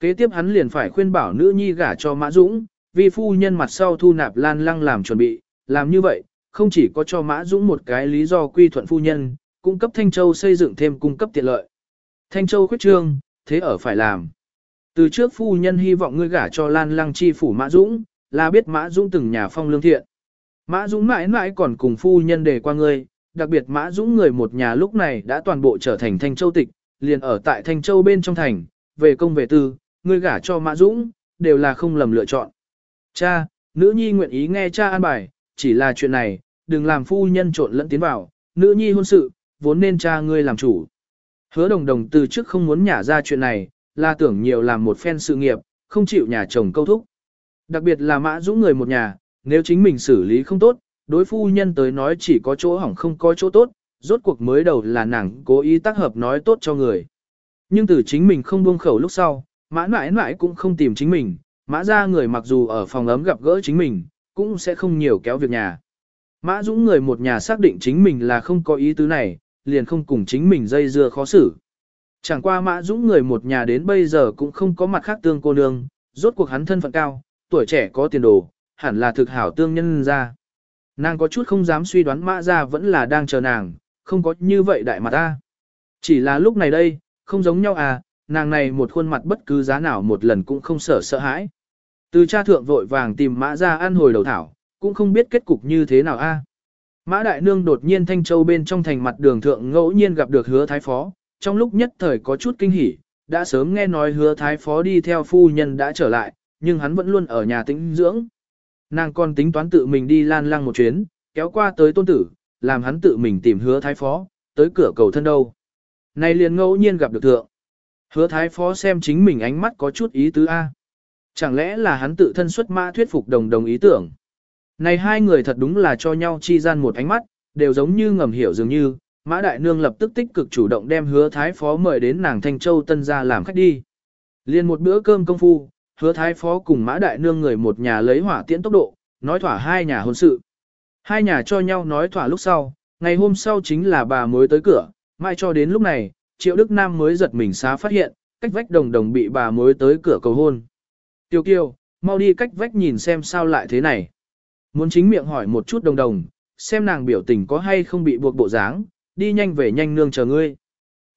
Kế tiếp hắn liền phải khuyên bảo nữ nhi gả cho Mã Dũng, vì phu nhân mặt sau thu nạp Lan Lăng làm chuẩn bị, làm như vậy, không chỉ có cho Mã Dũng một cái lý do quy thuận phu nhân, cung cấp Thanh Châu xây dựng thêm cung cấp tiện lợi. Thanh Châu khuyết trương, thế ở phải làm. Từ trước phu nhân hy vọng ngươi gả cho Lan Lăng chi phủ Mã Dũng, là biết Mã Dũng từng nhà phong lương thiện. Mã Dũng mãi mãi còn cùng phu nhân đề qua ngươi, đặc biệt Mã Dũng người một nhà lúc này đã toàn bộ trở thành Thanh Châu tịch, liền ở tại Thanh Châu bên trong thành, về công về tư, ngươi gả cho Mã Dũng, đều là không lầm lựa chọn. Cha, nữ nhi nguyện ý nghe cha an bài, chỉ là chuyện này, đừng làm phu nhân trộn lẫn tiến vào, nữ nhi hôn sự, vốn nên cha ngươi làm chủ. Hứa đồng đồng từ trước không muốn nhả ra chuyện này, là tưởng nhiều làm một phen sự nghiệp, không chịu nhà chồng câu thúc. Đặc biệt là mã dũng người một nhà, nếu chính mình xử lý không tốt, đối phu nhân tới nói chỉ có chỗ hỏng không có chỗ tốt, rốt cuộc mới đầu là nàng cố ý tác hợp nói tốt cho người. Nhưng từ chính mình không buông khẩu lúc sau, mã mãi mãi cũng không tìm chính mình, mã ra người mặc dù ở phòng ấm gặp gỡ chính mình, cũng sẽ không nhiều kéo việc nhà. Mã Dũng người một nhà xác định chính mình là không có ý tứ này, liền không cùng chính mình dây dưa khó xử. Chẳng qua Mã Dũng người một nhà đến bây giờ cũng không có mặt khác tương cô nương, rốt cuộc hắn thân phận cao, tuổi trẻ có tiền đồ, hẳn là thực hảo tương nhân ra. Nàng có chút không dám suy đoán Mã ra vẫn là đang chờ nàng, không có như vậy đại mặt ta. Chỉ là lúc này đây, không giống nhau à, nàng này một khuôn mặt bất cứ giá nào một lần cũng không sợ sợ hãi. Từ cha thượng vội vàng tìm Mã ra ăn hồi đầu thảo, cũng không biết kết cục như thế nào a. Mã Đại Nương đột nhiên Thanh Châu bên trong thành mặt đường thượng ngẫu nhiên gặp được hứa thái phó, trong lúc nhất thời có chút kinh hỉ, đã sớm nghe nói hứa thái phó đi theo phu nhân đã trở lại, nhưng hắn vẫn luôn ở nhà tĩnh dưỡng. Nàng còn tính toán tự mình đi lan lăng một chuyến, kéo qua tới tôn tử, làm hắn tự mình tìm hứa thái phó, tới cửa cầu thân đâu. Này liền ngẫu nhiên gặp được thượng. Hứa thái phó xem chính mình ánh mắt có chút ý tứ A. Chẳng lẽ là hắn tự thân xuất mã thuyết phục đồng đồng ý tưởng. Này hai người thật đúng là cho nhau chi gian một ánh mắt, đều giống như ngầm hiểu dường như, Mã Đại Nương lập tức tích cực chủ động đem hứa thái phó mời đến nàng Thanh Châu Tân ra làm khách đi. Liên một bữa cơm công phu, hứa thái phó cùng Mã Đại Nương người một nhà lấy hỏa tiễn tốc độ, nói thỏa hai nhà hôn sự. Hai nhà cho nhau nói thỏa lúc sau, ngày hôm sau chính là bà mới tới cửa, mai cho đến lúc này, Triệu Đức Nam mới giật mình xá phát hiện, cách vách đồng đồng bị bà mới tới cửa cầu hôn. Tiêu kiêu, mau đi cách vách nhìn xem sao lại thế này. Muốn chính miệng hỏi một chút đồng đồng, xem nàng biểu tình có hay không bị buộc bộ dáng, đi nhanh về nhanh nương chờ ngươi.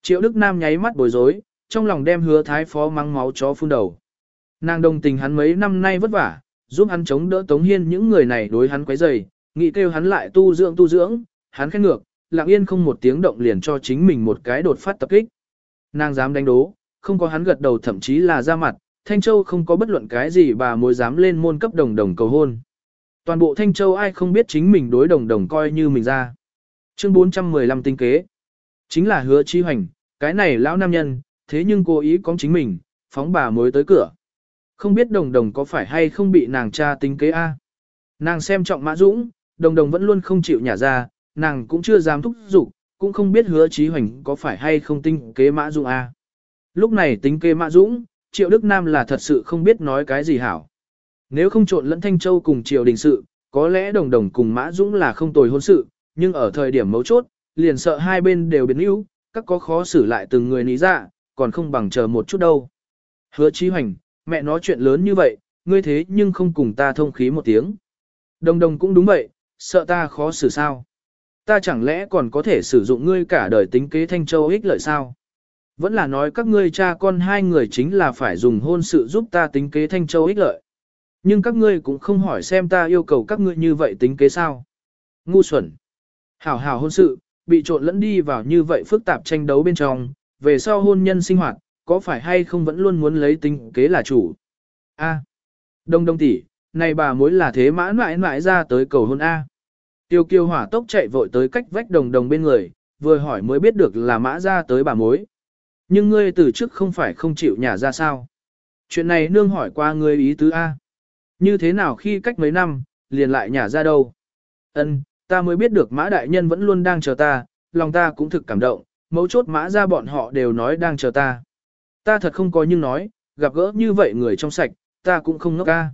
Triệu Đức Nam nháy mắt bối rối, trong lòng đem hứa thái phó mắng máu chó phun đầu. Nàng đồng tình hắn mấy năm nay vất vả, giúp hắn chống đỡ tống hiên những người này đối hắn quấy rầy, nghĩ kêu hắn lại tu dưỡng tu dưỡng, hắn khen ngược, lặng yên không một tiếng động liền cho chính mình một cái đột phát tập kích. Nàng dám đánh đố, không có hắn gật đầu thậm chí là ra mặt, Thanh Châu không có bất luận cái gì bà mối dám lên môn cấp đồng đồng cầu hôn. Toàn bộ Thanh Châu ai không biết chính mình đối đồng đồng coi như mình ra. Chương 415 tinh kế. Chính là hứa chi hoành, cái này lão nam nhân, thế nhưng cố ý có chính mình, phóng bà mối tới cửa. Không biết đồng đồng có phải hay không bị nàng cha tính kế A. Nàng xem trọng mã dũng, đồng đồng vẫn luôn không chịu nhả ra, nàng cũng chưa dám thúc giục, cũng không biết hứa trí hoành có phải hay không tinh kế mã dũng A. Lúc này tính kế mã dũng, triệu đức nam là thật sự không biết nói cái gì hảo. Nếu không trộn lẫn Thanh Châu cùng Triệu đình sự, có lẽ đồng đồng cùng Mã Dũng là không tồi hôn sự, nhưng ở thời điểm mấu chốt, liền sợ hai bên đều biến yếu, các có khó xử lại từng người ní ra, dạ, còn không bằng chờ một chút đâu. Hứa Chí Hoành, mẹ nói chuyện lớn như vậy, ngươi thế nhưng không cùng ta thông khí một tiếng. Đồng đồng cũng đúng vậy, sợ ta khó xử sao. Ta chẳng lẽ còn có thể sử dụng ngươi cả đời tính kế Thanh Châu ích lợi sao? Vẫn là nói các ngươi cha con hai người chính là phải dùng hôn sự giúp ta tính kế Thanh Châu ích lợi. Nhưng các ngươi cũng không hỏi xem ta yêu cầu các ngươi như vậy tính kế sao. Ngu xuẩn. Hảo hảo hôn sự, bị trộn lẫn đi vào như vậy phức tạp tranh đấu bên trong, về sau hôn nhân sinh hoạt, có phải hay không vẫn luôn muốn lấy tính kế là chủ. A. Đông đông tỷ, này bà mối là thế mãn mãi mãi ra tới cầu hôn A. Tiêu kiêu hỏa tốc chạy vội tới cách vách đồng đồng bên người, vừa hỏi mới biết được là mã ra tới bà mối. Nhưng ngươi từ trước không phải không chịu nhà ra sao. Chuyện này nương hỏi qua ngươi ý tứ A. Như thế nào khi cách mấy năm, liền lại nhà ra đâu? Ân, ta mới biết được mã đại nhân vẫn luôn đang chờ ta, lòng ta cũng thực cảm động, mấu chốt mã ra bọn họ đều nói đang chờ ta. Ta thật không có nhưng nói, gặp gỡ như vậy người trong sạch, ta cũng không ngốc ca.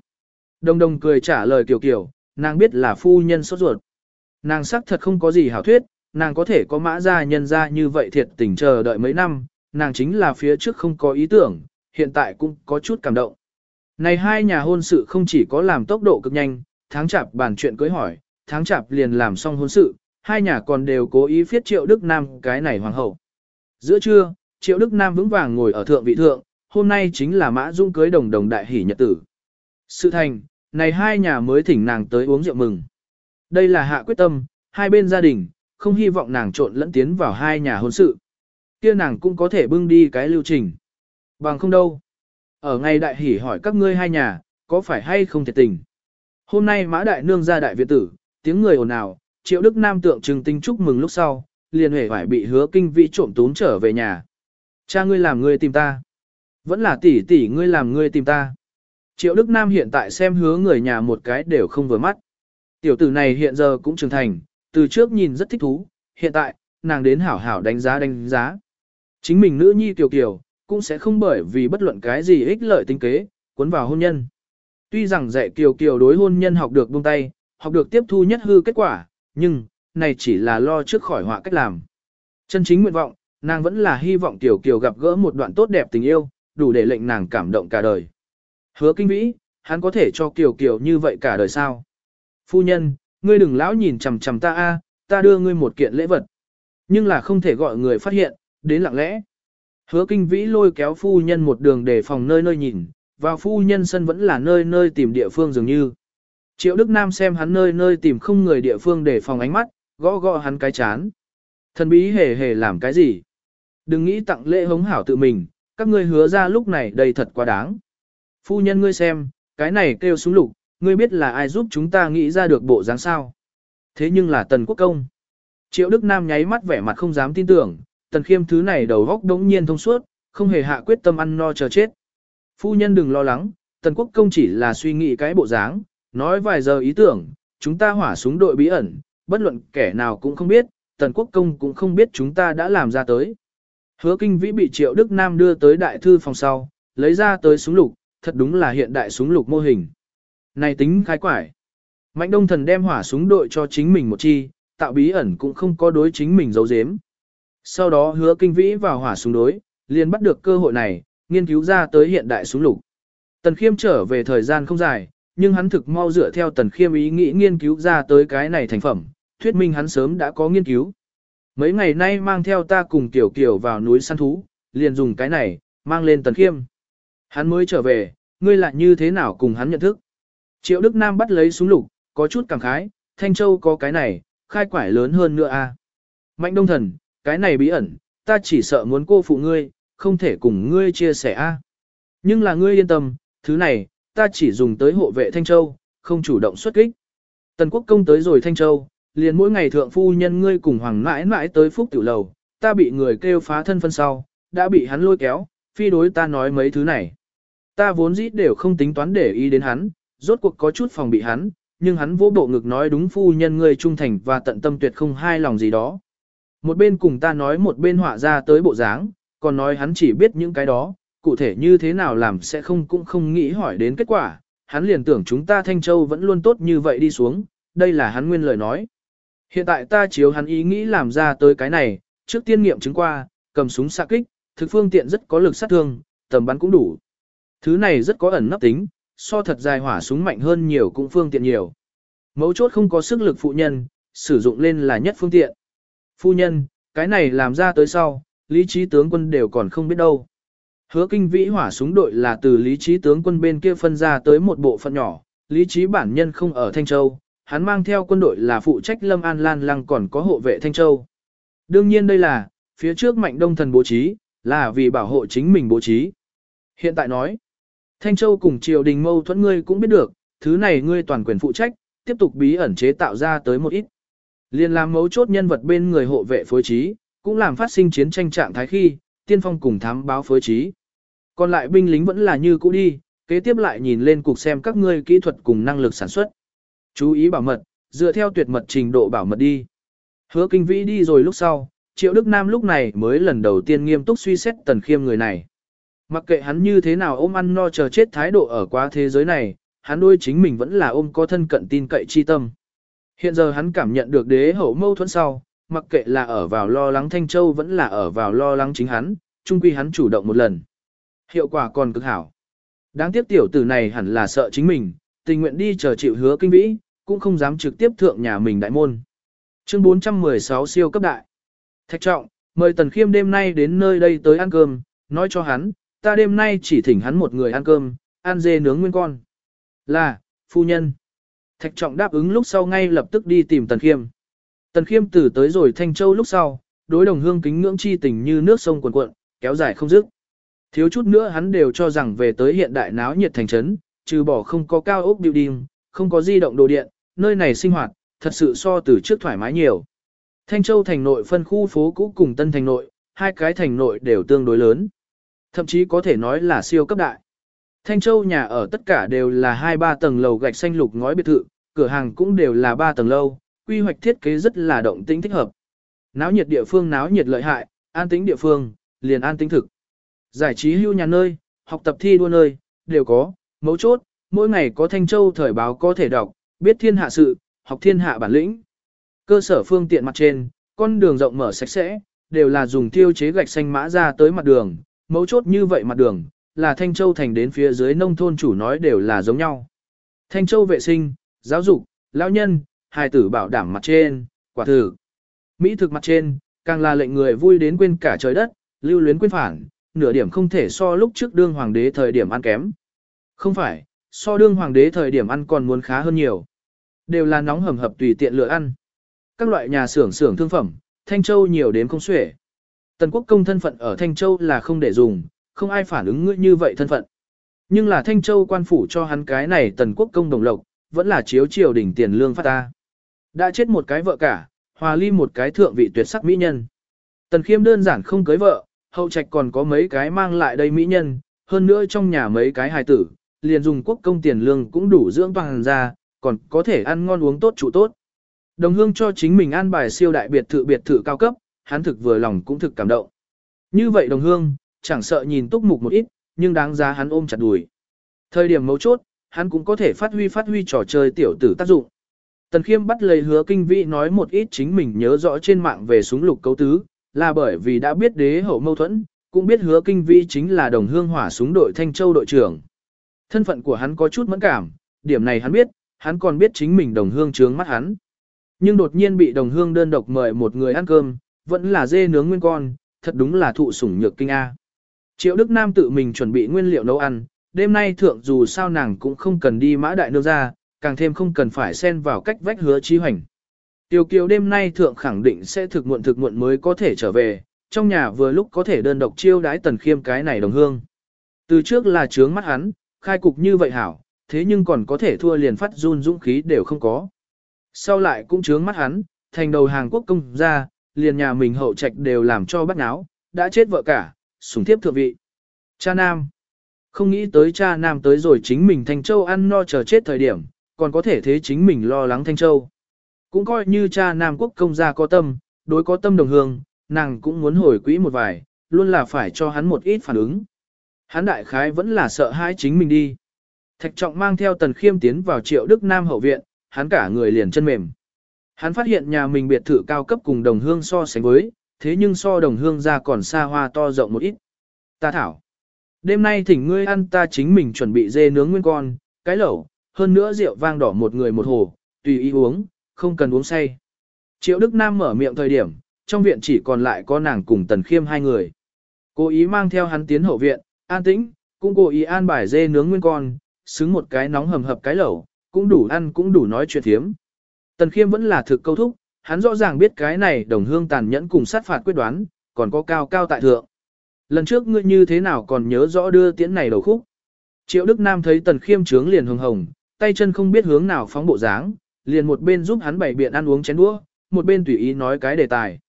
Đồng đồng cười trả lời kiểu kiểu, nàng biết là phu nhân sốt ruột. Nàng sắc thật không có gì hảo thuyết, nàng có thể có mã gia nhân ra như vậy thiệt tình chờ đợi mấy năm, nàng chính là phía trước không có ý tưởng, hiện tại cũng có chút cảm động. Này hai nhà hôn sự không chỉ có làm tốc độ cực nhanh, tháng chạp bàn chuyện cưới hỏi, tháng chạp liền làm xong hôn sự, hai nhà còn đều cố ý phiết triệu Đức Nam cái này hoàng hậu. Giữa trưa, triệu Đức Nam vững vàng ngồi ở thượng vị thượng, hôm nay chính là mã dung cưới đồng đồng đại hỷ nhật tử. Sự thành, này hai nhà mới thỉnh nàng tới uống rượu mừng. Đây là hạ quyết tâm, hai bên gia đình, không hy vọng nàng trộn lẫn tiến vào hai nhà hôn sự. kia nàng cũng có thể bưng đi cái lưu trình. Bằng không đâu. Ở ngày đại hỉ hỏi các ngươi hai nhà, có phải hay không thiệt tình. Hôm nay mã đại nương ra đại viện tử, tiếng người ồn ào, triệu đức nam tượng trưng tinh chúc mừng lúc sau, liền hề phải bị hứa kinh vĩ trộm tún trở về nhà. Cha ngươi làm ngươi tìm ta. Vẫn là tỷ tỷ ngươi làm ngươi tìm ta. Triệu Đức Nam hiện tại xem hứa người nhà một cái đều không vừa mắt. Tiểu tử này hiện giờ cũng trưởng thành, từ trước nhìn rất thích thú, hiện tại, nàng đến hảo hảo đánh giá đánh giá. Chính mình nữ nhi tiểu kiểu, cũng sẽ không bởi vì bất luận cái gì ích lợi tính kế, cuốn vào hôn nhân. Tuy rằng dạy kiều kiều đối hôn nhân học được buông tay, học được tiếp thu nhất hư kết quả, nhưng, này chỉ là lo trước khỏi họa cách làm. Chân chính nguyện vọng, nàng vẫn là hy vọng Tiểu Kiều gặp gỡ một đoạn tốt đẹp tình yêu, đủ để lệnh nàng cảm động cả đời. Hứa kinh vĩ, hắn có thể cho Kiều Kiều như vậy cả đời sao? Phu nhân, ngươi đừng lão nhìn chằm chằm ta a, ta đưa ngươi một kiện lễ vật. Nhưng là không thể gọi người phát hiện, đến lặng lẽ. Hứa kinh vĩ lôi kéo phu nhân một đường để phòng nơi nơi nhìn, vào phu nhân sân vẫn là nơi nơi tìm địa phương dường như. Triệu Đức Nam xem hắn nơi nơi tìm không người địa phương để phòng ánh mắt, gõ gõ hắn cái chán. Thần bí hề hề làm cái gì? Đừng nghĩ tặng lễ hống hảo tự mình, các ngươi hứa ra lúc này đây thật quá đáng. Phu nhân ngươi xem, cái này kêu súng lục, ngươi biết là ai giúp chúng ta nghĩ ra được bộ dáng sao. Thế nhưng là Tần Quốc Công. Triệu Đức Nam nháy mắt vẻ mặt không dám tin tưởng, Tần Khiêm thứ này đầu góc đống nhiên thông suốt, không hề hạ quyết tâm ăn no chờ chết. Phu nhân đừng lo lắng, Tần Quốc Công chỉ là suy nghĩ cái bộ dáng, nói vài giờ ý tưởng, chúng ta hỏa súng đội bí ẩn, bất luận kẻ nào cũng không biết, Tần Quốc Công cũng không biết chúng ta đã làm ra tới. Hứa kinh vĩ bị Triệu Đức Nam đưa tới đại thư phòng sau, lấy ra tới súng lục, thật đúng là hiện đại súng lục mô hình. Này tính khai quải. Mạnh đông thần đem hỏa súng đội cho chính mình một chi, tạo bí ẩn cũng không có đối chính mình giấu giếm. Sau đó hứa kinh vĩ vào hỏa súng đối, liền bắt được cơ hội này, nghiên cứu ra tới hiện đại súng lục. Tần khiêm trở về thời gian không dài, nhưng hắn thực mau dựa theo tần khiêm ý nghĩ nghiên cứu ra tới cái này thành phẩm, thuyết minh hắn sớm đã có nghiên cứu. Mấy ngày nay mang theo ta cùng Tiểu kiểu vào núi săn thú, liền dùng cái này, mang lên tần khiêm. Hắn mới trở về, ngươi lại như thế nào cùng hắn nhận thức. Triệu Đức Nam bắt lấy súng lục, có chút cảm khái, Thanh Châu có cái này, khai quải lớn hơn nữa a. À. Mạnh Đông Thần, cái này bí ẩn, ta chỉ sợ muốn cô phụ ngươi, không thể cùng ngươi chia sẻ a. Nhưng là ngươi yên tâm, thứ này, ta chỉ dùng tới hộ vệ Thanh Châu, không chủ động xuất kích. Tần quốc công tới rồi Thanh Châu, liền mỗi ngày thượng phu nhân ngươi cùng hoàng mãi mãi tới phúc tiểu lầu, ta bị người kêu phá thân phân sau, đã bị hắn lôi kéo, phi đối ta nói mấy thứ này. Ta vốn dĩ đều không tính toán để ý đến hắn, rốt cuộc có chút phòng bị hắn, nhưng hắn vỗ bộ ngực nói đúng phu nhân ngươi trung thành và tận tâm tuyệt không hai lòng gì đó. Một bên cùng ta nói một bên họa ra tới bộ dáng, còn nói hắn chỉ biết những cái đó, cụ thể như thế nào làm sẽ không cũng không nghĩ hỏi đến kết quả, hắn liền tưởng chúng ta Thanh Châu vẫn luôn tốt như vậy đi xuống, đây là hắn nguyên lời nói. Hiện tại ta chiếu hắn ý nghĩ làm ra tới cái này, trước tiên nghiệm chứng qua, cầm súng xạ kích, thực phương tiện rất có lực sát thương, tầm bắn cũng đủ. Thứ này rất có ẩn nấp tính, so thật dài hỏa súng mạnh hơn nhiều cũng phương tiện nhiều. Mấu chốt không có sức lực phụ nhân, sử dụng lên là nhất phương tiện. Phu nhân, cái này làm ra tới sau, lý trí tướng quân đều còn không biết đâu. Hứa kinh vĩ hỏa súng đội là từ lý trí tướng quân bên kia phân ra tới một bộ phận nhỏ, lý trí bản nhân không ở Thanh Châu, hắn mang theo quân đội là phụ trách Lâm An Lan Lăng còn có hộ vệ Thanh Châu. Đương nhiên đây là, phía trước mạnh đông thần bố trí, là vì bảo hộ chính mình bố trí. Hiện tại nói, Thanh Châu cùng triều đình mâu thuẫn ngươi cũng biết được, thứ này ngươi toàn quyền phụ trách, tiếp tục bí ẩn chế tạo ra tới một ít. Liên làm mấu chốt nhân vật bên người hộ vệ phối trí, cũng làm phát sinh chiến tranh trạng thái khi, tiên phong cùng thám báo phối trí. Còn lại binh lính vẫn là như cũ đi, kế tiếp lại nhìn lên cục xem các ngươi kỹ thuật cùng năng lực sản xuất. Chú ý bảo mật, dựa theo tuyệt mật trình độ bảo mật đi. Hứa kinh vĩ đi rồi lúc sau, Triệu Đức Nam lúc này mới lần đầu tiên nghiêm túc suy xét tần khiêm người này. Mặc kệ hắn như thế nào ôm ăn no chờ chết thái độ ở quá thế giới này, hắn đôi chính mình vẫn là ôm có thân cận tin cậy chi tâm. Hiện giờ hắn cảm nhận được đế hậu mâu thuẫn sau, mặc kệ là ở vào lo lắng Thanh Châu vẫn là ở vào lo lắng chính hắn, chung quy hắn chủ động một lần. Hiệu quả còn cực hảo. Đáng tiếc tiểu tử này hẳn là sợ chính mình, tình nguyện đi chờ chịu hứa kinh vĩ, cũng không dám trực tiếp thượng nhà mình đại môn. Chương 416 siêu cấp đại. Thạch trọng, mời Tần Khiêm đêm nay đến nơi đây tới ăn cơm, nói cho hắn, ta đêm nay chỉ thỉnh hắn một người ăn cơm, ăn dê nướng nguyên con. Là, phu nhân. Thạch trọng đáp ứng lúc sau ngay lập tức đi tìm Tần Khiêm. Tần Khiêm từ tới rồi Thanh Châu lúc sau, đối đồng hương kính ngưỡng chi tình như nước sông cuồn cuộn, kéo dài không dứt. Thiếu chút nữa hắn đều cho rằng về tới hiện đại náo nhiệt thành trấn, trừ bỏ không có cao ốc building, không có di động đồ điện, nơi này sinh hoạt, thật sự so từ trước thoải mái nhiều. Thanh Châu thành nội phân khu phố cũ cùng Tân thành nội, hai cái thành nội đều tương đối lớn. Thậm chí có thể nói là siêu cấp đại. Thanh Châu nhà ở tất cả đều là 2-3 tầng lầu gạch xanh lục ngói biệt thự, cửa hàng cũng đều là 3 tầng lâu, quy hoạch thiết kế rất là động tĩnh thích hợp. Náo nhiệt địa phương náo nhiệt lợi hại, an tĩnh địa phương, liền an tĩnh thực. Giải trí hưu nhà nơi, học tập thi đua nơi, đều có, mấu chốt, mỗi ngày có Thanh Châu thời báo có thể đọc, biết thiên hạ sự, học thiên hạ bản lĩnh. Cơ sở phương tiện mặt trên, con đường rộng mở sạch sẽ, đều là dùng tiêu chế gạch xanh mã ra tới mặt đường, mấu chốt như vậy mặt đường, là Thanh Châu thành đến phía dưới nông thôn chủ nói đều là giống nhau. Thanh Châu vệ sinh, giáo dục, lão nhân, hài tử bảo đảm mặt trên, quả thử. Mỹ thực mặt trên, càng là lệnh người vui đến quên cả trời đất, lưu luyến quên phản, nửa điểm không thể so lúc trước đương hoàng đế thời điểm ăn kém. Không phải, so đương hoàng đế thời điểm ăn còn muốn khá hơn nhiều. Đều là nóng hầm hập tùy tiện lựa ăn. Các loại nhà xưởng xưởng thương phẩm, Thanh Châu nhiều đến không xuể. Tần quốc công thân phận ở Thanh Châu là không để dùng, không ai phản ứng ngươi như vậy thân phận. Nhưng là Thanh Châu quan phủ cho hắn cái này tần quốc công đồng lộc, vẫn là chiếu triều đỉnh tiền lương phát ta. Đã chết một cái vợ cả, hòa ly một cái thượng vị tuyệt sắc mỹ nhân. Tần khiêm đơn giản không cưới vợ, hậu trạch còn có mấy cái mang lại đây mỹ nhân, hơn nữa trong nhà mấy cái hài tử, liền dùng quốc công tiền lương cũng đủ dưỡng toàn ra, còn có thể ăn ngon uống tốt trụ tốt. Đồng hương cho chính mình an bài siêu đại biệt thự biệt thự cao cấp, hắn thực vừa lòng cũng thực cảm động. Như vậy đồng hương, chẳng sợ nhìn túc mục một ít, nhưng đáng giá hắn ôm chặt đùi. Thời điểm mấu chốt, hắn cũng có thể phát huy phát huy trò chơi tiểu tử tác dụng. Tần Khiêm bắt lấy hứa kinh vĩ nói một ít chính mình nhớ rõ trên mạng về súng lục cấu tứ, là bởi vì đã biết đế hậu mâu thuẫn, cũng biết hứa kinh vĩ chính là đồng hương hỏa súng đội Thanh Châu đội trưởng. Thân phận của hắn có chút mẫn cảm, điểm này hắn biết, hắn còn biết chính mình đồng hương trướng mắt hắn. Nhưng đột nhiên bị đồng hương đơn độc mời một người ăn cơm, vẫn là dê nướng nguyên con, thật đúng là thụ sủng nhược kinh A. Triệu Đức Nam tự mình chuẩn bị nguyên liệu nấu ăn, đêm nay thượng dù sao nàng cũng không cần đi mã đại nương ra, càng thêm không cần phải xen vào cách vách hứa chi hoành. Tiêu kiều đêm nay thượng khẳng định sẽ thực muộn thực muộn mới có thể trở về, trong nhà vừa lúc có thể đơn độc chiêu đái tần khiêm cái này đồng hương. Từ trước là trướng mắt hắn, khai cục như vậy hảo, thế nhưng còn có thể thua liền phát run dũng khí đều không có. Sau lại cũng trướng mắt hắn, thành đầu hàng quốc công ra, liền nhà mình hậu trạch đều làm cho bắt náo, đã chết vợ cả, sủng thiếp thượng vị. Cha nam. Không nghĩ tới cha nam tới rồi chính mình Thanh Châu ăn no chờ chết thời điểm, còn có thể thế chính mình lo lắng Thanh Châu. Cũng coi như cha nam quốc công gia có tâm, đối có tâm đồng hương, nàng cũng muốn hồi quỹ một vài, luôn là phải cho hắn một ít phản ứng. Hắn đại khái vẫn là sợ hãi chính mình đi. Thạch trọng mang theo tần khiêm tiến vào triệu Đức Nam hậu viện, hắn cả người liền chân mềm. Hắn phát hiện nhà mình biệt thự cao cấp cùng đồng hương so sánh với, thế nhưng so đồng hương ra còn xa hoa to rộng một ít. Ta thảo. Đêm nay thỉnh ngươi ăn ta chính mình chuẩn bị dê nướng nguyên con, cái lẩu, hơn nữa rượu vang đỏ một người một hồ, tùy ý uống, không cần uống say. Triệu Đức Nam mở miệng thời điểm, trong viện chỉ còn lại có nàng cùng Tần Khiêm hai người. Cố ý mang theo hắn tiến hậu viện, an tĩnh, cũng cố ý an bài dê nướng nguyên con, xứng một cái nóng hầm hập cái lẩu, cũng đủ ăn cũng đủ nói chuyện thiếm. Tần Khiêm vẫn là thực câu thúc, hắn rõ ràng biết cái này đồng hương tàn nhẫn cùng sát phạt quyết đoán, còn có cao cao tại thượng. Lần trước ngươi như thế nào còn nhớ rõ đưa tiễn này đầu khúc. Triệu Đức Nam thấy Tần Khiêm trướng liền hồng hồng, tay chân không biết hướng nào phóng bộ dáng, liền một bên giúp hắn bày biện ăn uống chén đũa, một bên tùy ý nói cái đề tài.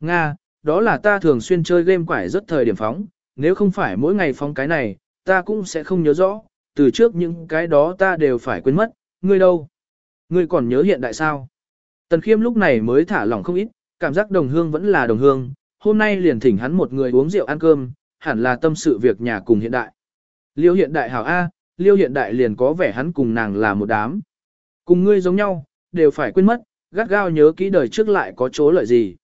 Nga, đó là ta thường xuyên chơi game quải rất thời điểm phóng, nếu không phải mỗi ngày phóng cái này, ta cũng sẽ không nhớ rõ, từ trước những cái đó ta đều phải quên mất, ngươi đâu? Ngươi còn nhớ hiện đại sao? Tần Khiêm lúc này mới thả lỏng không ít, cảm giác đồng hương vẫn là đồng hương, hôm nay liền thỉnh hắn một người uống rượu ăn cơm, hẳn là tâm sự việc nhà cùng hiện đại. Liêu hiện đại hảo A, liêu hiện đại liền có vẻ hắn cùng nàng là một đám. Cùng ngươi giống nhau, đều phải quên mất, gắt gao nhớ kỹ đời trước lại có chỗ lợi gì.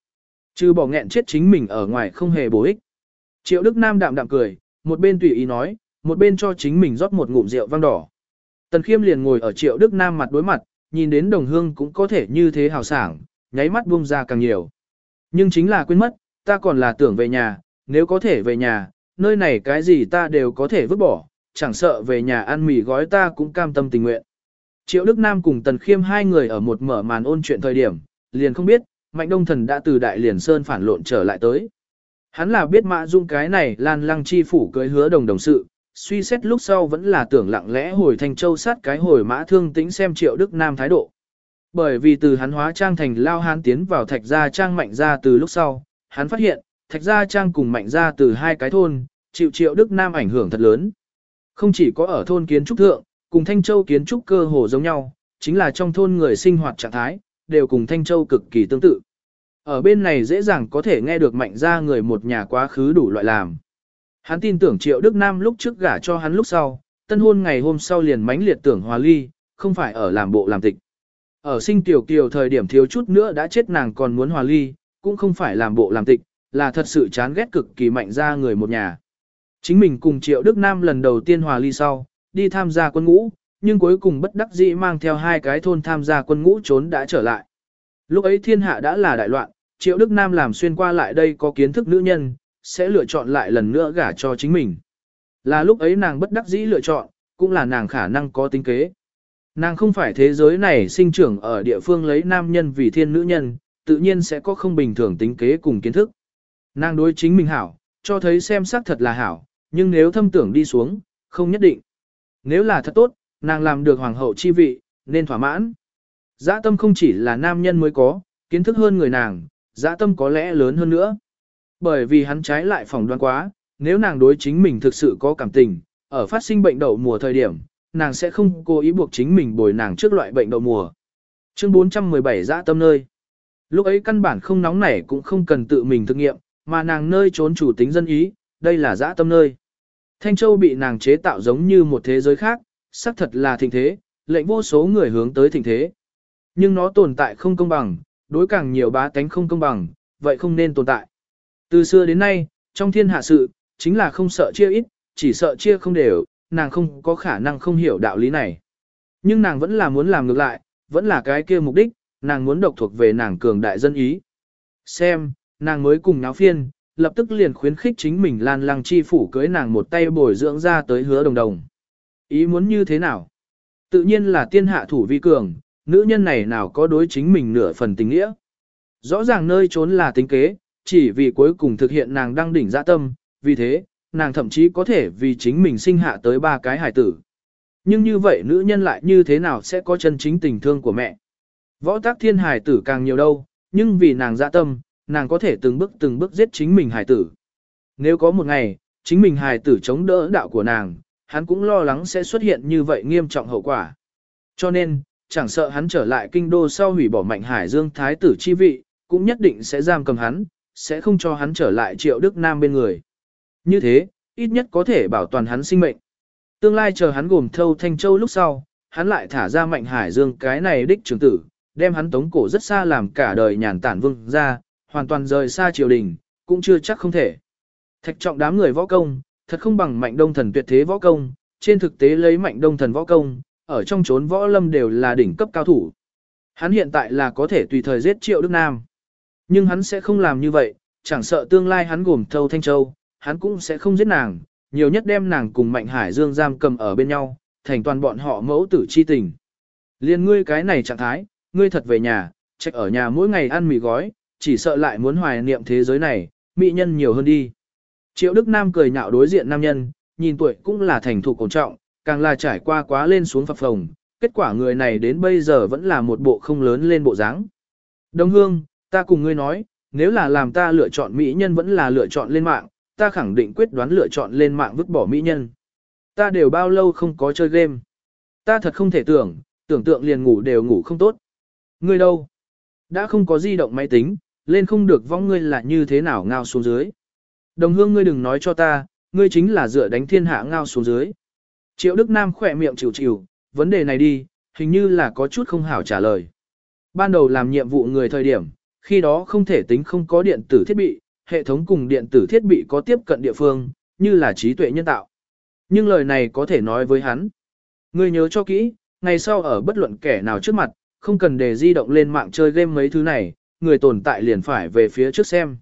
Chứ bỏ nghẹn chết chính mình ở ngoài không hề bổ ích. Triệu Đức Nam đạm đạm cười, một bên tùy ý nói, một bên cho chính mình rót một ngụm rượu vang đỏ. Tần Khiêm liền ngồi ở triệu Đức Nam mặt đối mặt, nhìn đến đồng hương cũng có thể như thế hào sảng, nháy mắt buông ra càng nhiều. Nhưng chính là quên mất, ta còn là tưởng về nhà, nếu có thể về nhà, nơi này cái gì ta đều có thể vứt bỏ, chẳng sợ về nhà ăn mì gói ta cũng cam tâm tình nguyện. Triệu Đức Nam cùng Tần Khiêm hai người ở một mở màn ôn chuyện thời điểm, liền không biết, Mạnh Đông Thần đã từ Đại Liền Sơn phản lộn trở lại tới. Hắn là biết Mã Dung cái này lan lăng chi phủ cưới hứa đồng đồng sự, suy xét lúc sau vẫn là tưởng lặng lẽ hồi thành Châu sát cái hồi mã thương tĩnh xem Triệu Đức Nam thái độ. Bởi vì từ hắn hóa trang thành lao hán tiến vào thạch gia trang mạnh gia từ lúc sau, hắn phát hiện, thạch gia trang cùng mạnh gia từ hai cái thôn, chịu Triệu Đức Nam ảnh hưởng thật lớn. Không chỉ có ở thôn kiến trúc thượng, cùng Thanh Châu kiến trúc cơ hồ giống nhau, chính là trong thôn người sinh hoạt trạng thái, đều cùng Thanh Châu cực kỳ tương tự. Ở bên này dễ dàng có thể nghe được mạnh gia người một nhà quá khứ đủ loại làm. Hắn tin tưởng Triệu Đức Nam lúc trước gả cho hắn lúc sau, tân hôn ngày hôm sau liền mãnh liệt tưởng hòa ly, không phải ở làm bộ làm tịch. Ở sinh tiểu kiều thời điểm thiếu chút nữa đã chết nàng còn muốn hòa ly, cũng không phải làm bộ làm tịch, là thật sự chán ghét cực kỳ mạnh ra người một nhà. Chính mình cùng Triệu Đức Nam lần đầu tiên hòa ly sau, đi tham gia quân ngũ, nhưng cuối cùng bất đắc dĩ mang theo hai cái thôn tham gia quân ngũ trốn đã trở lại. Lúc ấy thiên hạ đã là đại loạn, Triệu Đức Nam làm xuyên qua lại đây có kiến thức nữ nhân, sẽ lựa chọn lại lần nữa gả cho chính mình. Là lúc ấy nàng bất đắc dĩ lựa chọn, cũng là nàng khả năng có tính kế. Nàng không phải thế giới này sinh trưởng ở địa phương lấy nam nhân vì thiên nữ nhân, tự nhiên sẽ có không bình thường tính kế cùng kiến thức. Nàng đối chính mình hảo, cho thấy xem xác thật là hảo, nhưng nếu thâm tưởng đi xuống, không nhất định. Nếu là thật tốt, nàng làm được hoàng hậu chi vị, nên thỏa mãn. Dã tâm không chỉ là nam nhân mới có, kiến thức hơn người nàng, dã tâm có lẽ lớn hơn nữa. Bởi vì hắn trái lại phỏng đoán quá, nếu nàng đối chính mình thực sự có cảm tình, ở phát sinh bệnh đậu mùa thời điểm, nàng sẽ không cố ý buộc chính mình bồi nàng trước loại bệnh đậu mùa. Chương 417 dã tâm nơi. Lúc ấy căn bản không nóng nảy cũng không cần tự mình thực nghiệm, mà nàng nơi trốn chủ tính dân ý, đây là dã tâm nơi. Thanh Châu bị nàng chế tạo giống như một thế giới khác, xác thật là thịnh thế, lệnh vô số người hướng tới thịnh thế. Nhưng nó tồn tại không công bằng, đối càng nhiều bá tánh không công bằng, vậy không nên tồn tại. Từ xưa đến nay, trong thiên hạ sự, chính là không sợ chia ít, chỉ sợ chia không đều, nàng không có khả năng không hiểu đạo lý này. Nhưng nàng vẫn là muốn làm ngược lại, vẫn là cái kia mục đích, nàng muốn độc thuộc về nàng cường đại dân ý. Xem, nàng mới cùng náo phiên, lập tức liền khuyến khích chính mình lan lăng chi phủ cưới nàng một tay bồi dưỡng ra tới hứa đồng đồng. Ý muốn như thế nào? Tự nhiên là tiên hạ thủ vi cường, nữ nhân này nào có đối chính mình nửa phần tình nghĩa. Rõ ràng nơi trốn là tính kế, chỉ vì cuối cùng thực hiện nàng đang đỉnh dạ tâm, vì thế, nàng thậm chí có thể vì chính mình sinh hạ tới ba cái hải tử. Nhưng như vậy nữ nhân lại như thế nào sẽ có chân chính tình thương của mẹ? Võ tác thiên hải tử càng nhiều đâu, nhưng vì nàng dạ tâm, nàng có thể từng bước từng bước giết chính mình hải tử. Nếu có một ngày, chính mình hải tử chống đỡ đạo của nàng, hắn cũng lo lắng sẽ xuất hiện như vậy nghiêm trọng hậu quả. Cho nên, chẳng sợ hắn trở lại kinh đô sau hủy bỏ mạnh hải dương thái tử chi vị, cũng nhất định sẽ giam cầm hắn, sẽ không cho hắn trở lại triệu đức nam bên người. Như thế, ít nhất có thể bảo toàn hắn sinh mệnh. Tương lai chờ hắn gồm thâu thanh châu lúc sau, hắn lại thả ra mạnh hải dương cái này đích trưởng tử, đem hắn tống cổ rất xa làm cả đời nhàn tản vương ra, hoàn toàn rời xa triều đình, cũng chưa chắc không thể. Thạch trọng đám người võ công, thật không bằng mạnh đông thần tuyệt thế võ công, trên thực tế lấy mạnh đông thần võ công, ở trong chốn võ lâm đều là đỉnh cấp cao thủ. Hắn hiện tại là có thể tùy thời giết triệu Đức Nam. Nhưng hắn sẽ không làm như vậy, chẳng sợ tương lai hắn gồm thâu Thanh Châu, hắn cũng sẽ không giết nàng, nhiều nhất đem nàng cùng Mạnh Hải Dương giam cầm ở bên nhau, thành toàn bọn họ mẫu tử chi tình. Liên ngươi cái này trạng thái, ngươi thật về nhà, trách ở nhà mỗi ngày ăn mì gói, chỉ sợ lại muốn hoài niệm thế giới này, mỹ nhân nhiều hơn đi. Triệu Đức Nam cười nhạo đối diện nam nhân, nhìn tuổi cũng là thành thục cổ trọng, càng là trải qua quá lên xuống phập phồng, kết quả người này đến bây giờ vẫn là một bộ không lớn lên bộ dáng. Đồng hương, ta cùng ngươi nói, nếu là làm ta lựa chọn mỹ nhân vẫn là lựa chọn lên mạng, ta khẳng định quyết đoán lựa chọn lên mạng vứt bỏ mỹ nhân. Ta đều bao lâu không có chơi game. Ta thật không thể tưởng, tưởng tượng liền ngủ đều ngủ không tốt. Ngươi đâu? Đã không có di động máy tính, lên không được vong ngươi là như thế nào ngao xuống dưới. Đồng hương ngươi đừng nói cho ta, ngươi chính là dựa đánh thiên hạ ngao xuống dưới. Triệu Đức Nam khỏe miệng chịu chịu, vấn đề này đi, hình như là có chút không hảo trả lời. Ban đầu làm nhiệm vụ người thời điểm, khi đó không thể tính không có điện tử thiết bị, hệ thống cùng điện tử thiết bị có tiếp cận địa phương, như là trí tuệ nhân tạo. Nhưng lời này có thể nói với hắn. Ngươi nhớ cho kỹ, ngày sau ở bất luận kẻ nào trước mặt, không cần để di động lên mạng chơi game mấy thứ này, người tồn tại liền phải về phía trước xem.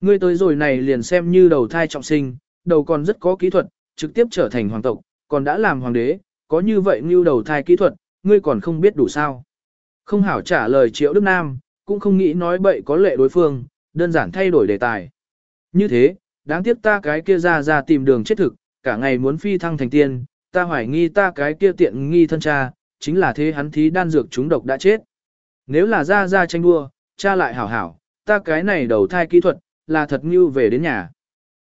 Ngươi tới rồi này liền xem như đầu thai trọng sinh, đầu còn rất có kỹ thuật, trực tiếp trở thành hoàng tộc, còn đã làm hoàng đế, có như vậy như đầu thai kỹ thuật, ngươi còn không biết đủ sao. Không hảo trả lời triệu Đức Nam, cũng không nghĩ nói bậy có lệ đối phương, đơn giản thay đổi đề tài. Như thế, đáng tiếc ta cái kia ra ra tìm đường chết thực, cả ngày muốn phi thăng thành tiên, ta hoài nghi ta cái kia tiện nghi thân cha, chính là thế hắn thí đan dược chúng độc đã chết. Nếu là ra ra tranh đua, cha lại hảo hảo, ta cái này đầu thai kỹ thuật, là thật như về đến nhà.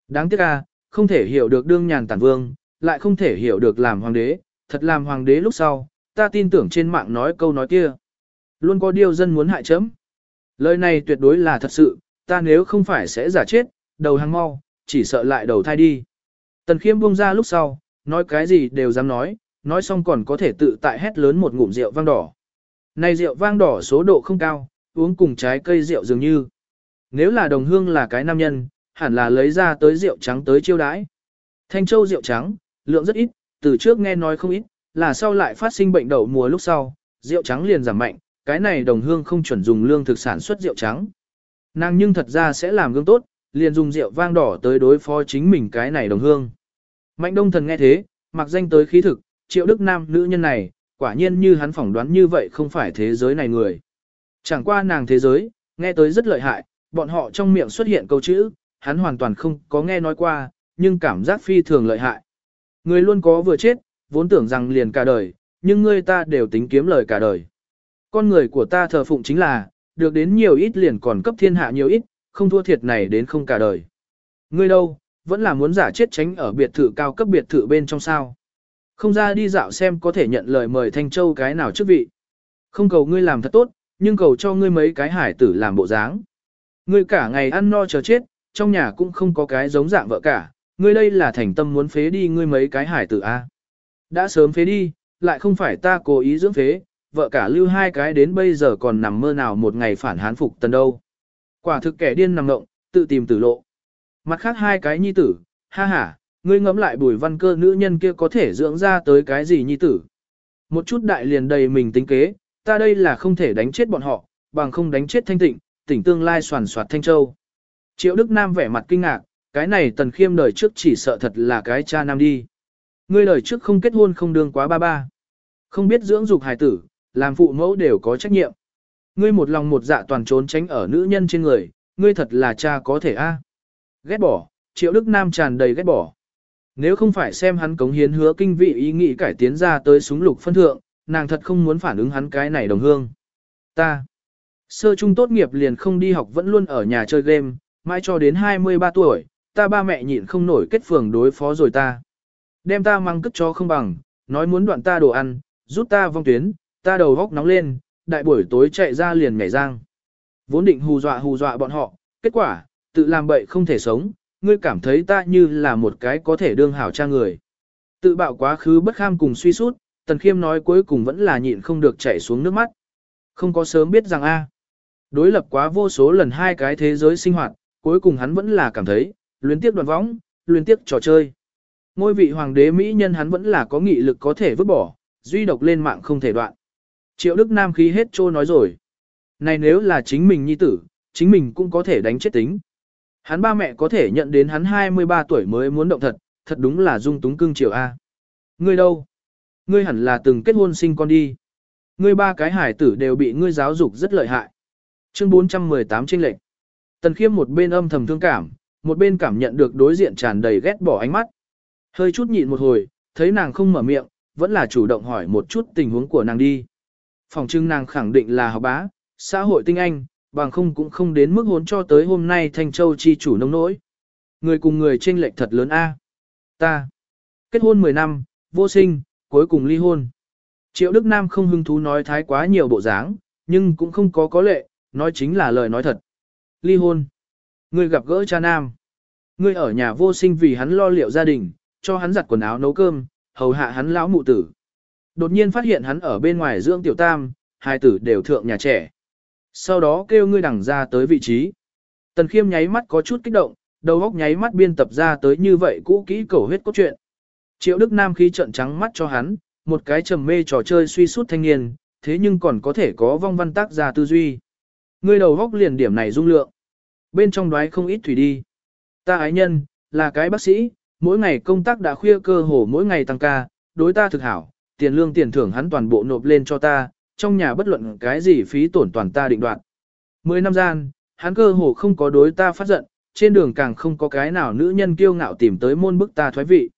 Đáng tiếc a, không thể hiểu được đương nhàn tản vương, lại không thể hiểu được làm hoàng đế, thật làm hoàng đế lúc sau, ta tin tưởng trên mạng nói câu nói kia. Luôn có điều dân muốn hại chấm. Lời này tuyệt đối là thật sự, ta nếu không phải sẽ giả chết, đầu hàng mau, chỉ sợ lại đầu thai đi. Tần khiêm buông ra lúc sau, nói cái gì đều dám nói, nói xong còn có thể tự tại hét lớn một ngụm rượu vang đỏ. Này rượu vang đỏ số độ không cao, uống cùng trái cây rượu dường như. Nếu là đồng hương là cái nam nhân, hẳn là lấy ra tới rượu trắng tới chiêu đãi. Thanh châu rượu trắng, lượng rất ít, từ trước nghe nói không ít, là sau lại phát sinh bệnh đậu mùa lúc sau, rượu trắng liền giảm mạnh, cái này đồng hương không chuẩn dùng lương thực sản xuất rượu trắng. Nàng nhưng thật ra sẽ làm gương tốt, liền dùng rượu vang đỏ tới đối phó chính mình cái này đồng hương. Mạnh đông thần nghe thế, mặc danh tới khí thực, triệu đức nam nữ nhân này, quả nhiên như hắn phỏng đoán như vậy không phải thế giới này người. Chẳng qua nàng thế giới, nghe tới rất lợi hại, bọn họ trong miệng xuất hiện câu chữ, hắn hoàn toàn không có nghe nói qua, nhưng cảm giác phi thường lợi hại. Người luôn có vừa chết, vốn tưởng rằng liền cả đời, nhưng người ta đều tính kiếm lời cả đời. Con người của ta thờ phụng chính là, được đến nhiều ít liền còn cấp thiên hạ nhiều ít, không thua thiệt này đến không cả đời. Ngươi đâu, vẫn là muốn giả chết tránh ở biệt thự cao cấp biệt thự bên trong sao. Không ra đi dạo xem có thể nhận lời mời Thanh Châu cái nào chức vị. Không cầu ngươi làm thật tốt, nhưng cầu cho ngươi mấy cái hải tử làm bộ dáng. Ngươi cả ngày ăn no chờ chết, trong nhà cũng không có cái giống dạng vợ cả, ngươi đây là thành tâm muốn phế đi ngươi mấy cái hải tử a. Đã sớm phế đi, lại không phải ta cố ý dưỡng phế, vợ cả lưu hai cái đến bây giờ còn nằm mơ nào một ngày phản hán phục tần đâu. Quả thực kẻ điên nằm ngộng, tự tìm tử lộ. Mặt khác hai cái nhi tử, ha ha, ngươi ngẫm lại bùi văn cơ nữ nhân kia có thể dưỡng ra tới cái gì nhi tử. Một chút đại liền đầy mình tính kế, ta đây là không thể đánh chết bọn họ, bằng không đánh chết thanh tịnh, tỉnh tương lai soàn soạt thanh châu. Triệu Đức Nam vẻ mặt kinh ngạc, cái này tần khiêm đời trước chỉ sợ thật là cái cha nam đi. Ngươi đời trước không kết hôn không đương quá ba ba. Không biết dưỡng dục hài tử, làm phụ mẫu đều có trách nhiệm. Ngươi một lòng một dạ toàn trốn tránh ở nữ nhân trên người, ngươi thật là cha có thể a. Ghét bỏ, Triệu Đức Nam tràn đầy ghét bỏ. Nếu không phải xem hắn cống hiến hứa kinh vị ý nghĩ cải tiến ra tới súng lục phân thượng, nàng thật không muốn phản ứng hắn cái này đồng hương. Ta, sơ trung tốt nghiệp liền không đi học vẫn luôn ở nhà chơi game, mãi cho đến 23 tuổi, ta ba mẹ nhịn không nổi kết phường đối phó rồi ta. Đem ta mang cất cho không bằng, nói muốn đoạn ta đồ ăn, rút ta vong tuyến, ta đầu góc nóng lên, đại buổi tối chạy ra liền nhảy giang. Vốn định hù dọa hù dọa bọn họ, kết quả, tự làm bậy không thể sống, ngươi cảm thấy ta như là một cái có thể đương hảo cha người. Tự bạo quá khứ bất kham cùng suy sút, Tần Khiêm nói cuối cùng vẫn là nhịn không được chảy xuống nước mắt. Không có sớm biết rằng a Đối lập quá vô số lần hai cái thế giới sinh hoạt, cuối cùng hắn vẫn là cảm thấy, luyến tiếc đoàn võng, luyến tiếc trò chơi. Ngôi vị hoàng đế Mỹ nhân hắn vẫn là có nghị lực có thể vứt bỏ, duy độc lên mạng không thể đoạn. Triệu Đức Nam khí hết trô nói rồi. Này nếu là chính mình nhi tử, chính mình cũng có thể đánh chết tính. Hắn ba mẹ có thể nhận đến hắn 23 tuổi mới muốn động thật, thật đúng là dung túng cưng triệu A. Ngươi đâu? Ngươi hẳn là từng kết hôn sinh con đi. Ngươi ba cái hải tử đều bị ngươi giáo dục rất lợi hại. Chương 418 trên lệnh. Tần khiêm một bên âm thầm thương cảm, một bên cảm nhận được đối diện tràn đầy ghét bỏ ánh mắt. Hơi chút nhịn một hồi, thấy nàng không mở miệng, vẫn là chủ động hỏi một chút tình huống của nàng đi. Phòng trưng nàng khẳng định là học bá, xã hội tinh anh, bằng không cũng không đến mức hốn cho tới hôm nay Thanh Châu chi chủ nông nỗi. Người cùng người chênh lệch thật lớn a. Ta kết hôn 10 năm, vô sinh, cuối cùng ly hôn. Triệu Đức Nam không hứng thú nói thái quá nhiều bộ dáng, nhưng cũng không có có lệ, nói chính là lời nói thật. Ly hôn. Ngươi gặp gỡ cha nam. Ngươi ở nhà vô sinh vì hắn lo liệu gia đình, cho hắn giặt quần áo nấu cơm, hầu hạ hắn lão mụ tử. Đột nhiên phát hiện hắn ở bên ngoài dưỡng tiểu tam, hai tử đều thượng nhà trẻ. Sau đó kêu ngươi đằng ra tới vị trí. Tần khiêm nháy mắt có chút kích động, Đầu óc nháy mắt biên tập ra tới như vậy cũ kỹ cầu huyết cốt truyện. Triệu Đức Nam khí trận trắng mắt cho hắn, một cái trầm mê trò chơi suy sút thanh niên, thế nhưng còn có thể có vong văn tác ra tư duy. Ngươi đầu góc liền điểm này dung lượng. Bên trong đoái không ít thủy đi. Ta ái nhân, là cái bác sĩ, mỗi ngày công tác đã khuya cơ hồ mỗi ngày tăng ca, đối ta thực hảo, tiền lương tiền thưởng hắn toàn bộ nộp lên cho ta, trong nhà bất luận cái gì phí tổn toàn ta định đoạt. Mười năm gian, hắn cơ hồ không có đối ta phát giận, trên đường càng không có cái nào nữ nhân kiêu ngạo tìm tới môn bức ta thoái vị.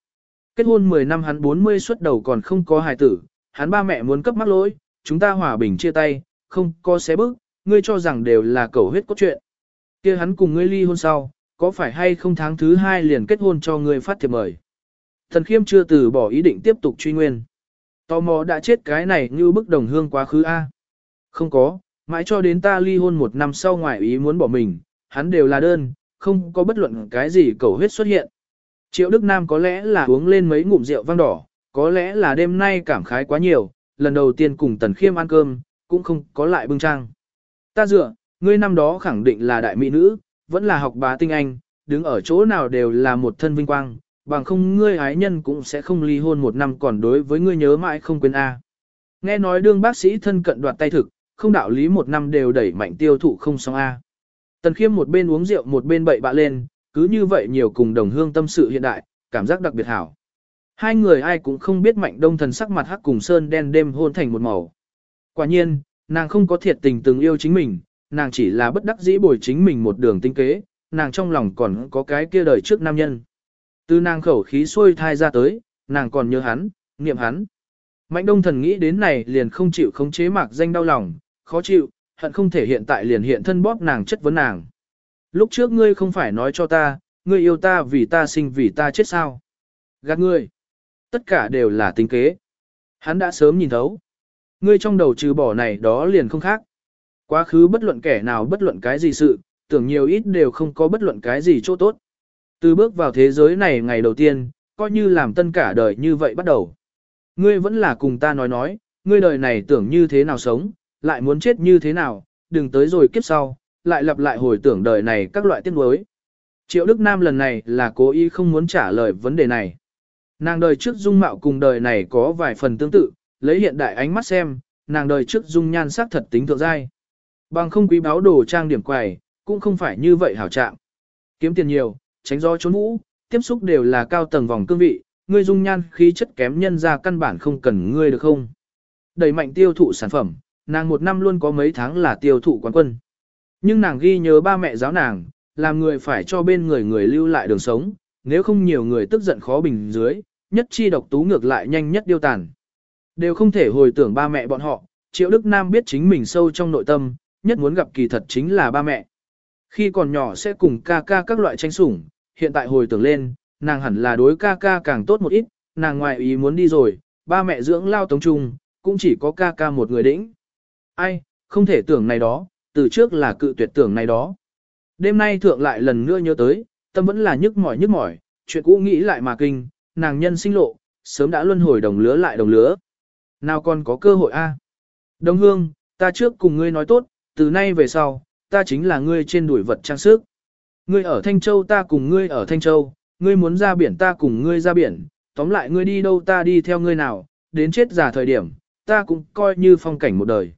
Kết hôn 10 năm hắn 40 xuất đầu còn không có hài tử, hắn ba mẹ muốn cấp mắc lỗi, chúng ta hòa bình chia tay, không có xé bức, ngươi cho rằng đều là cầu huyết cốt chuyện. kia hắn cùng ngươi ly hôn sau, có phải hay không tháng thứ hai liền kết hôn cho ngươi phát thiệp mời. Thần khiêm chưa từ bỏ ý định tiếp tục truy nguyên. Tò mò đã chết cái này như bức đồng hương quá khứ A. Không có, mãi cho đến ta ly hôn một năm sau ngoại ý muốn bỏ mình, hắn đều là đơn, không có bất luận cái gì cầu huyết xuất hiện. Triệu Đức Nam có lẽ là uống lên mấy ngụm rượu vang đỏ, có lẽ là đêm nay cảm khái quá nhiều, lần đầu tiên cùng Tần Khiêm ăn cơm, cũng không có lại bưng trang. Ta dựa, ngươi năm đó khẳng định là đại mỹ nữ, vẫn là học bá tinh anh, đứng ở chỗ nào đều là một thân vinh quang, bằng không ngươi ái nhân cũng sẽ không ly hôn một năm còn đối với ngươi nhớ mãi không quên A. Nghe nói đương bác sĩ thân cận đoạt tay thực, không đạo lý một năm đều đẩy mạnh tiêu thụ không xong A. Tần khiêm một bên uống rượu một bên bậy bạ lên, cứ như vậy nhiều cùng đồng hương tâm sự hiện đại, cảm giác đặc biệt hảo. Hai người ai cũng không biết mạnh đông thần sắc mặt hắc cùng sơn đen đêm hôn thành một màu. Quả nhiên, nàng không có thiệt tình từng yêu chính mình, nàng chỉ là bất đắc dĩ bồi chính mình một đường tinh kế, nàng trong lòng còn có cái kia đời trước nam nhân. Từ nàng khẩu khí xuôi thai ra tới, nàng còn nhớ hắn, niệm hắn. Mạnh đông thần nghĩ đến này liền không chịu khống chế mạc danh đau lòng, khó chịu, hận không thể hiện tại liền hiện thân bóp nàng chất vấn nàng. Lúc trước ngươi không phải nói cho ta, ngươi yêu ta vì ta sinh vì ta chết sao. Gạt ngươi. Tất cả đều là tính kế. Hắn đã sớm nhìn thấu. Ngươi trong đầu trừ bỏ này đó liền không khác. Quá khứ bất luận kẻ nào bất luận cái gì sự, tưởng nhiều ít đều không có bất luận cái gì chỗ tốt. Từ bước vào thế giới này ngày đầu tiên, coi như làm tân cả đời như vậy bắt đầu. Ngươi vẫn là cùng ta nói nói, ngươi đời này tưởng như thế nào sống, lại muốn chết như thế nào, đừng tới rồi kiếp sau, lại lặp lại hồi tưởng đời này các loại tiếc nuối. Triệu Đức Nam lần này là cố ý không muốn trả lời vấn đề này. Nàng đời trước dung mạo cùng đời này có vài phần tương tự, lấy hiện đại ánh mắt xem, nàng đời trước dung nhan sắc thật tính thượng giai. Bằng không quý báo đồ trang điểm quầy, cũng không phải như vậy hảo trạng. Kiếm tiền nhiều, tránh do trốn vũ, tiếp xúc đều là cao tầng vòng cương vị, ngươi dung nhan khí chất kém nhân ra căn bản không cần ngươi được không. Đẩy mạnh tiêu thụ sản phẩm, nàng một năm luôn có mấy tháng là tiêu thụ quán quân. Nhưng nàng ghi nhớ ba mẹ giáo nàng, làm người phải cho bên người người lưu lại đường sống, nếu không nhiều người tức giận khó bình dưới, nhất chi độc tú ngược lại nhanh nhất điêu tàn. Đều không thể hồi tưởng ba mẹ bọn họ, Triệu Đức Nam biết chính mình sâu trong nội tâm, nhất muốn gặp kỳ thật chính là ba mẹ. Khi còn nhỏ sẽ cùng ca ca các loại tranh sủng, hiện tại hồi tưởng lên, nàng hẳn là đối ca ca càng tốt một ít, nàng ngoại ý muốn đi rồi, ba mẹ dưỡng lao tống trung, cũng chỉ có ca ca một người đĩnh. Ai, không thể tưởng này đó, từ trước là cự tuyệt tưởng này đó. Đêm nay thượng lại lần nữa nhớ tới, tâm vẫn là nhức mỏi nhức mỏi, chuyện cũ nghĩ lại mà kinh, nàng nhân sinh lộ, sớm đã luân hồi đồng lứa lại đồng lứa. Nào còn có cơ hội a? Đồng hương, ta trước cùng ngươi nói tốt, từ nay về sau, ta chính là ngươi trên đuổi vật trang sức. Ngươi ở Thanh Châu ta cùng ngươi ở Thanh Châu, ngươi muốn ra biển ta cùng ngươi ra biển, tóm lại ngươi đi đâu ta đi theo ngươi nào, đến chết già thời điểm, ta cũng coi như phong cảnh một đời.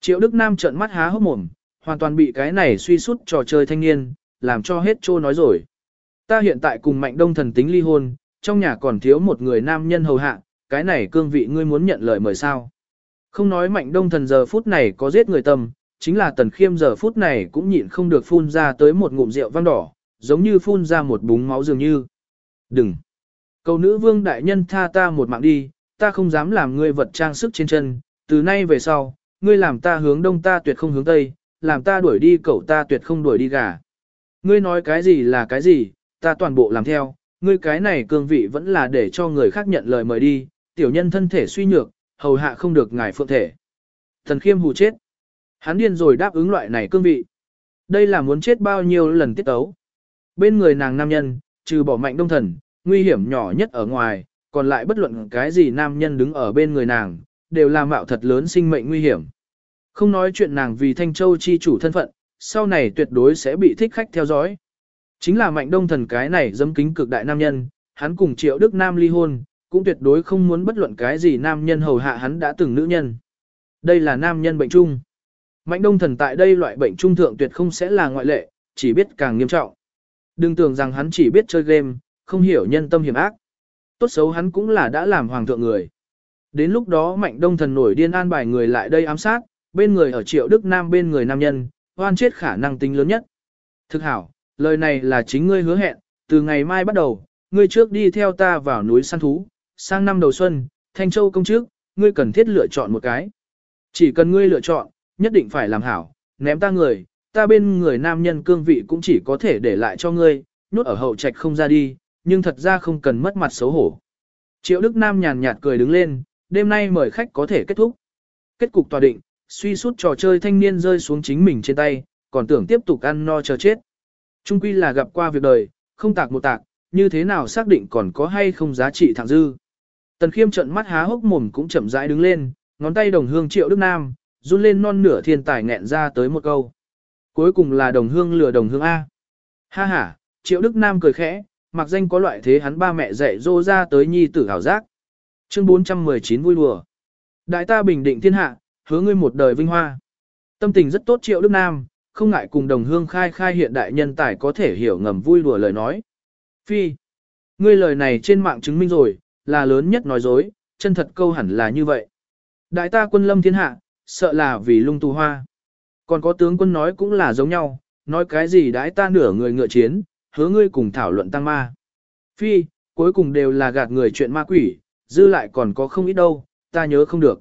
Triệu Đức Nam trợn mắt há hốc mồm, hoàn toàn bị cái này suy sút trò chơi thanh niên, làm cho hết trô nói rồi. Ta hiện tại cùng Mạnh Đông thần tính ly hôn, trong nhà còn thiếu một người nam nhân hầu hạ, cái này cương vị ngươi muốn nhận lời mời sao. Không nói Mạnh Đông thần giờ phút này có giết người tâm, chính là Tần Khiêm giờ phút này cũng nhịn không được phun ra tới một ngụm rượu vang đỏ, giống như phun ra một búng máu dường như. Đừng! Cầu nữ vương đại nhân tha ta một mạng đi, ta không dám làm ngươi vật trang sức trên chân, từ nay về sau, ngươi làm ta hướng đông ta tuyệt không hướng tây, làm ta đuổi đi cậu ta tuyệt không đuổi đi gà. Ngươi nói cái gì là cái gì, ta toàn bộ làm theo, ngươi cái này cương vị vẫn là để cho người khác nhận lời mời đi, tiểu nhân thân thể suy nhược, hầu hạ không được ngài phượng thể. Thần khiêm hù chết. Hắn điên rồi đáp ứng loại này cương vị. Đây là muốn chết bao nhiêu lần tiết tấu. Bên người nàng nam nhân, trừ bỏ mạnh đông thần, nguy hiểm nhỏ nhất ở ngoài, còn lại bất luận cái gì nam nhân đứng ở bên người nàng, đều làm mạo thật lớn sinh mệnh nguy hiểm. Không nói chuyện nàng vì Thanh Châu chi chủ thân phận, sau này tuyệt đối sẽ bị thích khách theo dõi. Chính là mạnh đông thần cái này dâm kính cực đại nam nhân, hắn cùng triệu đức nam ly hôn, cũng tuyệt đối không muốn bất luận cái gì nam nhân hầu hạ hắn đã từng nữ nhân. Đây là nam nhân bệnh chung. Mạnh đông thần tại đây loại bệnh trung thượng tuyệt không sẽ là ngoại lệ, chỉ biết càng nghiêm trọng. Đừng tưởng rằng hắn chỉ biết chơi game, không hiểu nhân tâm hiểm ác. Tốt xấu hắn cũng là đã làm hoàng thượng người. Đến lúc đó mạnh đông thần nổi điên an bài người lại đây ám sát, bên người ở triệu đức nam bên người nam nhân, hoan chết khả năng tính lớn nhất. Thực hảo, lời này là chính ngươi hứa hẹn, từ ngày mai bắt đầu, ngươi trước đi theo ta vào núi săn thú, sang năm đầu xuân, Thanh Châu công trước, ngươi cần thiết lựa chọn một cái. Chỉ cần ngươi lựa chọn, nhất định phải làm hảo, ném ta người, ta bên người nam nhân cương vị cũng chỉ có thể để lại cho ngươi, nhốt ở hậu trạch không ra đi, nhưng thật ra không cần mất mặt xấu hổ. Triệu Đức Nam nhàn nhạt cười đứng lên, đêm nay mời khách có thể kết thúc. Kết cục tòa định, suy sút trò chơi thanh niên rơi xuống chính mình trên tay, còn tưởng tiếp tục ăn no chờ chết. Trung quy là gặp qua việc đời, không tạc một tạc, như thế nào xác định còn có hay không giá trị thẳng dư. Tần khiêm trận mắt há hốc mồm cũng chậm rãi đứng lên, ngón tay đồng hương triệu Đức Nam, run lên non nửa thiên tài nghẹn ra tới một câu. Cuối cùng là đồng hương lừa đồng hương A. Ha ha, triệu Đức Nam cười khẽ, mặc danh có loại thế hắn ba mẹ dạy dô ra tới nhi tử hảo giác. Chương 419 vui đùa. Đại ta bình định thiên hạ, hứa ngươi một đời vinh hoa. Tâm tình rất tốt triệu Đức Nam, không ngại cùng đồng hương khai khai hiện đại nhân tài có thể hiểu ngầm vui đùa lời nói. Phi, ngươi lời này trên mạng chứng minh rồi, là lớn nhất nói dối, chân thật câu hẳn là như vậy. Đại ta quân lâm thiên hạ, sợ là vì lung tù hoa. Còn có tướng quân nói cũng là giống nhau, nói cái gì đãi ta nửa người ngựa chiến, hứa ngươi cùng thảo luận tăng ma. Phi, cuối cùng đều là gạt người chuyện ma quỷ, dư lại còn có không ít đâu, ta nhớ không được.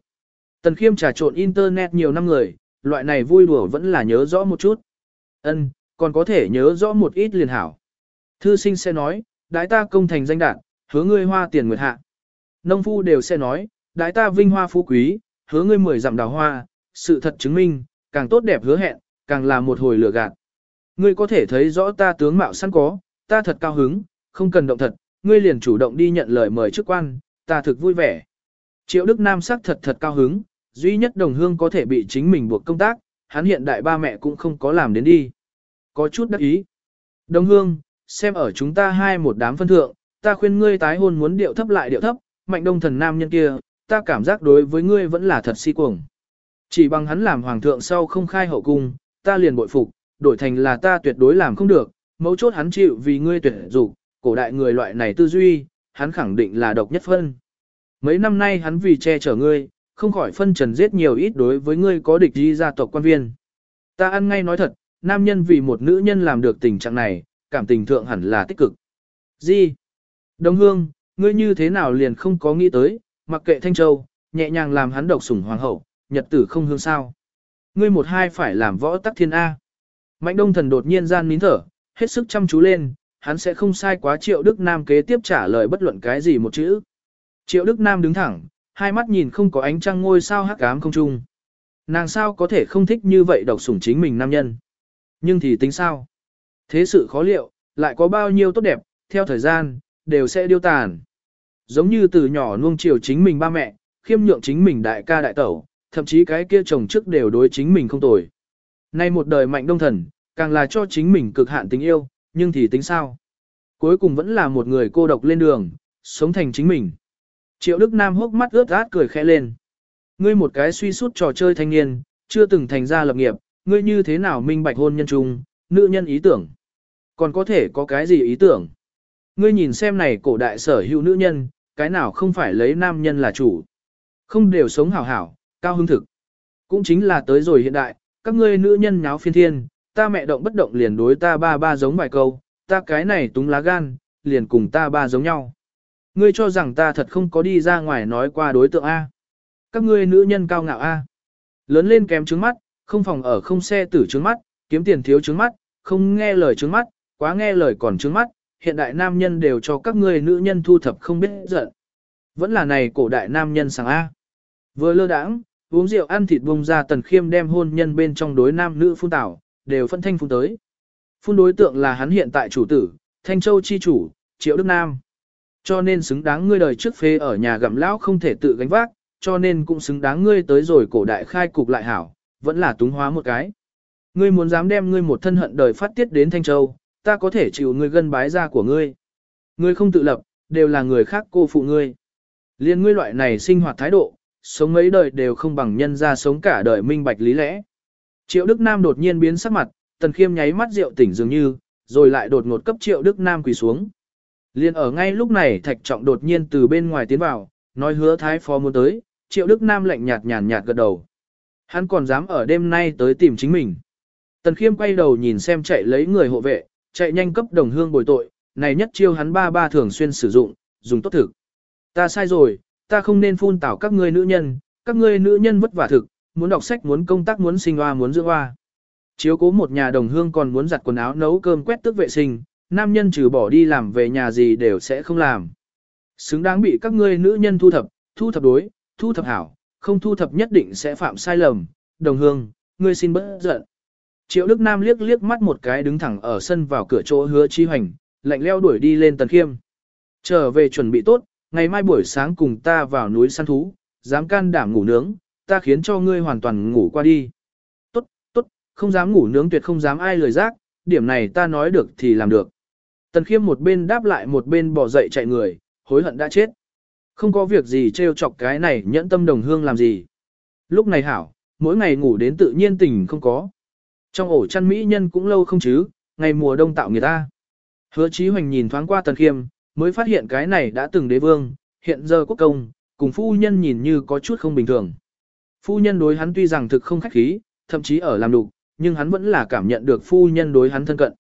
Tần khiêm trà trộn internet nhiều năm người, loại này vui đùa vẫn là nhớ rõ một chút. Ân, còn có thể nhớ rõ một ít liền hảo. Thư sinh sẽ nói, đái ta công thành danh đạn, hứa ngươi hoa tiền nguyệt hạ. Nông phu đều sẽ nói, đái ta vinh hoa phú quý, hứa ngươi mười dặm đào hoa, sự thật chứng minh, càng tốt đẹp hứa hẹn, càng là một hồi lửa gạt. Ngươi có thể thấy rõ ta tướng mạo sẵn có, ta thật cao hứng, không cần động thật, ngươi liền chủ động đi nhận lời mời chức quan, ta thực vui vẻ. Triệu Đức Nam sắc thật thật cao hứng, duy nhất đồng hương có thể bị chính mình buộc công tác, hắn hiện đại ba mẹ cũng không có làm đến đi. Có chút đắc ý. Đồng hương, xem ở chúng ta hai một đám phân thượng, ta khuyên ngươi tái hôn muốn điệu thấp lại điệu thấp, mạnh đông thần nam nhân kia, ta cảm giác đối với ngươi vẫn là thật si cuồng. Chỉ bằng hắn làm hoàng thượng sau không khai hậu cung, ta liền bội phục, đổi thành là ta tuyệt đối làm không được, mấu chốt hắn chịu vì ngươi tuyệt dục, cổ đại người loại này tư duy, hắn khẳng định là độc nhất phân. Mấy năm nay hắn vì che chở ngươi, không khỏi phân trần giết nhiều ít đối với ngươi có địch đi gia tộc quan viên. Ta ăn ngay nói thật, nam nhân vì một nữ nhân làm được tình trạng này, cảm tình thượng hẳn là tích cực. Gì? Đồng hương, ngươi như thế nào liền không có nghĩ tới, mặc kệ Thanh Châu, nhẹ nhàng làm hắn độc sủng hoàng hậu, nhật tử không hương sao. Ngươi một hai phải làm võ tắc thiên A. Mạnh đông thần đột nhiên gian nín thở, hết sức chăm chú lên, hắn sẽ không sai quá triệu Đức Nam kế tiếp trả lời bất luận cái gì một chữ. Triệu Đức Nam đứng thẳng, hai mắt nhìn không có ánh trăng ngôi sao hắc ám không trung. Nàng sao có thể không thích như vậy độc sủng chính mình nam nhân. Nhưng thì tính sao? Thế sự khó liệu, lại có bao nhiêu tốt đẹp, theo thời gian, đều sẽ điêu tàn. Giống như từ nhỏ nuông chiều chính mình ba mẹ, khiêm nhượng chính mình đại ca đại tẩu, thậm chí cái kia chồng trước đều đối chính mình không tồi. Nay một đời mạnh đông thần, càng là cho chính mình cực hạn tình yêu, nhưng thì tính sao? Cuối cùng vẫn là một người cô độc lên đường, sống thành chính mình. Triệu Đức Nam hốc mắt ướt át cười khẽ lên. Ngươi một cái suy sút trò chơi thanh niên, chưa từng thành ra lập nghiệp, ngươi như thế nào minh bạch hôn nhân chung, nữ nhân ý tưởng. Còn có thể có cái gì ý tưởng? Ngươi nhìn xem này cổ đại sở hữu nữ nhân, cái nào không phải lấy nam nhân là chủ. Không đều sống hảo hảo, cao hứng thực. Cũng chính là tới rồi hiện đại, các ngươi nữ nhân nháo phiên thiên, ta mẹ động bất động liền đối ta ba ba giống vài câu, ta cái này túng lá gan, liền cùng ta ba giống nhau. Ngươi cho rằng ta thật không có đi ra ngoài nói qua đối tượng A. Các ngươi nữ nhân cao ngạo A. Lớn lên kém trứng mắt, không phòng ở không xe tử trứng mắt, kiếm tiền thiếu trứng mắt, không nghe lời trứng mắt, quá nghe lời còn trứng mắt, hiện đại nam nhân đều cho các ngươi nữ nhân thu thập không biết giận. Vẫn là này cổ đại nam nhân sáng A. Vừa lơ đãng, uống rượu ăn thịt bông ra tần khiêm đem hôn nhân bên trong đối nam nữ phun tảo, đều phân thanh phun tới. Phun đối tượng là hắn hiện tại chủ tử, Thanh Châu chi chủ, Triệu Đức Nam. Cho nên xứng đáng ngươi đời trước phê ở nhà gặm lão không thể tự gánh vác, cho nên cũng xứng đáng ngươi tới rồi cổ đại khai cục lại hảo, vẫn là túng hóa một cái. Ngươi muốn dám đem ngươi một thân hận đời phát tiết đến Thanh Châu, ta có thể chịu ngươi gân bái ra của ngươi. Ngươi không tự lập, đều là người khác cô phụ ngươi. Liên ngươi loại này sinh hoạt thái độ, sống mấy đời đều không bằng nhân ra sống cả đời minh bạch lý lẽ. Triệu Đức Nam đột nhiên biến sắc mặt, Tần Khiêm nháy mắt rượu tỉnh dường như, rồi lại đột ngột cấp Triệu Đức Nam quỳ xuống. Liên ở ngay lúc này Thạch Trọng đột nhiên từ bên ngoài tiến vào, nói hứa thái phó muốn tới, Triệu Đức Nam lạnh nhạt nhàn nhạt gật đầu. Hắn còn dám ở đêm nay tới tìm chính mình. Tần Khiêm quay đầu nhìn xem chạy lấy người hộ vệ, chạy nhanh cấp đồng hương bồi tội, này nhất chiêu hắn ba ba thường xuyên sử dụng, dùng tốt thực. Ta sai rồi, ta không nên phun tảo các ngươi nữ nhân, các ngươi nữ nhân vất vả thực, muốn đọc sách muốn công tác muốn sinh hoa muốn dưỡng hoa. Chiếu cố một nhà đồng hương còn muốn giặt quần áo nấu cơm quét tước vệ sinh, nam nhân trừ bỏ đi làm về nhà gì đều sẽ không làm. Xứng đáng bị các ngươi nữ nhân thu thập, thu thập đối, thu thập hảo, không thu thập nhất định sẽ phạm sai lầm, đồng hương, ngươi xin bớt giận. Triệu Đức Nam liếc liếc mắt một cái đứng thẳng ở sân vào cửa chỗ hứa chi hoành, lạnh leo đuổi đi lên tần khiêm. Trở về chuẩn bị tốt, ngày mai buổi sáng cùng ta vào núi săn thú, dám can đảm ngủ nướng, ta khiến cho ngươi hoàn toàn ngủ qua đi. Tốt, tốt, không dám ngủ nướng tuyệt không dám ai lời giác, điểm này ta nói được thì làm được. Tần khiêm một bên đáp lại một bên bỏ dậy chạy người, hối hận đã chết. Không có việc gì trêu chọc cái này nhẫn tâm đồng hương làm gì. Lúc này hảo, mỗi ngày ngủ đến tự nhiên tình không có. Trong ổ chăn mỹ nhân cũng lâu không chứ, ngày mùa đông tạo người ta. Hứa Chí Hoành nhìn thoáng qua Tần Khiêm, mới phát hiện cái này đã từng đế vương, hiện giờ quốc công, cùng phu nhân nhìn như có chút không bình thường. Phu nhân đối hắn tuy rằng thực không khách khí, thậm chí ở làm đục, nhưng hắn vẫn là cảm nhận được phu nhân đối hắn thân cận.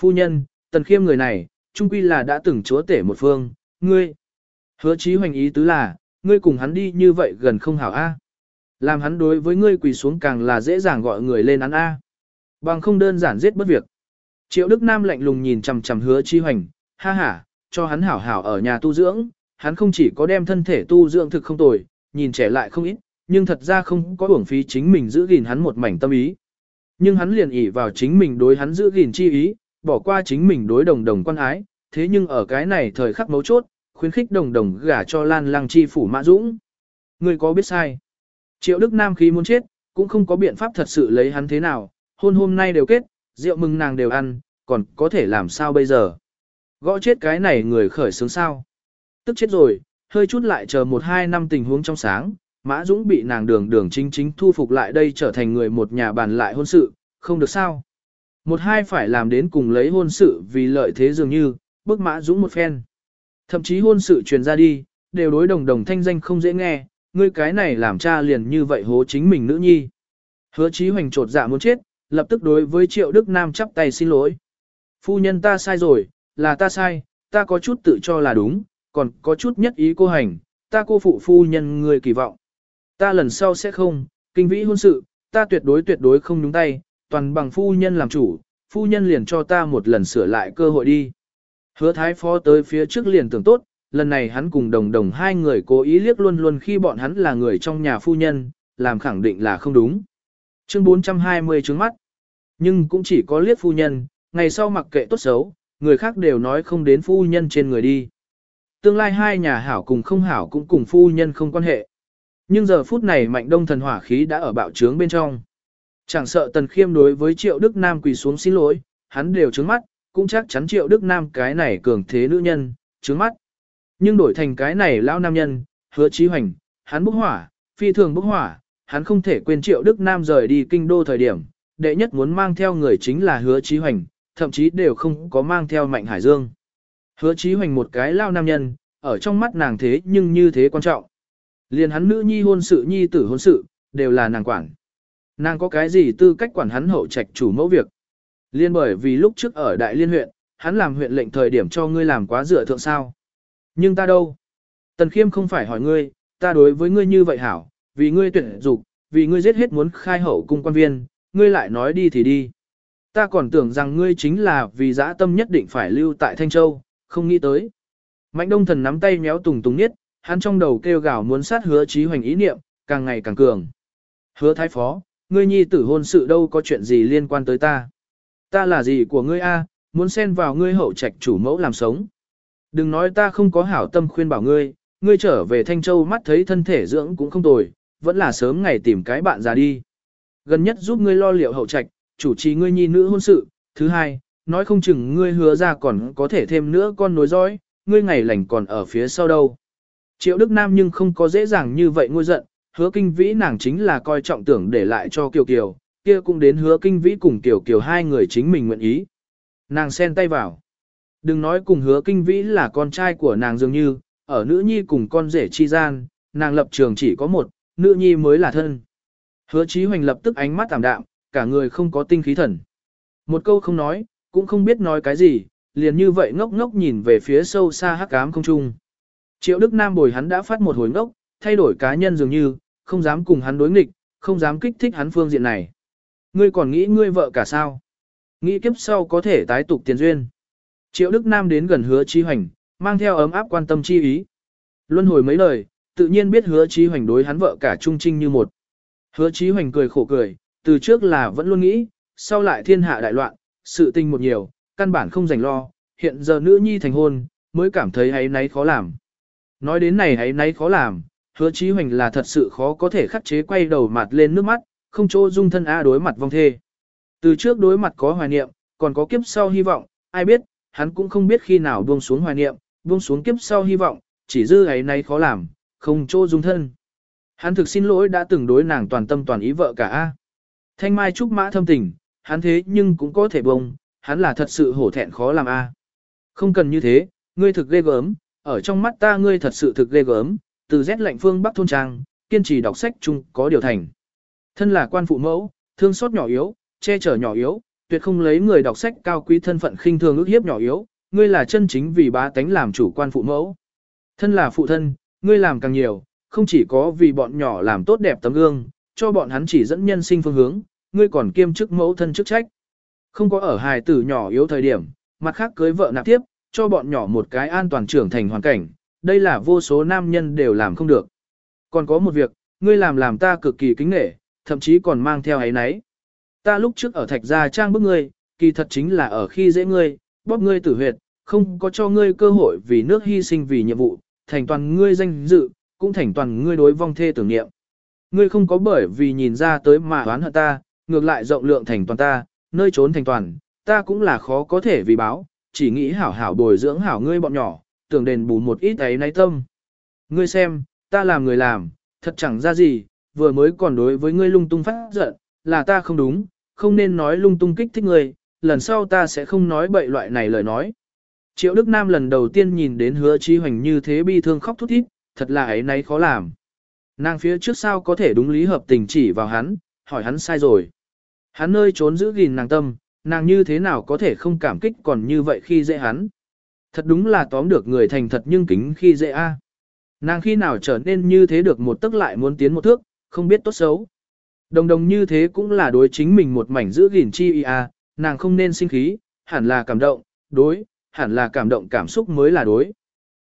Phu nhân, Tần Khiêm người này, trung quy là đã từng chúa tể một phương, ngươi. Hứa Chí Hoành ý tứ là, ngươi cùng hắn đi như vậy gần không hảo a. Làm hắn đối với ngươi quỳ xuống càng là dễ dàng gọi người lên án a. Bằng không đơn giản giết bất việc. Triệu Đức Nam lạnh lùng nhìn chằm chằm hứa chi hoành, ha ha, cho hắn hảo hảo ở nhà tu dưỡng, hắn không chỉ có đem thân thể tu dưỡng thực không tồi, nhìn trẻ lại không ít, nhưng thật ra không có uổng phí chính mình giữ gìn hắn một mảnh tâm ý. Nhưng hắn liền ỉ vào chính mình đối hắn giữ gìn chi ý, bỏ qua chính mình đối đồng đồng quan ái, thế nhưng ở cái này thời khắc mấu chốt, khuyến khích đồng đồng gả cho Lan Lăng chi phủ Mã Dũng. Người có biết sai? Triệu Đức Nam khí muốn chết, cũng không có biện pháp thật sự lấy hắn thế nào, hôn hôm nay đều kết, rượu mừng nàng đều ăn, còn có thể làm sao bây giờ? Gõ chết cái này người khởi sướng sao? Tức chết rồi, hơi chút lại chờ một hai năm tình huống trong sáng, Mã Dũng bị nàng đường đường chính chính thu phục lại đây trở thành người một nhà bàn lại hôn sự, không được sao? Một hai phải làm đến cùng lấy hôn sự vì lợi thế dường như, bức Mã Dũng một phen. Thậm chí hôn sự truyền ra đi, đều đối đồng đồng thanh danh không dễ nghe, ngươi cái này làm cha liền như vậy hố chính mình nữ nhi. Hứa chí hoành trột dạ muốn chết, lập tức đối với Triệu Đức Nam chắp tay xin lỗi. Phu nhân ta sai rồi, là ta sai, ta có chút tự cho là đúng, còn có chút nhất ý cô hành, ta cô phụ phu nhân người kỳ vọng. Ta lần sau sẽ không, kinh vĩ hôn sự, ta tuyệt đối tuyệt đối không nhúng tay, toàn bằng phu nhân làm chủ, phu nhân liền cho ta một lần sửa lại cơ hội đi. Hứa thái phó tới phía trước liền tưởng tốt, lần này hắn cùng đồng đồng hai người cố ý liếc luôn luôn khi bọn hắn là người trong nhà phu nhân, làm khẳng định là không đúng. Chương 420 trứng mắt. Nhưng cũng chỉ có liếc phu nhân, ngày sau mặc kệ tốt xấu, người khác đều nói không đến phu nhân trên người đi. Tương lai hai nhà hảo cùng không hảo cũng cùng phu nhân không quan hệ. Nhưng giờ phút này mạnh đông thần hỏa khí đã ở bạo trướng bên trong. Chẳng sợ tần khiêm đối với triệu Đức Nam quỳ xuống xin lỗi, hắn đều trướng mắt, cũng chắc chắn triệu Đức Nam cái này cường thế nữ nhân, trướng mắt. Nhưng đổi thành cái này lão nam nhân, hứa trí hoành, hắn bốc hỏa, phi thường bốc hỏa, hắn không thể quên triệu Đức Nam rời đi kinh đô thời điểm, đệ nhất muốn mang theo người chính là hứa trí hoành, thậm chí đều không có mang theo mạnh hải dương. Hứa trí hoành một cái lao nam nhân, ở trong mắt nàng thế nhưng như thế quan trọng. Liền hắn nữ nhi hôn sự nhi tử hôn sự, đều là nàng quản. Nàng có cái gì tư cách quản hắn hậu trạch chủ mẫu việc. Liên bởi vì lúc trước ở đại liên huyện, hắn làm huyện lệnh thời điểm cho ngươi làm quá dựa thượng sao. Nhưng ta đâu? Tần khiêm không phải hỏi ngươi, ta đối với ngươi như vậy hảo, vì ngươi tuyển dục, vì ngươi giết hết muốn khai hậu cung quan viên, ngươi lại nói đi thì đi. Ta còn tưởng rằng ngươi chính là vì dã tâm nhất định phải lưu tại Thanh Châu, không nghĩ tới. Mạnh đông thần nắm tay méo tùng tùng nhất, hắn trong đầu kêu gào muốn sát hứa trí hoành ý niệm, càng ngày càng cường. Hứa thái phó, ngươi nhi tử hôn sự đâu có chuyện gì liên quan tới ta. Ta là gì của ngươi a? muốn xen vào ngươi hậu trạch chủ mẫu làm sống. Đừng nói ta không có hảo tâm khuyên bảo ngươi, ngươi trở về Thanh Châu mắt thấy thân thể dưỡng cũng không tồi, vẫn là sớm ngày tìm cái bạn già đi. Gần nhất giúp ngươi lo liệu hậu trạch, chủ trì ngươi nhi nữ hôn sự, thứ hai, nói không chừng ngươi hứa ra còn có thể thêm nữa con nối dõi, ngươi ngày lành còn ở phía sau đâu. Triệu Đức Nam nhưng không có dễ dàng như vậy ngôi giận, hứa kinh vĩ nàng chính là coi trọng tưởng để lại cho Kiều Kiều, kia cũng đến hứa kinh vĩ cùng Kiều Kiều hai người chính mình nguyện ý. Nàng xen tay vào. Đừng nói cùng hứa kinh vĩ là con trai của nàng dường như, ở nữ nhi cùng con rể chi gian, nàng lập trường chỉ có một, nữ nhi mới là thân. Hứa Chí Hoành lập tức ánh mắt tạm đạm, cả người không có tinh khí thần. Một câu không nói, cũng không biết nói cái gì, liền như vậy ngốc ngốc nhìn về phía sâu xa hắc ám không trung. Triệu Đức Nam bồi hắn đã phát một hồi ngốc, thay đổi cá nhân dường như, không dám cùng hắn đối nghịch, không dám kích thích hắn phương diện này. Ngươi còn nghĩ ngươi vợ cả sao? Nghĩ kiếp sau có thể tái tục tiền duyên. Triệu Đức Nam đến gần hứa Chí Hoành, mang theo ấm áp quan tâm chi ý. Luân hồi mấy lời, tự nhiên biết hứa Chí Hoành đối hắn vợ cả trung trinh như một. Hứa Chí Hoành cười khổ cười, từ trước là vẫn luôn nghĩ, sau lại thiên hạ đại loạn, sự tình một nhiều, căn bản không dành lo, hiện giờ nữ nhi thành hôn, mới cảm thấy ấy nấy khó làm. Nói đến này ấy nấy khó làm, hứa Chí Hoành là thật sự khó có thể khắc chế quay đầu mặt lên nước mắt, không chỗ dung thân A đối mặt vong thê. Từ trước đối mặt có hoài niệm, còn có kiếp sau hy vọng, ai biết, hắn cũng không biết khi nào buông xuống hoài niệm, buông xuống kiếp sau hy vọng, chỉ dư ấy nấy khó làm, không chỗ dung thân. Hắn thực xin lỗi đã từng đối nàng toàn tâm toàn ý vợ cả A. Thanh Mai Trúc Mã thâm tình, hắn thế nhưng cũng có thể bông, hắn là thật sự hổ thẹn khó làm A. Không cần như thế, ngươi thực ghê gớm, ở trong mắt ta ngươi thật sự thực ghê gớm, từ rét lạnh phương Bắc thôn trang, kiên trì đọc sách chung có điều thành. Thân là quan phụ mẫu, thương xót nhỏ yếu, che chở nhỏ yếu, tuyệt không lấy người đọc sách cao quý thân phận khinh thường ước hiếp nhỏ yếu, ngươi là chân chính vì bá tánh làm chủ quan phụ mẫu. Thân là phụ thân, ngươi làm càng nhiều, không chỉ có vì bọn nhỏ làm tốt đẹp tấm gương, cho bọn hắn chỉ dẫn nhân sinh phương hướng, ngươi còn kiêm chức mẫu thân chức trách. Không có ở hài tử nhỏ yếu thời điểm, mặt khác cưới vợ nạp tiếp, cho bọn nhỏ một cái an toàn trưởng thành hoàn cảnh, đây là vô số nam nhân đều làm không được. Còn có một việc, ngươi làm làm ta cực kỳ kính nể, thậm chí còn mang theo ấy nấy. Ta lúc trước ở thạch gia trang bức ngươi, kỳ thật chính là ở khi dễ ngươi, bóp ngươi tử huyệt, không có cho ngươi cơ hội vì nước hy sinh vì nhiệm vụ, thành toàn ngươi danh dự, cũng thành toàn ngươi đối vong thê tưởng niệm. Ngươi không có bởi vì nhìn ra tới mà oán hận ta, ngược lại rộng lượng thành toàn ta, nơi trốn thành toàn, ta cũng là khó có thể vì báo, chỉ nghĩ hảo hảo bồi dưỡng hảo ngươi bọn nhỏ, tưởng đền bù một ít ấy náy tâm. Ngươi xem, ta làm người làm, thật chẳng ra gì, vừa mới còn đối với ngươi lung tung phát giận, là ta không đúng, không nên nói lung tung kích thích ngươi, lần sau ta sẽ không nói bậy loại này lời nói. Triệu Đức Nam lần đầu tiên nhìn đến hứa chi hoành như thế bi thương khóc thút thít, thật là ấy nấy khó làm. Nàng phía trước sao có thể đúng lý hợp tình chỉ vào hắn, hỏi hắn sai rồi. Hắn nơi trốn giữ gìn nàng tâm, nàng như thế nào có thể không cảm kích còn như vậy khi dễ hắn. Thật đúng là tóm được người thành thật nhưng kính khi dễ a. Nàng khi nào trở nên như thế được một tức lại muốn tiến một thước, không biết tốt xấu. Đồng đồng như thế cũng là đối chính mình một mảnh giữ gìn chi a, nàng không nên sinh khí, hẳn là cảm động, đối, hẳn là cảm động cảm xúc mới là đối.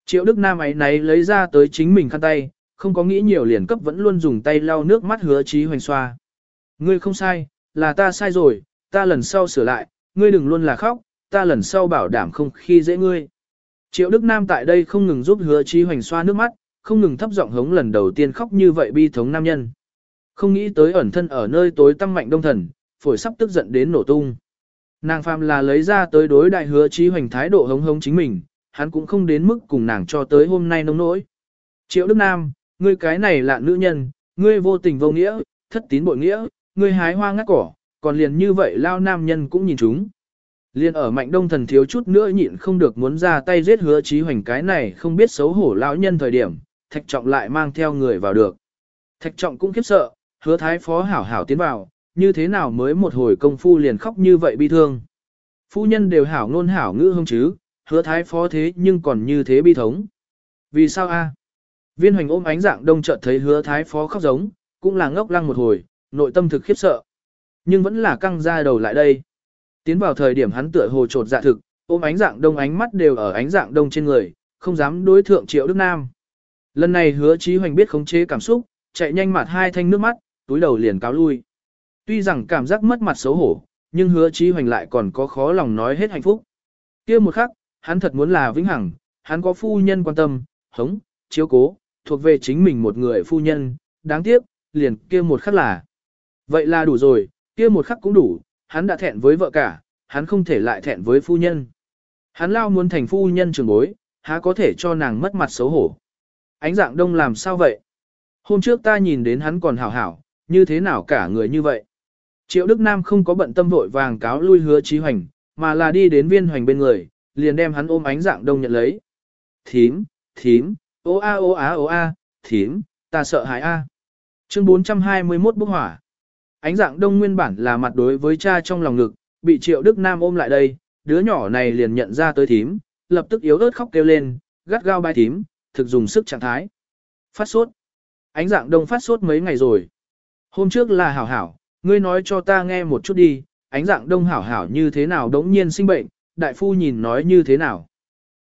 Triệu Đức Nam ấy nấy lấy ra tới chính mình khăn tay, không có nghĩ nhiều liền cấp vẫn luôn dùng tay lau nước mắt hứa trí hoành xoa. Ngươi không sai, là ta sai rồi, ta lần sau sửa lại, ngươi đừng luôn là khóc, ta lần sau bảo đảm không khi dễ ngươi. Triệu Đức Nam tại đây không ngừng giúp hứa trí hoành xoa nước mắt, không ngừng thấp giọng hống lần đầu tiên khóc như vậy bi thống nam nhân. Không nghĩ tới ẩn thân ở nơi tối tăm mạnh đông thần, phổi sắp tức giận đến nổ tung. Nàng phàm là lấy ra tới đối đại hứa trí hoành thái độ hống hống chính mình, hắn cũng không đến mức cùng nàng cho tới hôm nay nông nỗi. Triệu Đức Nam, ngươi cái này là nữ nhân, ngươi vô tình vô nghĩa, thất tín bội nghĩa, ngươi hái hoa ngắt cỏ, còn liền như vậy lao nam nhân cũng nhìn chúng. Liên ở mạnh đông thần thiếu chút nữa nhịn không được muốn ra tay giết hứa trí hoành cái này không biết xấu hổ lão nhân thời điểm, thạch trọng lại mang theo người vào được. Thạch trọng cũng khiếp sợ, hứa thái phó hảo hảo tiến vào, như thế nào mới một hồi công phu liền khóc như vậy bi thương. Phu nhân đều hảo ngôn hảo ngữ hông chứ, hứa thái phó thế nhưng còn như thế bi thống. Vì sao a? Viên hoành ôm ánh dạng đông chợt thấy hứa thái phó khóc giống, cũng là ngốc lăng một hồi, nội tâm thực khiếp sợ. Nhưng vẫn là căng ra đầu lại đây. Tiến vào thời điểm hắn tựa hồ trột dạ thực, ôm ánh dạng đông ánh mắt đều ở ánh dạng đông trên người, không dám đối thượng triệu Đức Nam. Lần này hứa trí hoành biết khống chế cảm xúc, chạy nhanh mặt hai thanh nước mắt, túi đầu liền cáo lui. Tuy rằng cảm giác mất mặt xấu hổ, nhưng hứa trí hoành lại còn có khó lòng nói hết hạnh phúc. kia một khắc, hắn thật muốn là vĩnh hằng, hắn có phu nhân quan tâm, hống, chiếu cố, thuộc về chính mình một người phu nhân, đáng tiếc, liền kia một khắc là. Vậy là đủ rồi, kia một khắc cũng đủ, hắn đã thẹn với vợ cả, hắn không thể lại thẹn với phu nhân. Hắn lao muốn thành phu nhân trường bối, há có thể cho nàng mất mặt xấu hổ. Ánh dạng đông làm sao vậy? Hôm trước ta nhìn đến hắn còn hảo hảo, như thế nào cả người như vậy? Triệu Đức Nam không có bận tâm vội vàng cáo lui hứa trí hoành, mà là đi đến viên hoành bên người, liền đem hắn ôm ánh dạng đông nhận lấy. Thím, thím, ô a ô á ô a, thím, ta sợ hãi a. Chương 421 bốc hỏa. Ánh dạng đông nguyên bản là mặt đối với cha trong lòng ngực, bị triệu Đức Nam ôm lại đây, đứa nhỏ này liền nhận ra tới thím, lập tức yếu ớt khóc kêu lên, gắt gao bai thím, thực dùng sức trạng thái. Phát sốt. Ánh dạng đông phát sốt mấy ngày rồi. Hôm trước là hảo hảo, ngươi nói cho ta nghe một chút đi, ánh dạng đông hảo hảo như thế nào đống nhiên sinh bệnh, đại phu nhìn nói như thế nào.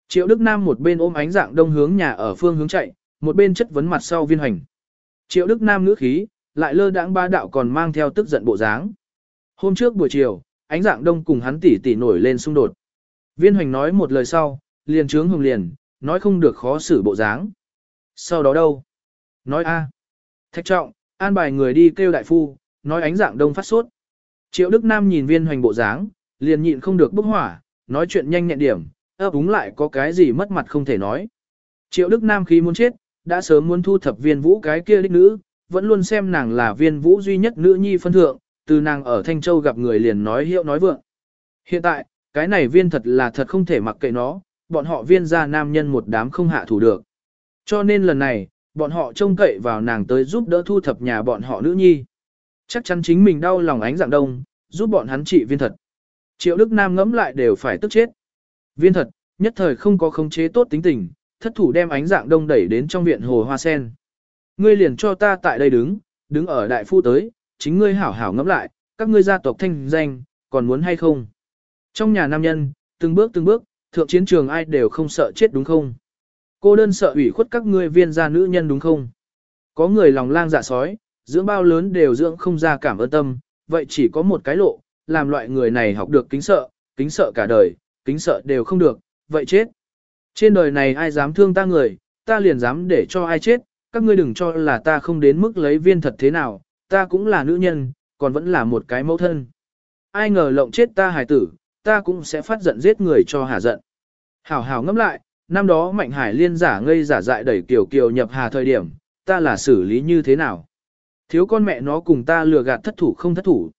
Triệu Đức Nam một bên ôm ánh dạng đông hướng nhà ở phương hướng chạy, một bên chất vấn mặt sau viên hành. Triệu Đức Nam ngữ khí, lại lơ đãng ba đạo còn mang theo tức giận bộ dáng. Hôm trước buổi chiều, ánh dạng đông cùng hắn tỉ tỉ nổi lên xung đột. Viên hoành nói một lời sau, liền trướng hồng liền, nói không được khó xử bộ dáng. Sau đó đâu? Nói a. Thạch trọng, an bài người đi kêu đại phu, nói ánh dạng đông phát sốt. Triệu Đức Nam nhìn viên hoành bộ dáng, liền nhịn không được bốc hỏa, nói chuyện nhanh nhẹn điểm, ấp úng lại có cái gì mất mặt không thể nói. Triệu Đức Nam khí muốn chết, đã sớm muốn thu thập viên vũ cái kia đích nữ, vẫn luôn xem nàng là viên vũ duy nhất nữ nhi phân thượng, từ nàng ở Thanh Châu gặp người liền nói hiệu nói vượng. Hiện tại, cái này viên thật là thật không thể mặc kệ nó, bọn họ viên ra nam nhân một đám không hạ thủ được. Cho nên lần này, bọn họ trông cậy vào nàng tới giúp đỡ thu thập nhà bọn họ nữ nhi. Chắc chắn chính mình đau lòng ánh dạng đông, giúp bọn hắn trị viên thật. Triệu Đức Nam ngẫm lại đều phải tức chết. Viên thật, nhất thời không có khống chế tốt tính tình, thất thủ đem ánh dạng đông đẩy đến trong viện hồ hoa sen. Ngươi liền cho ta tại đây đứng, đứng ở đại phu tới, chính ngươi hảo hảo ngẫm lại, các ngươi gia tộc thanh danh, còn muốn hay không? Trong nhà nam nhân, từng bước từng bước, thượng chiến trường ai đều không sợ chết đúng không? Cô đơn sợ ủy khuất các ngươi viên gia nữ nhân đúng không? Có người lòng lang dạ sói, dưỡng bao lớn đều dưỡng không ra cảm ơn tâm, vậy chỉ có một cái lộ, làm loại người này học được kính sợ, kính sợ cả đời, kính sợ đều không được, vậy chết. Trên đời này ai dám thương ta người, ta liền dám để cho ai chết, các ngươi đừng cho là ta không đến mức lấy viên thật thế nào, ta cũng là nữ nhân, còn vẫn là một cái mẫu thân. Ai ngờ lộng chết ta hài tử, ta cũng sẽ phát giận giết người cho hà giận. Hảo hảo ngẫm lại, năm đó Mạnh Hải liên giả ngây giả dại đẩy Kiều Kiều nhập hà thời điểm, ta là xử lý như thế nào? Thiếu con mẹ nó cùng ta lừa gạt thất thủ không thất thủ.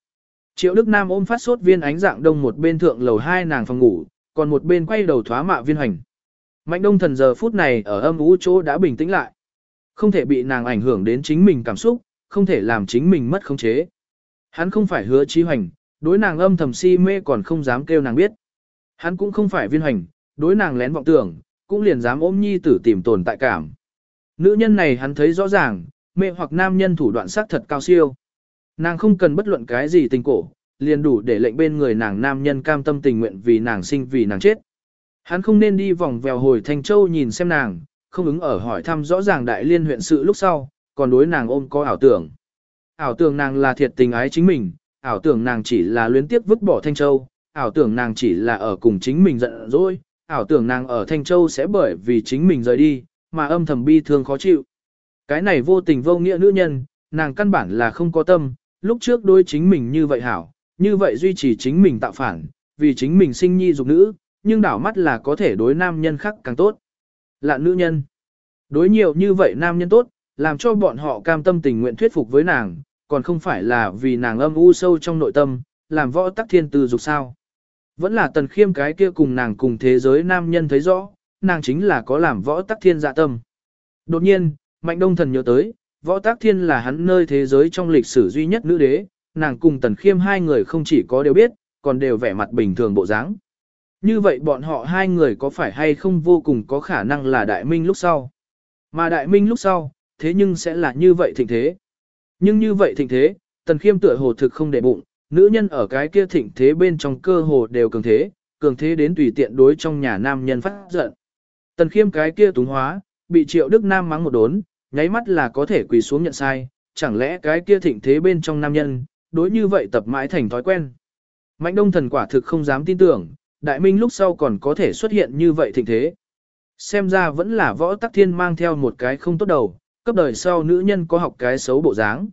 Triệu Đức Nam ôm phát sốt viên ánh dạng đông một bên thượng lầu hai nàng phòng ngủ, còn một bên quay đầu thoá mạ viên hành. Mạnh đông thần giờ phút này ở âm ú chỗ đã bình tĩnh lại. Không thể bị nàng ảnh hưởng đến chính mình cảm xúc, không thể làm chính mình mất khống chế. Hắn không phải hứa trí hoành, đối nàng âm thầm si mê còn không dám kêu nàng biết. Hắn cũng không phải viên hoành, đối nàng lén vọng tưởng, cũng liền dám ôm nhi tử tìm tồn tại cảm. Nữ nhân này hắn thấy rõ ràng, mê hoặc nam nhân thủ đoạn sắc thật cao siêu. Nàng không cần bất luận cái gì tình cổ, liền đủ để lệnh bên người nàng nam nhân cam tâm tình nguyện vì nàng sinh vì nàng chết. Hắn không nên đi vòng vèo hồi Thanh Châu nhìn xem nàng, không ứng ở hỏi thăm rõ ràng đại liên huyện sự lúc sau, còn đối nàng ôm có ảo tưởng. Ảo tưởng nàng là thiệt tình ái chính mình, ảo tưởng nàng chỉ là luyến tiếc vứt bỏ Thanh Châu, ảo tưởng nàng chỉ là ở cùng chính mình giận dỗi, ảo tưởng nàng ở Thanh Châu sẽ bởi vì chính mình rời đi, mà âm thầm bi thương khó chịu. Cái này vô tình vô nghĩa nữ nhân, nàng căn bản là không có tâm, lúc trước đối chính mình như vậy hảo, như vậy duy trì chính mình tạo phản, vì chính mình sinh nhi dục nữ, nhưng đảo mắt là có thể đối nam nhân khác càng tốt. Lạn nữ nhân. Đối nhiều như vậy nam nhân tốt, làm cho bọn họ cam tâm tình nguyện thuyết phục với nàng, còn không phải là vì nàng âm u sâu trong nội tâm, làm võ tắc thiên tư dục sao. Vẫn là tần khiêm cái kia cùng nàng cùng thế giới nam nhân thấy rõ, nàng chính là có làm võ tắc thiên dạ tâm. Đột nhiên, Mạnh Đông Thần nhớ tới, võ Tác thiên là hắn nơi thế giới trong lịch sử duy nhất nữ đế, nàng cùng tần khiêm hai người không chỉ có đều biết, còn đều vẻ mặt bình thường bộ dáng. Như vậy bọn họ hai người có phải hay không vô cùng có khả năng là đại minh lúc sau. Mà đại minh lúc sau, thế nhưng sẽ là như vậy thịnh thế. Nhưng như vậy thịnh thế, tần khiêm tựa hồ thực không để bụng, nữ nhân ở cái kia thịnh thế bên trong cơ hồ đều cường thế, cường thế đến tùy tiện đối trong nhà nam nhân phát giận. Tần khiêm cái kia túng hóa, bị triệu đức nam mắng một đốn, nháy mắt là có thể quỳ xuống nhận sai, chẳng lẽ cái kia thịnh thế bên trong nam nhân, đối như vậy tập mãi thành thói quen. Mạnh đông thần quả thực không dám tin tưởng, đại minh lúc sau còn có thể xuất hiện như vậy thịnh thế. Xem ra vẫn là võ tắc thiên mang theo một cái không tốt đầu, cấp đời sau nữ nhân có học cái xấu bộ dáng.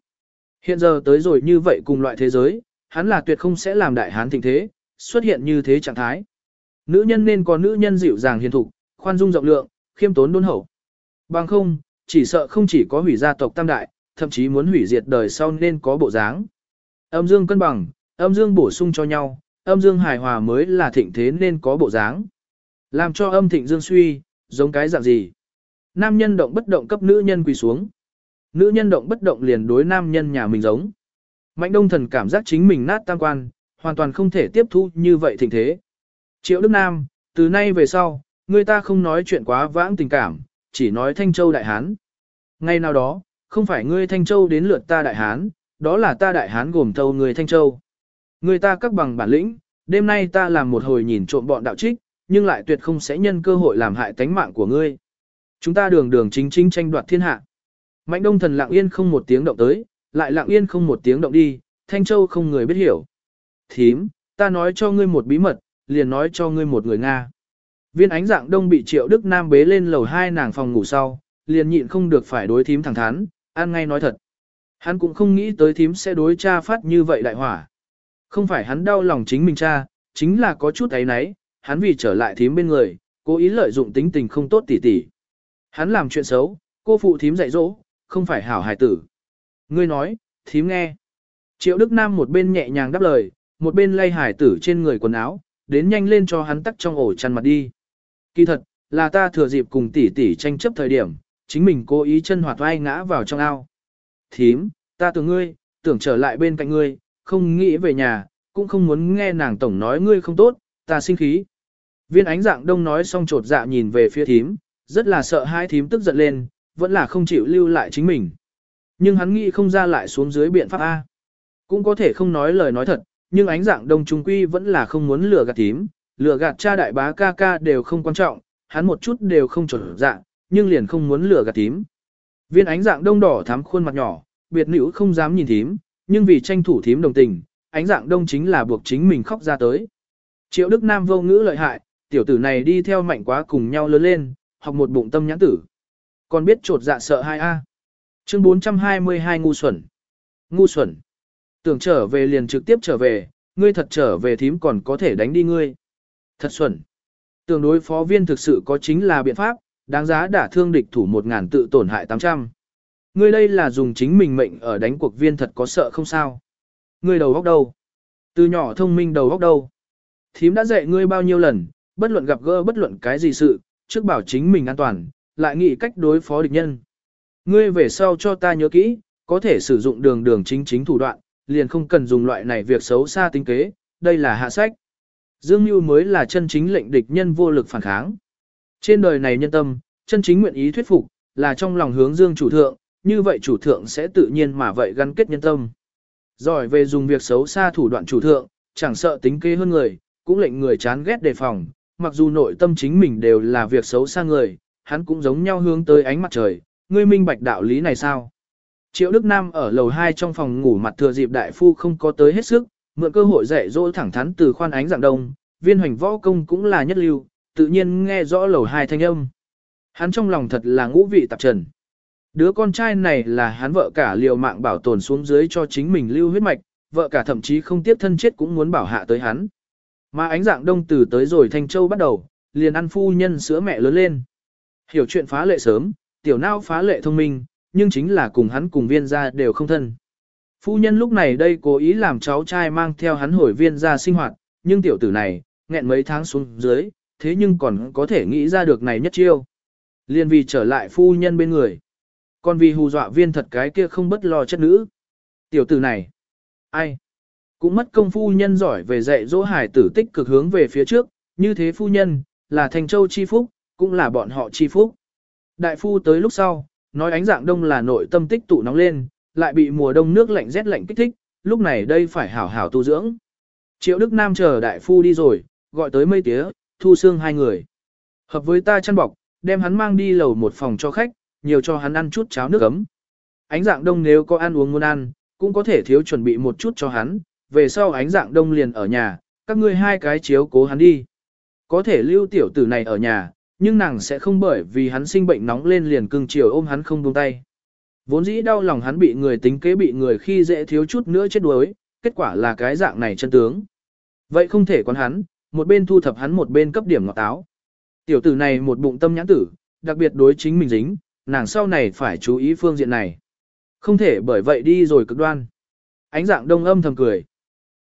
Hiện giờ tới rồi như vậy cùng loại thế giới, hắn là tuyệt không sẽ làm đại hán thịnh thế, xuất hiện như thế trạng thái. Nữ nhân nên có nữ nhân dịu dàng hiền thục, khoan dung rộng lượng, khiêm tốn đôn hậu. Bằng không, chỉ sợ không chỉ có hủy gia tộc tam đại, thậm chí muốn hủy diệt đời sau nên có bộ dáng. Âm dương cân bằng, âm dương bổ sung cho nhau, âm dương hài hòa mới là thịnh thế nên có bộ dáng. Làm cho âm thịnh dương suy, giống cái dạng gì? Nam nhân động bất động cấp nữ nhân quỳ xuống. Nữ nhân động bất động liền đối nam nhân nhà mình giống. Mạnh đông thần cảm giác chính mình nát tam quan, hoàn toàn không thể tiếp thu như vậy thịnh thế. Triệu Đức Nam, từ nay về sau, người ta không nói chuyện quá vãng tình cảm, chỉ nói Thanh Châu Đại Hán. Ngay nào đó, không phải ngươi Thanh Châu đến lượt ta Đại Hán, đó là ta Đại Hán gồm thâu người Thanh Châu. Người ta các bằng bản lĩnh, đêm nay ta làm một hồi nhìn trộm bọn đạo trích, nhưng lại tuyệt không sẽ nhân cơ hội làm hại tánh mạng của ngươi. Chúng ta đường đường chính chính tranh đoạt thiên hạ. Mạnh đông thần lặng yên không một tiếng động tới, lại lặng yên không một tiếng động đi, Thanh Châu không người biết hiểu. Thím, ta nói cho ngươi một bí mật, liền nói cho ngươi một người Nga. Viên ánh dạng đông bị triệu Đức Nam bế lên lầu hai nàng phòng ngủ sau, liền nhịn không được phải đối thím thẳng thắn, ăn ngay nói thật. Hắn cũng không nghĩ tới thím sẽ đối cha phát như vậy đại hỏa. Không phải hắn đau lòng chính mình cha, chính là có chút ấy nấy, hắn vì trở lại thím bên người, cố ý lợi dụng tính tình không tốt tỉ tỉ. Hắn làm chuyện xấu, cô phụ thím dạy dỗ, không phải hảo hài tử. Ngươi nói, thím nghe. Triệu Đức Nam một bên nhẹ nhàng đáp lời, một bên lay hải tử trên người quần áo, đến nhanh lên cho hắn tắt trong ổ chăn mặt đi. Kỳ thật, là ta thừa dịp cùng tỷ tỷ tranh chấp thời điểm, chính mình cố ý chân hoạt vai ngã vào trong ao. Thím, ta tưởng ngươi, tưởng trở lại bên cạnh ngươi, không nghĩ về nhà, cũng không muốn nghe nàng tổng nói ngươi không tốt, ta sinh khí. Viên ánh dạng đông nói xong trột dạ nhìn về phía thím, rất là sợ hai thím tức giận lên, vẫn là không chịu lưu lại chính mình. Nhưng hắn nghĩ không ra lại xuống dưới biện pháp A. Cũng có thể không nói lời nói thật, nhưng ánh dạng đông trung quy vẫn là không muốn lừa gạt thím, lừa gạt cha đại bá ca ca đều không quan trọng, hắn một chút đều không trột dạ, nhưng liền không muốn lừa gạt tím Viên ánh dạng đông đỏ thắm khuôn mặt nhỏ, biệt nữ không dám nhìn thím, nhưng vì tranh thủ thím đồng tình, ánh dạng đông chính là buộc chính mình khóc ra tới. Triệu Đức Nam vô ngữ lợi hại, tiểu tử này đi theo mạnh quá cùng nhau lớn lên, học một bụng tâm nhãn tử. Còn biết trột dạ sợ hai a Chương 422 ngu xuẩn. Ngu xuẩn. Tưởng trở về liền trực tiếp trở về, ngươi thật trở về thím còn có thể đánh đi ngươi. Thật xuẩn. Tưởng đối phó viên thực sự có chính là biện pháp, đáng giá đả thương địch thủ một ngàn tự tổn hại 800. Ngươi đây là dùng chính mình mệnh ở đánh cuộc viên thật có sợ không sao. Ngươi đầu góc đâu? Từ nhỏ thông minh đầu góc đâu? Thím đã dạy ngươi bao nhiêu lần, bất luận gặp gỡ bất luận cái gì sự, trước bảo chính mình an toàn, lại nghĩ cách đối phó địch nhân. Ngươi về sau cho ta nhớ kỹ, có thể sử dụng đường đường chính chính thủ đoạn, liền không cần dùng loại này việc xấu xa tính kế, đây là hạ sách. Dương Mưu mới là chân chính lệnh địch nhân vô lực phản kháng. Trên đời này nhân tâm, chân chính nguyện ý thuyết phục, là trong lòng hướng Dương chủ thượng, như vậy chủ thượng sẽ tự nhiên mà vậy gắn kết nhân tâm. Giỏi về dùng việc xấu xa thủ đoạn chủ thượng, chẳng sợ tính kế hơn người, cũng lệnh người chán ghét đề phòng, mặc dù nội tâm chính mình đều là việc xấu xa người, hắn cũng giống nhau hướng tới ánh mặt trời, ngươi minh bạch đạo lý này sao? Triệu Đức Nam ở lầu 2 trong phòng ngủ mặt thừa dịp đại phu không có tới hết sức, mượn cơ hội dạy dỗ thẳng thắn từ khoan ánh dạng đông, viên hoành võ công cũng là nhất lưu, tự nhiên nghe rõ lầu hai thanh âm. Hắn trong lòng thật là ngũ vị tạp trần. Đứa con trai này là hắn vợ cả liều mạng bảo tồn xuống dưới cho chính mình lưu huyết mạch, vợ cả thậm chí không tiếc thân chết cũng muốn bảo hạ tới hắn. Mà ánh dạng đông từ tới rồi Thanh Châu bắt đầu, liền ăn phu nhân sữa mẹ lớn lên. Hiểu chuyện phá lệ sớm, tiểu nao phá lệ thông minh, nhưng chính là cùng hắn cùng viên gia đều không thân. Phu nhân lúc này đây cố ý làm cháu trai mang theo hắn hồi viên gia sinh hoạt, nhưng tiểu tử này, nghẹn mấy tháng xuống dưới, thế nhưng còn có thể nghĩ ra được này nhất chiêu. Liên vì trở lại phu nhân bên người. Còn vì hù dọa viên thật cái kia không bất lo chất nữ. Tiểu tử này, ai? Cũng mất công phu nhân giỏi về dạy dỗ hải tử tích cực hướng về phía trước, như thế phu nhân, là thành châu chi phúc, cũng là bọn họ chi phúc. Đại phu tới lúc sau, nói ánh dạng đông là nội tâm tích tụ nóng lên, lại bị mùa đông nước lạnh rét lạnh kích thích, lúc này đây phải hảo hảo tu dưỡng. Triệu Đức Nam chờ đại phu đi rồi, gọi tới mây tía, thu xương hai người. Hợp với ta chăn bọc, đem hắn mang đi lầu một phòng cho khách, nhiều cho hắn ăn chút cháo nước ấm. Ánh dạng đông nếu có ăn uống muốn ăn, cũng có thể thiếu chuẩn bị một chút cho hắn, về sau ánh dạng đông liền ở nhà, các ngươi hai cái chiếu cố hắn đi. Có thể lưu tiểu tử này ở nhà, nhưng nàng sẽ không bởi vì hắn sinh bệnh nóng lên liền cưng chiều ôm hắn không buông tay. Vốn dĩ đau lòng hắn bị người tính kế bị người khi dễ thiếu chút nữa chết đuối, kết quả là cái dạng này chân tướng. Vậy không thể quán hắn, một bên thu thập hắn một bên cấp điểm ngọt táo. Tiểu tử này một bụng tâm nhãn tử, đặc biệt đối chính mình dính, nàng sau này phải chú ý phương diện này. Không thể bởi vậy đi rồi cực đoan. Ánh dạng đông âm thầm cười.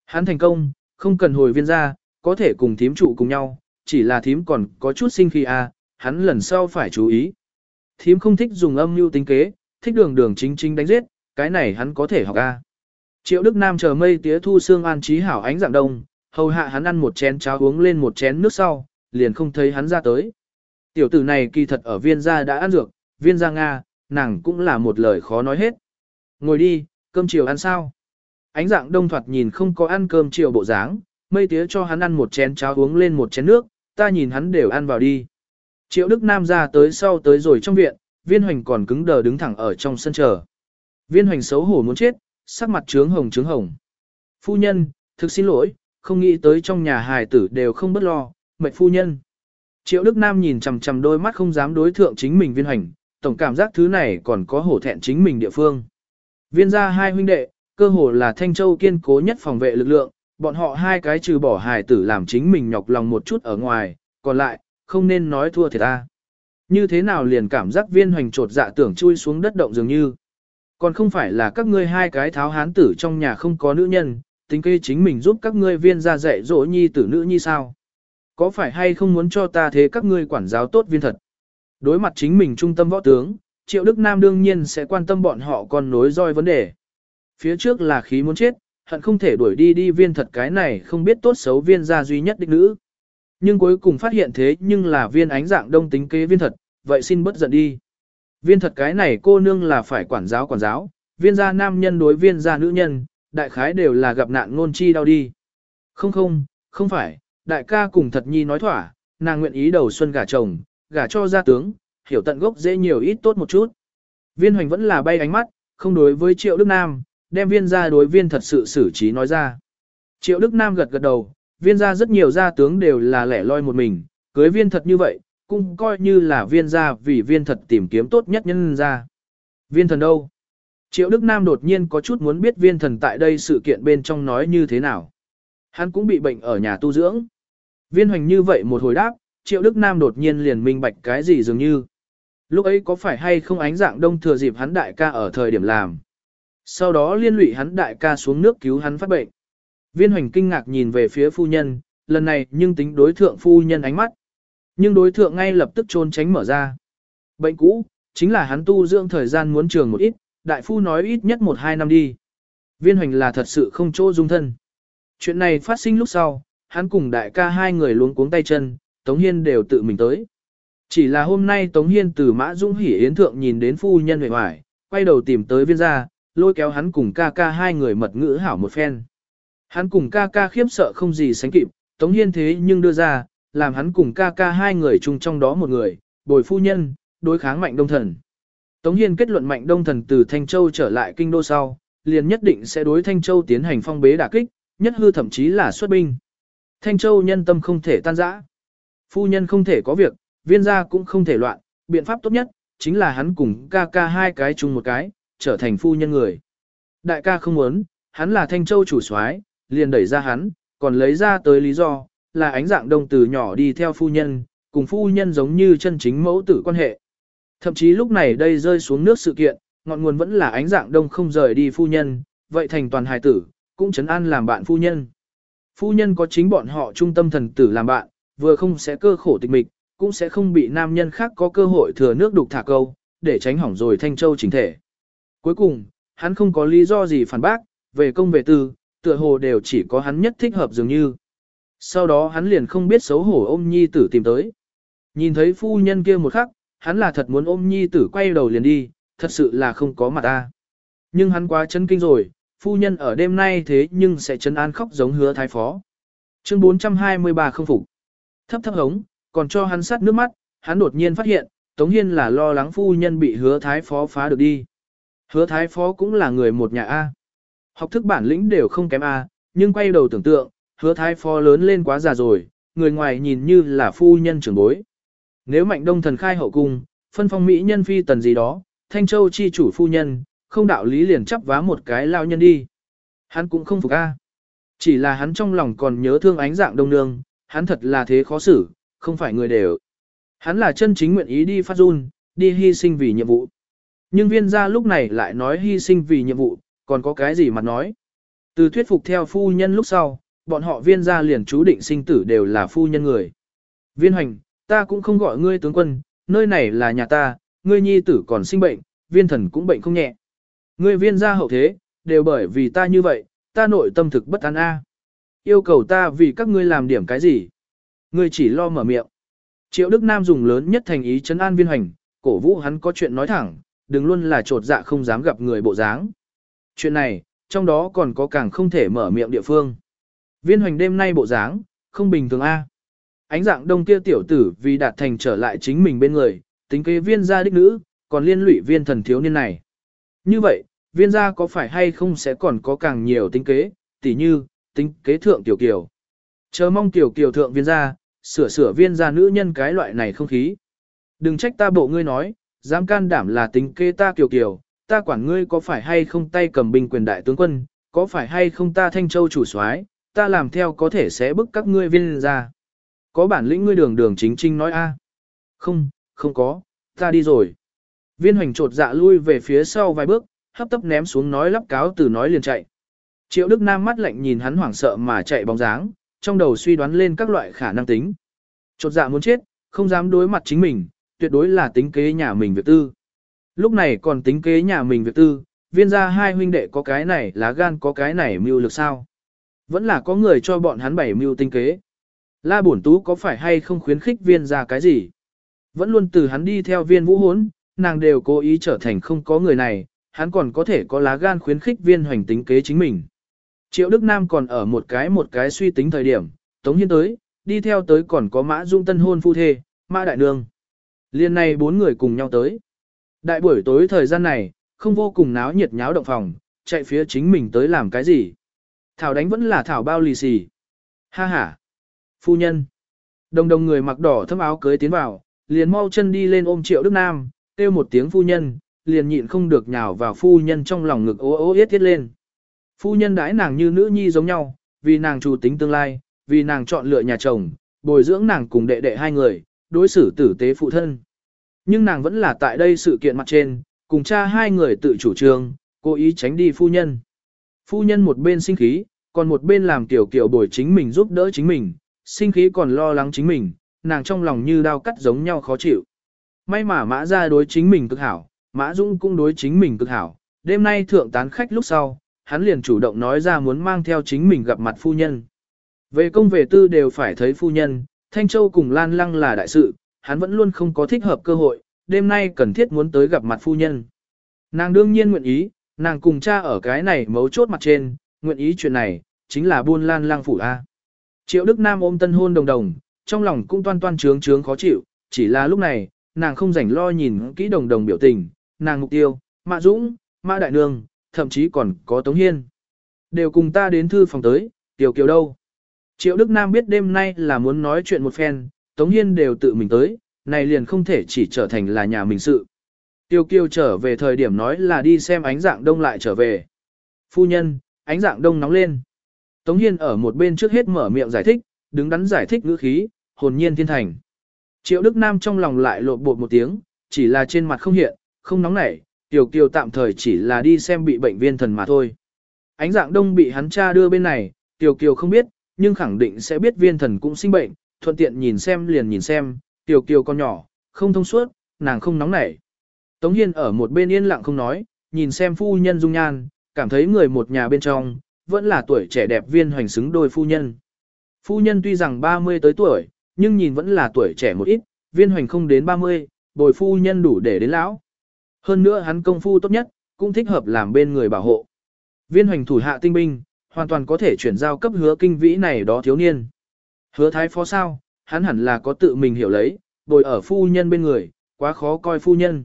Hắn thành công, không cần hồi viên ra, có thể cùng thím trụ cùng nhau, chỉ là thím còn có chút sinh khi à, hắn lần sau phải chú ý. Thím không thích dùng âm mưu tính kế, thích đường đường chính chính đánh giết, cái này hắn có thể học a. À. Triệu Đức Nam chờ mây tía thu xương an trí hảo ánh dạng đông, hầu hạ hắn ăn một chén cháo uống lên một chén nước sau, liền không thấy hắn ra tới. Tiểu tử này kỳ thật ở viên gia đã ăn dược, viên gia Nga, nàng cũng là một lời khó nói hết. Ngồi đi, cơm chiều ăn sao? Ánh dạng đông thoạt nhìn không có ăn cơm chiều bộ dáng, mây tía cho hắn ăn một chén cháo uống lên một chén nước, ta nhìn hắn đều ăn vào đi. Triệu Đức Nam ra tới sau tới rồi trong viện, viên hoành còn cứng đờ đứng thẳng ở trong sân chờ. Viên hoành xấu hổ muốn chết, sắc mặt trướng hồng trướng hồng. Phu nhân, thực xin lỗi, không nghĩ tới trong nhà hài tử đều không bất lo, mệt phu nhân. Triệu Đức Nam nhìn chằm chằm đôi mắt không dám đối thượng chính mình viên hành, tổng cảm giác thứ này còn có hổ thẹn chính mình địa phương. Viên gia hai huynh đệ, cơ hồ là Thanh Châu kiên cố nhất phòng vệ lực lượng, bọn họ hai cái trừ bỏ hài tử làm chính mình nhọc lòng một chút ở ngoài, còn lại, không nên nói thua thiệt ta. Như thế nào liền cảm giác viên hoành trột dạ tưởng chui xuống đất động dường như. Còn không phải là các ngươi hai cái tháo hán tử trong nhà không có nữ nhân, tính kê chính mình giúp các ngươi viên ra dạy dỗ nhi tử nữ nhi sao. Có phải hay không muốn cho ta thế các ngươi quản giáo tốt viên thật? Đối mặt chính mình trung tâm võ tướng, Triệu Đức Nam đương nhiên sẽ quan tâm bọn họ còn nối roi vấn đề. Phía trước là khí muốn chết, hận không thể đuổi đi đi viên thật cái này không biết tốt xấu viên gia duy nhất đích nữ. Nhưng cuối cùng phát hiện thế nhưng là viên ánh dạng đông tính kế viên thật, vậy xin bất giận đi. Viên thật cái này cô nương là phải quản giáo quản giáo, viên gia nam nhân đối viên gia nữ nhân, đại khái đều là gặp nạn ngôn chi đau đi. Không không, không phải, đại ca cùng thật nhi nói thỏa, nàng nguyện ý đầu xuân gả chồng, gả cho gia tướng, hiểu tận gốc dễ nhiều ít tốt một chút. Viên hoành vẫn là bay ánh mắt, không đối với triệu Đức Nam, đem viên gia đối viên thật sự xử trí nói ra. Triệu Đức Nam gật gật đầu, viên gia rất nhiều gia tướng đều là lẻ loi một mình, cưới viên thật như vậy, cũng coi như là viên gia vì viên thật tìm kiếm tốt nhất nhân gia. Viên thần đâu? Triệu Đức Nam đột nhiên có chút muốn biết viên thần tại đây sự kiện bên trong nói như thế nào. Hắn cũng bị bệnh ở nhà tu dưỡng. Viên hoành như vậy một hồi đáp, Triệu Đức Nam đột nhiên liền minh bạch cái gì dường như. Lúc ấy có phải hay không ánh dạng đông thừa dịp hắn đại ca ở thời điểm làm. Sau đó liên lụy hắn đại ca xuống nước cứu hắn phát bệnh. Viên hoành kinh ngạc nhìn về phía phu nhân, lần này nhưng tính đối thượng phu nhân ánh mắt. Nhưng đối thượng ngay lập tức trôn tránh mở ra. Bệnh cũ, chính là hắn tu dưỡng thời gian muốn trường một ít, đại phu nói ít nhất một hai năm đi. Viên hoành là thật sự không chỗ dung thân. Chuyện này phát sinh lúc sau, hắn cùng đại ca hai người luống cuống tay chân, Tống Hiên đều tự mình tới. Chỉ là hôm nay Tống Hiên từ Mã Dung Hỉ Yến Thượng nhìn đến phu nhân vệ hoài, quay đầu tìm tới viên gia, lôi kéo hắn cùng ca ca hai người mật ngữ hảo một phen. Hắn cùng ca ca khiếp sợ không gì sánh kịp, Tống Hiên thế nhưng đưa ra, làm hắn cùng ca ca hai người chung trong đó một người, bồi phu nhân, đối kháng mạnh đông thần. Tống Hiên kết luận mạnh đông thần từ Thanh Châu trở lại kinh đô sau, liền nhất định sẽ đối Thanh Châu tiến hành phong bế đả kích, nhất hư thậm chí là xuất binh. Thanh Châu nhân tâm không thể tan rã. Phu nhân không thể có việc, viên gia cũng không thể loạn, biện pháp tốt nhất, chính là hắn cùng ca ca hai cái chung một cái, trở thành phu nhân người. Đại ca không muốn, hắn là Thanh Châu chủ soái, liền đẩy ra hắn, còn lấy ra tới lý do, là ánh dạng đông từ nhỏ đi theo phu nhân, cùng phu nhân giống như chân chính mẫu tử quan hệ. Thậm chí lúc này đây rơi xuống nước sự kiện, ngọn nguồn vẫn là ánh dạng đông không rời đi phu nhân, vậy thành toàn hài tử, cũng chấn an làm bạn phu nhân. Phu nhân có chính bọn họ trung tâm thần tử làm bạn, vừa không sẽ cơ khổ tịch mịch, cũng sẽ không bị nam nhân khác có cơ hội thừa nước đục thả câu, để tránh hỏng rồi thanh châu chính thể. Cuối cùng, hắn không có lý do gì phản bác, về công về tư, tựa hồ đều chỉ có hắn nhất thích hợp dường như. Sau đó hắn liền không biết xấu hổ ôm nhi tử tìm tới. Nhìn thấy phu nhân kia một khắc, hắn là thật muốn ôm nhi tử quay đầu liền đi, thật sự là không có mặt ta. Nhưng hắn quá chân kinh rồi, phu nhân ở đêm nay thế nhưng sẽ chân an khóc giống hứa thái phó. Chương 423 không phục. Thấp thấp hống, còn cho hắn sát nước mắt, hắn đột nhiên phát hiện, Tống Hiên là lo lắng phu nhân bị hứa thái phó phá được đi. Hứa thái phó cũng là người một nhà A. Học thức bản lĩnh đều không kém A, nhưng quay đầu tưởng tượng, hứa thái phó lớn lên quá già rồi, người ngoài nhìn như là phu nhân trưởng bối. Nếu mạnh đông thần khai hậu cung, phân phong mỹ nhân phi tần gì đó, thanh châu chi chủ phu nhân, không đạo lý liền chấp vá một cái lao nhân đi. Hắn cũng không phục A. Chỉ là hắn trong lòng còn nhớ thương ánh dạng đông nương, hắn thật là thế khó xử, không phải người đều. Hắn là chân chính nguyện ý đi phát run, đi hy sinh vì nhiệm vụ. Nhưng viên gia lúc này lại nói hy sinh vì nhiệm vụ, còn có cái gì mà nói. Từ thuyết phục theo phu nhân lúc sau, bọn họ viên gia liền chú định sinh tử đều là phu nhân người. Viên hoành, ta cũng không gọi ngươi tướng quân, nơi này là nhà ta, ngươi nhi tử còn sinh bệnh, viên thần cũng bệnh không nhẹ. Ngươi viên gia hậu thế, đều bởi vì ta như vậy, ta nội tâm thực bất an a. Yêu cầu ta vì các ngươi làm điểm cái gì? Ngươi chỉ lo mở miệng. Triệu Đức Nam dùng lớn nhất thành ý chấn an viên hoành, cổ vũ hắn có chuyện nói thẳng, đừng luôn là trột dạ không dám gặp người bộ dáng. Chuyện này, trong đó còn có càng không thể mở miệng địa phương. Viên hoành đêm nay bộ dáng, không bình thường a. Ánh dạng đông kia tiểu tử vì đạt thành trở lại chính mình bên người, tính kế viên gia đích nữ, còn liên lụy viên thần thiếu niên này. Như vậy, viên gia có phải hay không sẽ còn có càng nhiều tính kế, tỉ như, tính kế thượng tiểu kiều. Chờ mong tiểu kiều thượng viên gia, sửa sửa viên gia nữ nhân cái loại này không khí. Đừng trách ta bộ ngươi nói, dám can đảm là tính kế ta kiều kiều, ta quản ngươi có phải hay không tay cầm binh quyền đại tướng quân, có phải hay không ta thanh châu chủ soái, ta làm theo có thể sẽ bức các ngươi viên gia. Có bản lĩnh ngươi đường đường chính trinh nói a. Không, không có, ta đi rồi. Viên hoành trột dạ lui về phía sau vài bước, hấp tấp ném xuống nói lắp cáo từ nói liền chạy. Triệu Đức Nam mắt lạnh nhìn hắn hoảng sợ mà chạy bóng dáng, trong đầu suy đoán lên các loại khả năng tính. Chột dạ muốn chết, không dám đối mặt chính mình, tuyệt đối là tính kế nhà mình việc tư. Lúc này còn tính kế nhà mình việc tư, viên gia hai huynh đệ có cái này lá gan có cái này mưu lực sao. Vẫn là có người cho bọn hắn bảy mưu tinh kế. La bổn tú có phải hay không khuyến khích viên ra cái gì? Vẫn luôn từ hắn đi theo viên vũ hốn, nàng đều cố ý trở thành không có người này, hắn còn có thể có lá gan khuyến khích viên hoành tính kế chính mình. Triệu Đức Nam còn ở một cái một cái suy tính thời điểm, Tống Hiên tới, đi theo tới còn có Mã Dung Tân hôn phu thê, Mã Đại Nương. Liên này bốn người cùng nhau tới. Đại buổi tối thời gian này, không vô cùng náo nhiệt nháo động phòng, chạy phía chính mình tới làm cái gì. Thảo đánh vẫn là thảo bao lì xì. Ha ha. Phu nhân. Đồng đồng người mặc đỏ thâm áo cưới tiến vào, liền mau chân đi lên ôm Triệu Đức Nam, kêu một tiếng phu nhân, liền nhịn không được nhào vào phu nhân trong lòng ngực ố ố yết thiết lên. Phu nhân đãi nàng như nữ nhi giống nhau, vì nàng chủ tính tương lai, vì nàng chọn lựa nhà chồng, bồi dưỡng nàng cùng đệ đệ hai người, đối xử tử tế phụ thân. Nhưng nàng vẫn là tại đây sự kiện mặt trên, cùng cha hai người tự chủ trương, cố ý tránh đi phu nhân. Phu nhân một bên sinh khí, còn một bên làm tiểu kiểu bồi chính mình giúp đỡ chính mình, sinh khí còn lo lắng chính mình, nàng trong lòng như đau cắt giống nhau khó chịu. May mà mã ra đối chính mình cực hảo, mã dũng cũng đối chính mình cực hảo, đêm nay thượng tán khách lúc sau, hắn liền chủ động nói ra muốn mang theo chính mình gặp mặt phu nhân. Về công về tư đều phải thấy phu nhân, Thanh Châu cùng Lan Lăng là đại sự, hắn vẫn luôn không có thích hợp cơ hội, đêm nay cần thiết muốn tới gặp mặt phu nhân. Nàng đương nhiên nguyện ý, nàng cùng cha ở cái này mấu chốt mặt trên, nguyện ý chuyện này, chính là buôn Lan Lăng phủ A. Triệu Đức Nam ôm tân hôn đồng đồng, trong lòng cũng toan toan trướng trướng khó chịu, chỉ là lúc này, nàng không rảnh lo nhìn kỹ đồng đồng biểu tình, nàng mục tiêu, Mã Dũng, Mã Đại Nương, thậm chí còn có Tống Hiên. Đều cùng ta đến thư phòng tới, Tiểu Kiều đâu. Triệu Đức Nam biết đêm nay là muốn nói chuyện một phen, Tống Hiên đều tự mình tới, này liền không thể chỉ trở thành là nhà mình sự. Tiêu Kiều trở về thời điểm nói là đi xem ánh dạng đông lại trở về. Phu nhân, ánh dạng đông nóng lên. Tống Hiên ở một bên trước hết mở miệng giải thích, đứng đắn giải thích ngữ khí, hồn nhiên thiên thành. Triệu Đức Nam trong lòng lại lộn bột một tiếng, chỉ là trên mặt không hiện, không nóng nảy, Tiểu Kiều tạm thời chỉ là đi xem bị bệnh viên thần mà thôi. Ánh dạng đông bị hắn cha đưa bên này, Tiểu Kiều không biết, nhưng khẳng định sẽ biết viên thần cũng sinh bệnh, thuận tiện nhìn xem liền nhìn xem, Tiểu Kiều con nhỏ, không thông suốt, nàng không nóng nảy. Tống Hiên ở một bên yên lặng không nói, nhìn xem phu nhân dung nhan, cảm thấy người một nhà bên trong, vẫn là tuổi trẻ đẹp viên hoành xứng đôi phu nhân. Phu nhân tuy rằng 30 tới tuổi, nhưng nhìn vẫn là tuổi trẻ một ít, viên hoành không đến 30, bồi phu nhân đủ để đến lão. Hơn nữa hắn công phu tốt nhất, cũng thích hợp làm bên người bảo hộ. Viên hoành thủ hạ tinh binh, hoàn toàn có thể chuyển giao cấp hứa kinh vĩ này đó thiếu niên. Hứa thái phó sao, hắn hẳn là có tự mình hiểu lấy, bồi ở phu nhân bên người, quá khó coi phu nhân.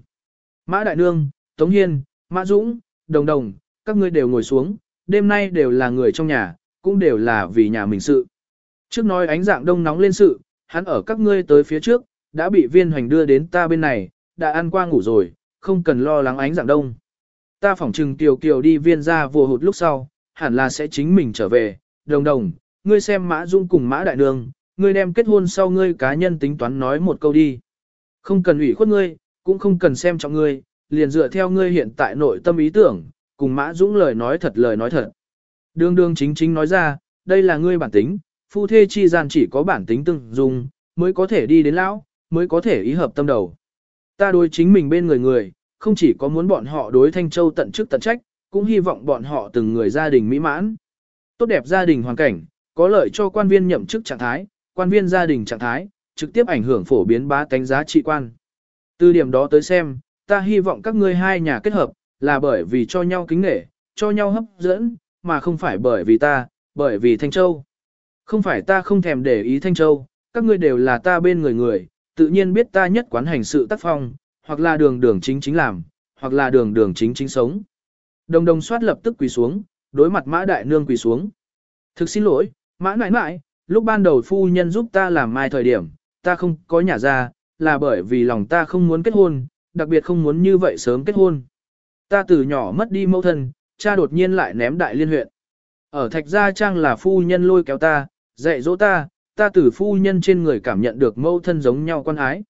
Mã Đại Nương, Tống Hiên, Mã Dũng, Đồng Đồng, các ngươi đều ngồi xuống, đêm nay đều là người trong nhà, cũng đều là vì nhà mình sự. Trước nói ánh dạng đông nóng lên sự, hắn ở các ngươi tới phía trước, đã bị viên hoành đưa đến ta bên này, đã ăn qua ngủ rồi, không cần lo lắng ánh dạng đông. Ta phỏng trừng Tiểu Kiều đi viên ra vừa hụt lúc sau, hẳn là sẽ chính mình trở về, đồng đồng, ngươi xem Mã Dung cùng Mã Đại đường, ngươi đem kết hôn sau ngươi cá nhân tính toán nói một câu đi. Không cần ủy khuất ngươi, cũng không cần xem trọng ngươi, liền dựa theo ngươi hiện tại nội tâm ý tưởng, cùng Mã Dũng lời nói thật lời nói thật. Đường đường chính chính nói ra, đây là ngươi bản tính, phu thê chi gian chỉ có bản tính tương dung, mới có thể đi đến lão, mới có thể ý hợp tâm đầu. Ta đối chính mình bên người người, không chỉ có muốn bọn họ đối Thanh Châu tận chức tận trách, cũng hy vọng bọn họ từng người gia đình mỹ mãn. Tốt đẹp gia đình hoàn cảnh, có lợi cho quan viên nhậm chức trạng thái, quan viên gia đình trạng thái, trực tiếp ảnh hưởng phổ biến bá tánh giá trị quan. Từ điểm đó tới xem, ta hy vọng các ngươi hai nhà kết hợp, là bởi vì cho nhau kính nể, cho nhau hấp dẫn, mà không phải bởi vì ta, bởi vì Thanh Châu. Không phải ta không thèm để ý Thanh Châu, các ngươi đều là ta bên người người, tự nhiên biết ta nhất quán hành sự tác phong, hoặc là đường đường chính chính làm, hoặc là đường đường chính chính sống. Đồng đồng soát lập tức quỳ xuống, đối mặt mã đại nương quỳ xuống. Thực xin lỗi, mã nãi nãi, lúc ban đầu phu nhân giúp ta làm mai thời điểm, ta không có nhà ra, là bởi vì lòng ta không muốn kết hôn, đặc biệt không muốn như vậy sớm kết hôn. Ta từ nhỏ mất đi mẫu thân, cha đột nhiên lại ném đại liên huyện. Ở thạch gia trang là phu nhân lôi kéo ta, dạy dỗ ta, ta từ phu nhân trên người cảm nhận được mẫu thân giống nhau quan ái.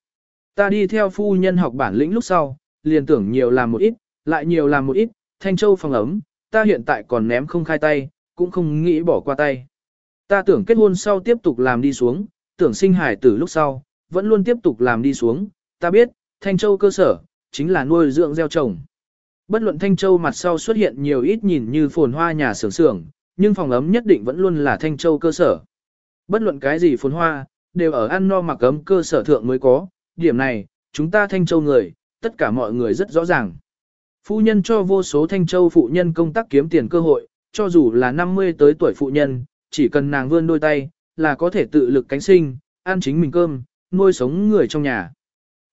Ta đi theo phu nhân học bản lĩnh lúc sau, liền tưởng nhiều làm một ít, lại nhiều làm một ít, thanh châu phòng ấm, ta hiện tại còn ném không khai tay, cũng không nghĩ bỏ qua tay. Ta tưởng kết hôn sau tiếp tục làm đi xuống, tưởng sinh hải tử lúc sau, vẫn luôn tiếp tục làm đi xuống, ta biết, Thanh Châu cơ sở, chính là nuôi dưỡng gieo trồng. Bất luận Thanh Châu mặt sau xuất hiện nhiều ít nhìn như phồn hoa nhà xưởng xưởng, nhưng phòng ấm nhất định vẫn luôn là Thanh Châu cơ sở. Bất luận cái gì phồn hoa, đều ở ăn no mặc ấm cơ sở thượng mới có, điểm này, chúng ta Thanh Châu người, tất cả mọi người rất rõ ràng. Phu nhân cho vô số Thanh Châu phụ nhân công tác kiếm tiền cơ hội, cho dù là 50 tới tuổi phụ nhân, chỉ cần nàng vươn đôi tay, là có thể tự lực cánh sinh, ăn chính mình cơm, nuôi sống người trong nhà.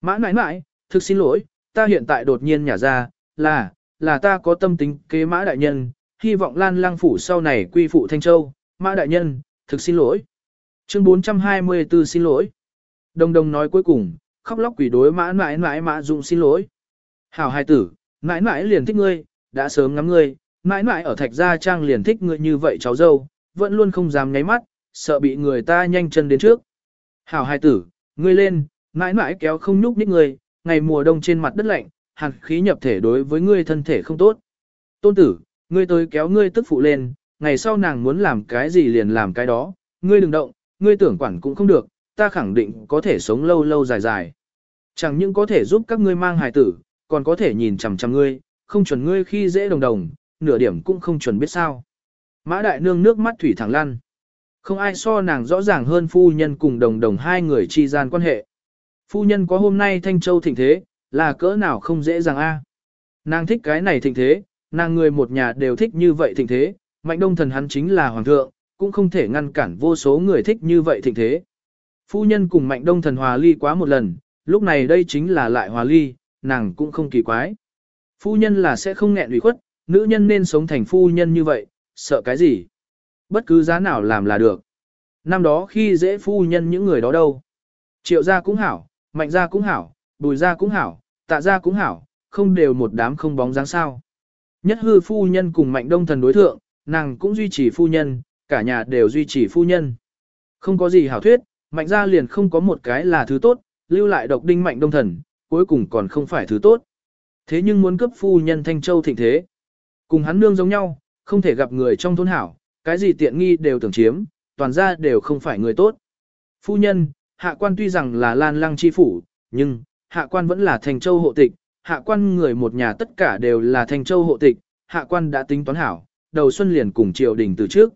Mã nãi nãi, thực xin lỗi, ta hiện tại đột nhiên nhả ra, là, là ta có tâm tính kế mã đại nhân, hy vọng lan lang phủ sau này quy phụ Thanh Châu, mã đại nhân, thực xin lỗi. Chương 424 xin lỗi. Đồng đồng nói cuối cùng, khóc lóc quỷ đối mã nãi nãi mã dụng xin lỗi. Hảo hai tử, nãi nãi liền thích ngươi, đã sớm ngắm ngươi, nãi nãi ở thạch gia trang liền thích ngươi như vậy cháu dâu, vẫn luôn không dám nháy mắt, sợ bị người ta nhanh chân đến trước. Hảo hai tử, ngươi lên, mãi mãi kéo không nhúc nhích ngươi, ngày mùa đông trên mặt đất lạnh, hàn khí nhập thể đối với ngươi thân thể không tốt. Tôn tử, ngươi tới kéo ngươi tức phụ lên, ngày sau nàng muốn làm cái gì liền làm cái đó, ngươi đừng động, ngươi tưởng quản cũng không được, ta khẳng định có thể sống lâu lâu dài dài. Chẳng những có thể giúp các ngươi mang hài tử, còn có thể nhìn chằm chằm ngươi, không chuẩn ngươi khi dễ đồng đồng, nửa điểm cũng không chuẩn biết sao. Mã đại nương nước mắt thủy thẳng lăn. Không ai so nàng rõ ràng hơn phu nhân cùng đồng đồng hai người chi gian quan hệ. Phu nhân có hôm nay Thanh Châu thịnh thế, là cỡ nào không dễ dàng a. Nàng thích cái này thịnh thế, nàng người một nhà đều thích như vậy thịnh thế, mạnh đông thần hắn chính là hoàng thượng, cũng không thể ngăn cản vô số người thích như vậy thịnh thế. Phu nhân cùng mạnh đông thần hòa ly quá một lần, lúc này đây chính là lại hòa ly, nàng cũng không kỳ quái. Phu nhân là sẽ không nghẹn ủy khuất, nữ nhân nên sống thành phu nhân như vậy, sợ cái gì? Bất cứ giá nào làm là được. Năm đó khi dễ phu nhân những người đó đâu. Triệu gia cũng hảo, mạnh gia cũng hảo, bùi gia cũng hảo, tạ gia cũng hảo, không đều một đám không bóng dáng sao. Nhất hư phu nhân cùng mạnh đông thần đối thượng, nàng cũng duy trì phu nhân, cả nhà đều duy trì phu nhân. Không có gì hảo thuyết, mạnh gia liền không có một cái là thứ tốt, lưu lại độc đinh mạnh đông thần, cuối cùng còn không phải thứ tốt. Thế nhưng muốn cướp phu nhân Thanh Châu thịnh thế. Cùng hắn nương giống nhau, không thể gặp người trong thôn hảo, cái gì tiện nghi đều tưởng chiếm, toàn ra đều không phải người tốt. Phu nhân, hạ quan tuy rằng là lan lăng chi phủ, nhưng, hạ quan vẫn là thành châu hộ tịch, hạ quan người một nhà tất cả đều là thành châu hộ tịch, hạ quan đã tính toán hảo, đầu xuân liền cùng triều đình từ trước.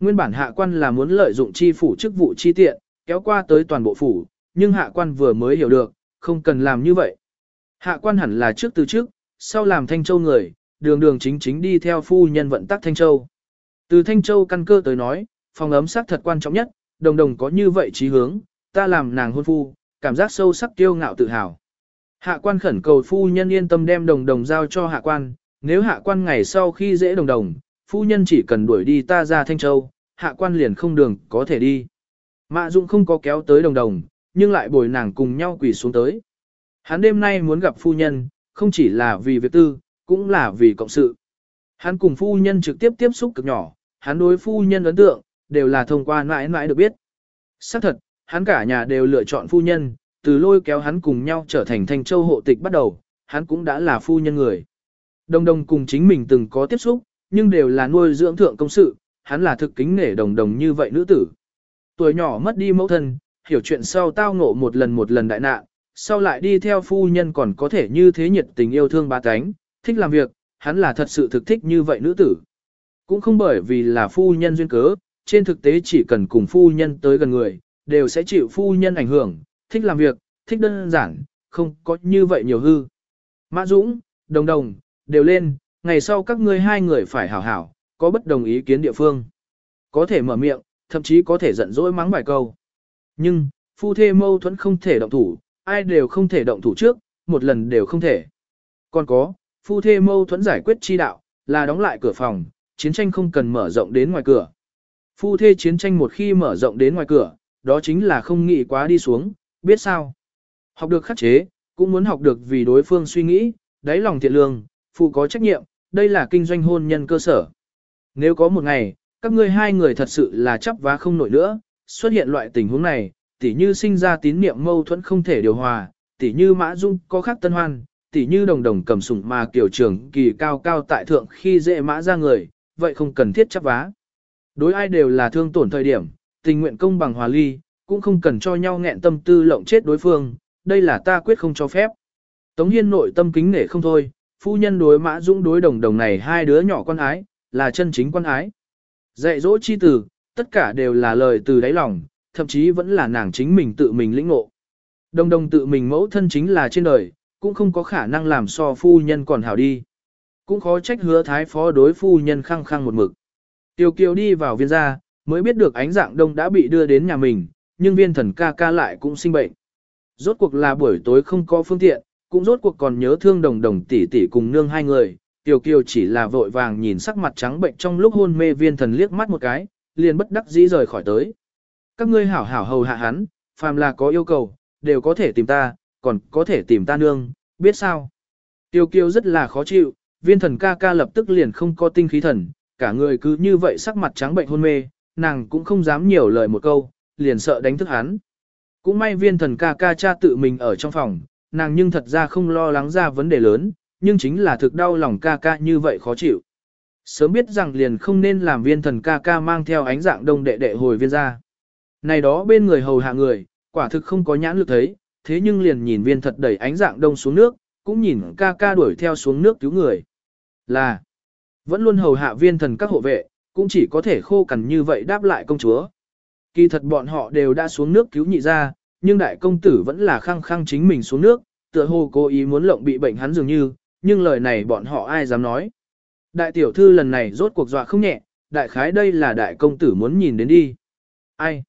Nguyên bản hạ quan là muốn lợi dụng chi phủ chức vụ chi tiện, kéo qua tới toàn bộ phủ, nhưng hạ quan vừa mới hiểu được, không cần làm như vậy. Hạ quan hẳn là trước từ trước, sau làm thanh châu người, đường đường chính chính đi theo phu nhân vận tắc thanh châu. Từ thanh châu căn cơ tới nói, phòng ấm sắc thật quan trọng nhất, đồng đồng có như vậy trí hướng, ta làm nàng hôn phu, cảm giác sâu sắc kiêu ngạo tự hào. Hạ quan khẩn cầu phu nhân yên tâm đem đồng đồng giao cho hạ quan, nếu hạ quan ngày sau khi dễ đồng đồng, phu nhân chỉ cần đuổi đi ta ra Thanh Châu, hạ quan liền không đường có thể đi. Mạ dũng không có kéo tới đồng đồng, nhưng lại bồi nàng cùng nhau quỳ xuống tới. Hắn đêm nay muốn gặp phu nhân, không chỉ là vì việc tư, cũng là vì cộng sự. Hắn cùng phu nhân trực tiếp tiếp xúc cực nhỏ, hắn đối phu nhân ấn tượng, đều là thông qua mãi mãi được biết. Xác thật, hắn cả nhà đều lựa chọn phu nhân, từ lôi kéo hắn cùng nhau trở thành thanh châu hộ tịch bắt đầu, hắn cũng đã là phu nhân người. Đồng đồng cùng chính mình từng có tiếp xúc, nhưng đều là nuôi dưỡng thượng công sự, hắn là thực kính nể đồng đồng như vậy nữ tử. Tuổi nhỏ mất đi mẫu thân, hiểu chuyện sau tao ngộ một lần một lần đại nạn, sau lại đi theo phu nhân còn có thể như thế nhiệt tình yêu thương ba cánh, thích làm việc, hắn là thật sự thực thích như vậy nữ tử. Cũng không bởi vì là phu nhân duyên cớ, trên thực tế chỉ cần cùng phu nhân tới gần người, đều sẽ chịu phu nhân ảnh hưởng, thích làm việc, thích đơn giản, không có như vậy nhiều hư. Mã Dũng, Đồng Đồng, đều lên, ngày sau các ngươi hai người phải hảo hảo, có bất đồng ý kiến địa phương. Có thể mở miệng, thậm chí có thể giận dỗi mắng vài câu. Nhưng, phu thê mâu thuẫn không thể động thủ, ai đều không thể động thủ trước, một lần đều không thể. Còn có, phu thê mâu thuẫn giải quyết chi đạo, là đóng lại cửa phòng, chiến tranh không cần mở rộng đến ngoài cửa. Phu thê chiến tranh một khi mở rộng đến ngoài cửa, đó chính là không nghĩ quá đi xuống, biết sao. Học được khắc chế, cũng muốn học được vì đối phương suy nghĩ, đáy lòng thiện lương, phụ có trách nhiệm, đây là kinh doanh hôn nhân cơ sở. Nếu có một ngày, các ngươi hai người thật sự là chấp vá không nổi nữa, xuất hiện loại tình huống này, tỉ như sinh ra tín niệm mâu thuẫn không thể điều hòa, tỉ như mã dung có khác tân hoan, tỉ như đồng đồng cầm sủng mà kiểu trưởng kỳ cao cao tại thượng khi dễ mã ra người, vậy không cần thiết chấp vá. Đối ai đều là thương tổn thời điểm, tình nguyện công bằng hòa ly, cũng không cần cho nhau nghẹn tâm tư lộng chết đối phương, đây là ta quyết không cho phép. Tống Hiên nội tâm kính nể không thôi, phu nhân đối mã dũng đối đồng đồng này hai đứa nhỏ quan ái, là chân chính quan ái. Dạy dỗ chi tử, tất cả đều là lời từ đáy lòng, thậm chí vẫn là nàng chính mình tự mình lĩnh ngộ. Đồng đồng tự mình mẫu thân chính là trên đời, cũng không có khả năng làm so phu nhân còn hảo đi. Cũng khó trách hứa thái phó đối phu nhân khăng khăng một mực. Tiêu kiều đi vào viên gia, mới biết được ánh dạng đông đã bị đưa đến nhà mình, nhưng viên thần ca ca lại cũng sinh bệnh. Rốt cuộc là buổi tối không có phương tiện, cũng rốt cuộc còn nhớ thương đồng đồng tỷ tỷ cùng nương hai người. Tiểu Kiều chỉ là vội vàng nhìn sắc mặt trắng bệnh trong lúc hôn mê viên thần liếc mắt một cái, liền bất đắc dĩ rời khỏi tới. Các ngươi hảo hảo hầu hạ hắn, phàm là có yêu cầu, đều có thể tìm ta, còn có thể tìm ta nương, biết sao. Tiêu Kiều rất là khó chịu, viên thần ca ca lập tức liền không có tinh khí thần, cả người cứ như vậy sắc mặt trắng bệnh hôn mê, nàng cũng không dám nhiều lời một câu, liền sợ đánh thức hắn. Cũng may viên thần ca ca cha tự mình ở trong phòng, nàng nhưng thật ra không lo lắng ra vấn đề lớn, nhưng chính là thực đau lòng ca ca như vậy khó chịu. Sớm biết rằng liền không nên làm viên thần ca ca mang theo ánh dạng đông đệ đệ hồi viên ra. Này đó bên người hầu hạ người, quả thực không có nhãn lực thấy, thế nhưng liền nhìn viên thật đẩy ánh dạng đông xuống nước, cũng nhìn ca ca đuổi theo xuống nước cứu người. Là, vẫn luôn hầu hạ viên thần các hộ vệ, cũng chỉ có thể khô cằn như vậy đáp lại công chúa. Kỳ thật bọn họ đều đã xuống nước cứu nhị ra, nhưng đại công tử vẫn là khăng khăng chính mình xuống nước, tựa hồ cố ý muốn lộng bị bệnh hắn dường như, nhưng lời này bọn họ ai dám nói. Đại tiểu thư lần này rốt cuộc dọa không nhẹ, đại khái đây là đại công tử muốn nhìn đến đi. Ai?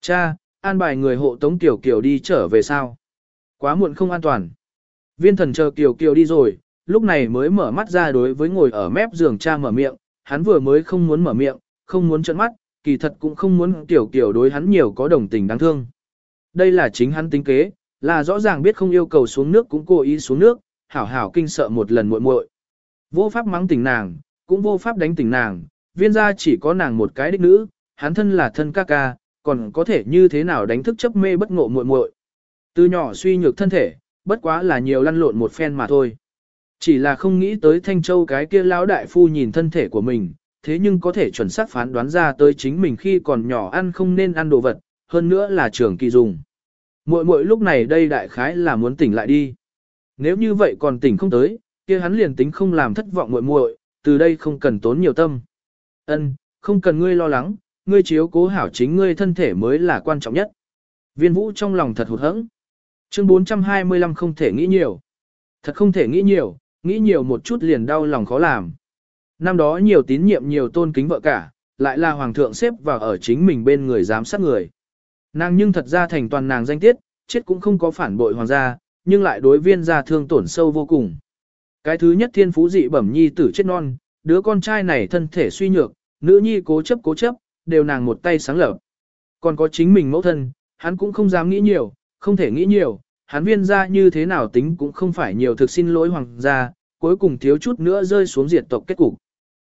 Cha, an bài người hộ tống tiểu kiều đi trở về sao? Quá muộn không an toàn. Viên thần chờ kiều kiều đi rồi, lúc này mới mở mắt ra đối với ngồi ở mép giường cha mở miệng, hắn vừa mới không muốn mở miệng, không muốn trợn mắt, kỳ thật cũng không muốn tiểu kiểu đối hắn nhiều có đồng tình đáng thương. Đây là chính hắn tính kế, là rõ ràng biết không yêu cầu xuống nước cũng cố ý xuống nước, hảo hảo kinh sợ một lần muội muội. Vô pháp mắng tỉnh nàng, cũng vô pháp đánh tỉnh nàng, viên gia chỉ có nàng một cái đích nữ, hắn thân là thân ca ca, còn có thể như thế nào đánh thức chấp mê bất ngộ muội muội. Từ nhỏ suy nhược thân thể, bất quá là nhiều lăn lộn một phen mà thôi. Chỉ là không nghĩ tới Thanh Châu cái kia lão đại phu nhìn thân thể của mình, thế nhưng có thể chuẩn xác phán đoán ra tới chính mình khi còn nhỏ ăn không nên ăn đồ vật, hơn nữa là trường kỳ dùng. Muội muội lúc này đây đại khái là muốn tỉnh lại đi. Nếu như vậy còn tỉnh không tới, kia hắn liền tính không làm thất vọng muội muội, từ đây không cần tốn nhiều tâm. Ân, không cần ngươi lo lắng, ngươi chiếu cố hảo chính ngươi thân thể mới là quan trọng nhất. Viên vũ trong lòng thật hụt hẫng. Chương 425 không thể nghĩ nhiều. Thật không thể nghĩ nhiều, nghĩ nhiều một chút liền đau lòng khó làm. Năm đó nhiều tín nhiệm nhiều tôn kính vợ cả, lại là hoàng thượng xếp vào ở chính mình bên người giám sát người. Nàng nhưng thật ra thành toàn nàng danh tiết, chết cũng không có phản bội hoàng gia, nhưng lại đối viên gia thương tổn sâu vô cùng. Cái thứ nhất thiên phú dị bẩm nhi tử chết non, đứa con trai này thân thể suy nhược, nữ nhi cố chấp cố chấp, đều nàng một tay sáng lập. Còn có chính mình mẫu thân, hắn cũng không dám nghĩ nhiều, không thể nghĩ nhiều, hắn viên gia như thế nào tính cũng không phải nhiều thực xin lỗi hoàng gia, cuối cùng thiếu chút nữa rơi xuống diệt tộc kết cục.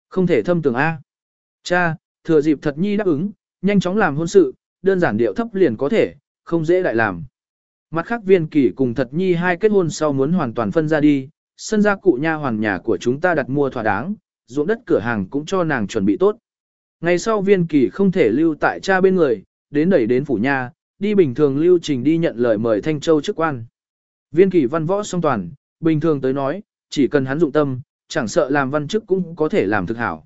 Không thể thâm tưởng A. Cha, thừa dịp thật nhi đáp ứng, nhanh chóng làm hôn sự, đơn giản điệu thấp liền có thể, không dễ đại làm. Mặt khác viên kỷ cùng thật nhi hai kết hôn sau muốn hoàn toàn phân ra đi, sân gia cụ nha hoàn nhà của chúng ta đặt mua thỏa đáng, ruộng đất cửa hàng cũng cho nàng chuẩn bị tốt. Ngày sau viên kỷ không thể lưu tại cha bên người, đến đẩy đến phủ nha, đi bình thường lưu trình đi nhận lời mời Thanh Châu chức quan. Viên kỷ văn võ song toàn, bình thường tới nói, chỉ cần hắn dụng tâm, chẳng sợ làm văn chức cũng có thể làm thực hảo.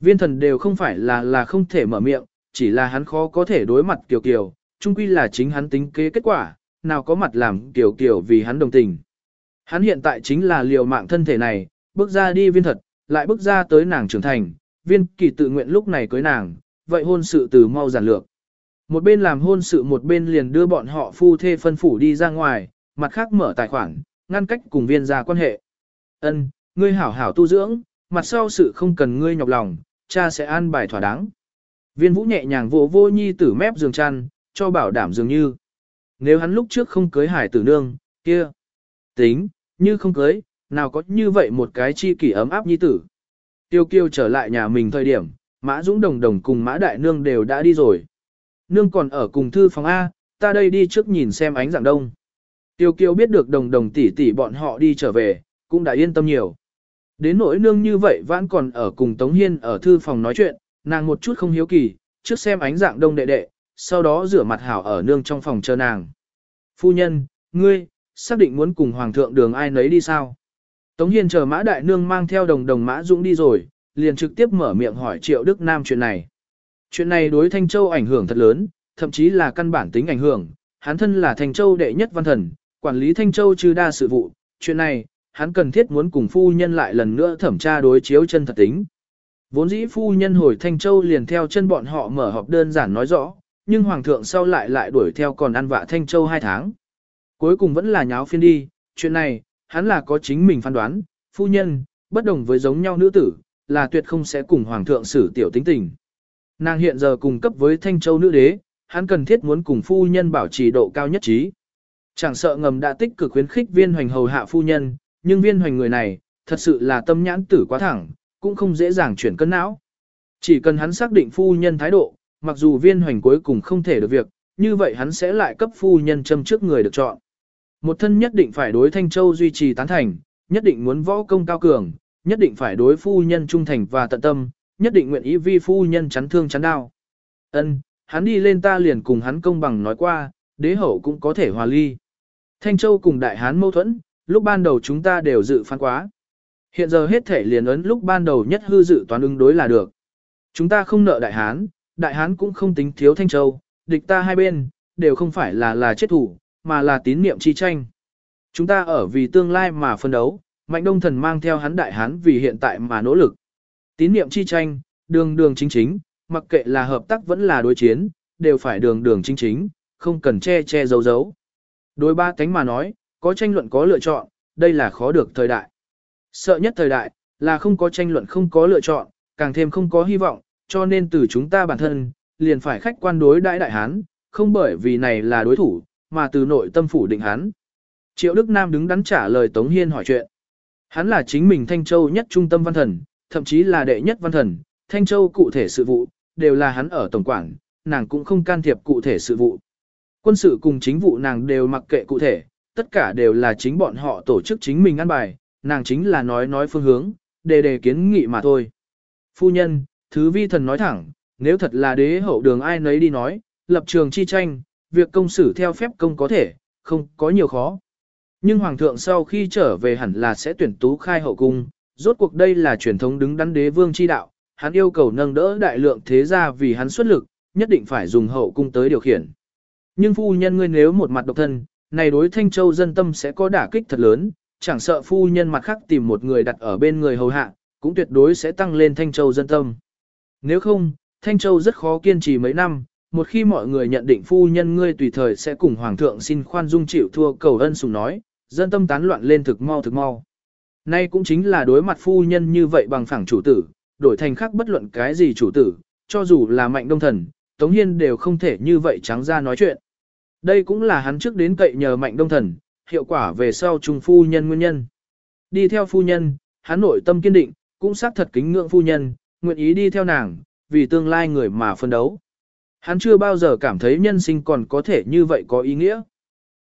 Viên thần đều không phải là là không thể mở miệng, chỉ là hắn khó có thể đối mặt Kiều Kiều, chung quy là chính hắn tính kế kết quả, nào có mặt làm Kiều Kiều vì hắn đồng tình. Hắn hiện tại chính là liều mạng thân thể này, bước ra đi viên thật, lại bước ra tới nàng trưởng thành, viên kỳ tự nguyện lúc này cưới nàng, vậy hôn sự từ mau giản lược. Một bên làm hôn sự một bên liền đưa bọn họ phu thê phân phủ đi ra ngoài, mặt khác mở tài khoản, ngăn cách cùng viên ra quan hệ. Ân, ngươi hảo hảo tu dưỡng, mặt sau sự không cần ngươi nhọc lòng, cha sẽ an bài thỏa đáng. Viên vũ nhẹ nhàng vỗ vô nhi tử mép giường chăn, cho bảo đảm dường như. Nếu hắn lúc trước không cưới hải tử nương, kia. Tính, như không cưới, nào có như vậy một cái chi kỷ ấm áp nhi tử. Tiêu kiêu trở lại nhà mình thời điểm, mã dũng đồng đồng cùng mã đại nương đều đã đi rồi. Nương còn ở cùng thư phòng A, ta đây đi trước nhìn xem ánh dạng đông. Tiêu kiêu biết được đồng đồng tỷ tỷ bọn họ đi trở về, cũng đã yên tâm nhiều. Đến nỗi nương như vậy vẫn còn ở cùng Tống Hiên ở thư phòng nói chuyện, nàng một chút không hiếu kỳ, trước xem ánh dạng đông đệ đệ, sau đó rửa mặt hảo ở nương trong phòng chờ nàng. Phu nhân, ngươi, xác định muốn cùng hoàng thượng đường ai nấy đi sao? Tống Hiên chờ mã đại nương mang theo đồng đồng mã dũng đi rồi, liền trực tiếp mở miệng hỏi triệu Đức Nam chuyện này. Chuyện này đối Thanh Châu ảnh hưởng thật lớn, thậm chí là căn bản tính ảnh hưởng, hắn thân là Thanh Châu đệ nhất văn thần, quản lý Thanh Châu trừ đa sự vụ, chuyện này, hắn cần thiết muốn cùng phu nhân lại lần nữa thẩm tra đối chiếu chân thật tính. Vốn dĩ phu nhân hồi Thanh Châu liền theo chân bọn họ mở họp đơn giản nói rõ, nhưng Hoàng thượng sau lại lại đuổi theo còn ăn vạ Thanh Châu hai tháng. Cuối cùng vẫn là nháo phiên đi, chuyện này, hắn là có chính mình phán đoán, phu nhân, bất đồng với giống nhau nữ tử, là tuyệt không sẽ cùng Hoàng thượng xử tiểu tính tình. Nàng hiện giờ cùng cấp với Thanh Châu nữ đế, hắn cần thiết muốn cùng phu nhân bảo trì độ cao nhất trí. Chẳng sợ ngầm đã tích cực khuyến khích viên hoành hầu hạ phu nhân, nhưng viên hoành người này, thật sự là tâm nhãn tử quá thẳng, cũng không dễ dàng chuyển cân não. Chỉ cần hắn xác định phu nhân thái độ, mặc dù viên hoành cuối cùng không thể được việc, như vậy hắn sẽ lại cấp phu nhân châm trước người được chọn. Một thân nhất định phải đối Thanh Châu duy trì tán thành, nhất định muốn võ công cao cường, nhất định phải đối phu nhân trung thành và tận tâm, nhất định nguyện ý vi phu nhân chắn thương chắn đao. Ân, hắn đi lên ta liền cùng hắn công bằng nói qua, đế hậu cũng có thể hòa ly. Thanh Châu cùng đại hán mâu thuẫn, lúc ban đầu chúng ta đều dự phán quá. Hiện giờ hết thể liền ấn lúc ban đầu nhất hư dự toán ứng đối là được. Chúng ta không nợ đại hán, đại hán cũng không tính thiếu Thanh Châu, địch ta hai bên, đều không phải là là chết thủ, mà là tín niệm chi tranh. Chúng ta ở vì tương lai mà phân đấu, Mạnh Đông Thần mang theo hắn đại hán vì hiện tại mà nỗ lực. Tín niệm chi tranh, đường đường chính chính, mặc kệ là hợp tác vẫn là đối chiến, đều phải đường đường chính chính, không cần che che giấu giấu. Đối ba cánh mà nói, có tranh luận có lựa chọn, đây là khó được thời đại. Sợ nhất thời đại, là không có tranh luận không có lựa chọn, càng thêm không có hy vọng, cho nên từ chúng ta bản thân, liền phải khách quan đối đại đại hán, không bởi vì này là đối thủ, mà từ nội tâm phủ định hán. Triệu Đức Nam đứng đắn trả lời Tống Hiên hỏi chuyện. Hắn là chính mình Thanh Châu nhất trung tâm văn thần, thậm chí là đệ nhất văn thần, Thanh Châu cụ thể sự vụ, đều là hắn ở tổng quản, nàng cũng không can thiệp cụ thể sự vụ. Quân sự cùng chính vụ nàng đều mặc kệ cụ thể, tất cả đều là chính bọn họ tổ chức chính mình ăn bài, nàng chính là nói nói phương hướng, đề đề kiến nghị mà thôi. Phu nhân, thứ vi thần nói thẳng, nếu thật là đế hậu đường ai nấy đi nói, lập trường chi tranh, việc công xử theo phép công có thể, không có nhiều khó. Nhưng hoàng thượng sau khi trở về hẳn là sẽ tuyển tú khai hậu cung, rốt cuộc đây là truyền thống đứng đắn đế vương chi đạo, hắn yêu cầu nâng đỡ đại lượng thế gia vì hắn xuất lực, nhất định phải dùng hậu cung tới điều khiển. Nhưng phu nhân ngươi nếu một mặt độc thân, này đối Thanh Châu dân tâm sẽ có đả kích thật lớn, chẳng sợ phu nhân mặt khác tìm một người đặt ở bên người hầu hạ, cũng tuyệt đối sẽ tăng lên Thanh Châu dân tâm. Nếu không, Thanh Châu rất khó kiên trì mấy năm, một khi mọi người nhận định phu nhân ngươi tùy thời sẽ cùng Hoàng thượng xin khoan dung chịu thua cầu ân sùng nói, dân tâm tán loạn lên thực mau thực mau. Nay cũng chính là đối mặt phu nhân như vậy bằng phẳng chủ tử, đổi thành khác bất luận cái gì chủ tử, cho dù là mạnh đông thần, Tống Hiên đều không thể như vậy trắng ra nói chuyện. Đây cũng là hắn trước đến cậy nhờ mạnh đông thần, hiệu quả về sau trùng phu nhân nguyên nhân. Đi theo phu nhân, hắn nội tâm kiên định, cũng xác thật kính ngưỡng phu nhân, nguyện ý đi theo nàng, vì tương lai người mà phân đấu. Hắn chưa bao giờ cảm thấy nhân sinh còn có thể như vậy có ý nghĩa.